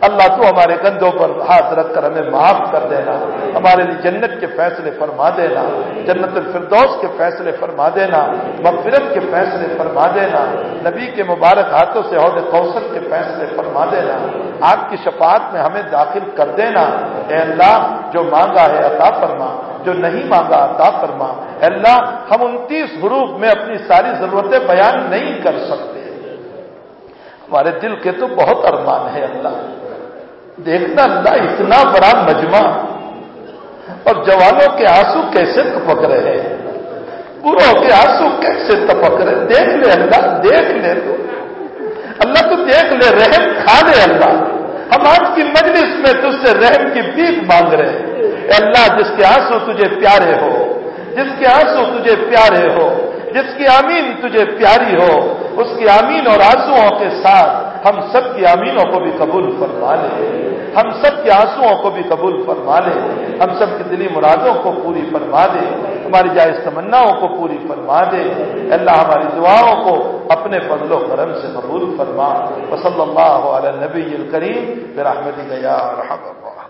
اللہ تو ہمارے کندھوں پر ہاتھ رکھ کر ہمیں معاف کر دینا، ہمارے لیے جنت کے فیصلے فرما دینا، جنت الفردوس کے فیصلے فرما دینا، مغفرت کے فیصلے فرما دینا، نبی کے مبارک ہاتھوں سے عہد کوثر کے فیصلے فرما دینا آپ کی شفاعت میں ہمیں داخل کر دینا۔ اے اللہ، جو مانگا ہے عطا فرما، جو نہیں مانگا عطا فرما۔ اے اللہ، ہم انتیس حروف میں اپنی ساری ضرورتیں بیان نہیں کر سکتے۔ ہمارے دل کے تو بہت ارمان ہے اللہ۔ دیکھنا اللہ اتنا بڑا مجمع اور جوانوں کے آنسو کیسے تپک رہے ہیں؟ بروں کے آنسو کیسے تپک رہے دیکھ لے اللہ، دیکھ لے تو۔ اللہ تو دیکھ لے، رحم کھا لے اللہ۔ ہم آج کی مجلس میں تجھ سے رحم کی بیک مانگ رہے ہیں۔ اے اللہ، جس کے آنسو تجھے پیارے ہو، جس کے آنسو تجھے پیارے ہو جس کی آمین تجھے پیاری ہو، اس کی آمین اور آنسو کے ساتھ ہم سب کی امینوں کو بھی قبول فرما لے۔ ہم سب کے آنسوؤں کو بھی قبول فرما لے۔ ہم سب کی دلی مرادوں کو پوری فرما دے۔ ہماری جائز تمناؤں کو پوری فرما دے۔ اللہ، ہماری دعاؤں کو اپنے فضل و کرم سے قبول فرما۔ وصلی اللہ علیہ نبی الکریم پھر گیا رحم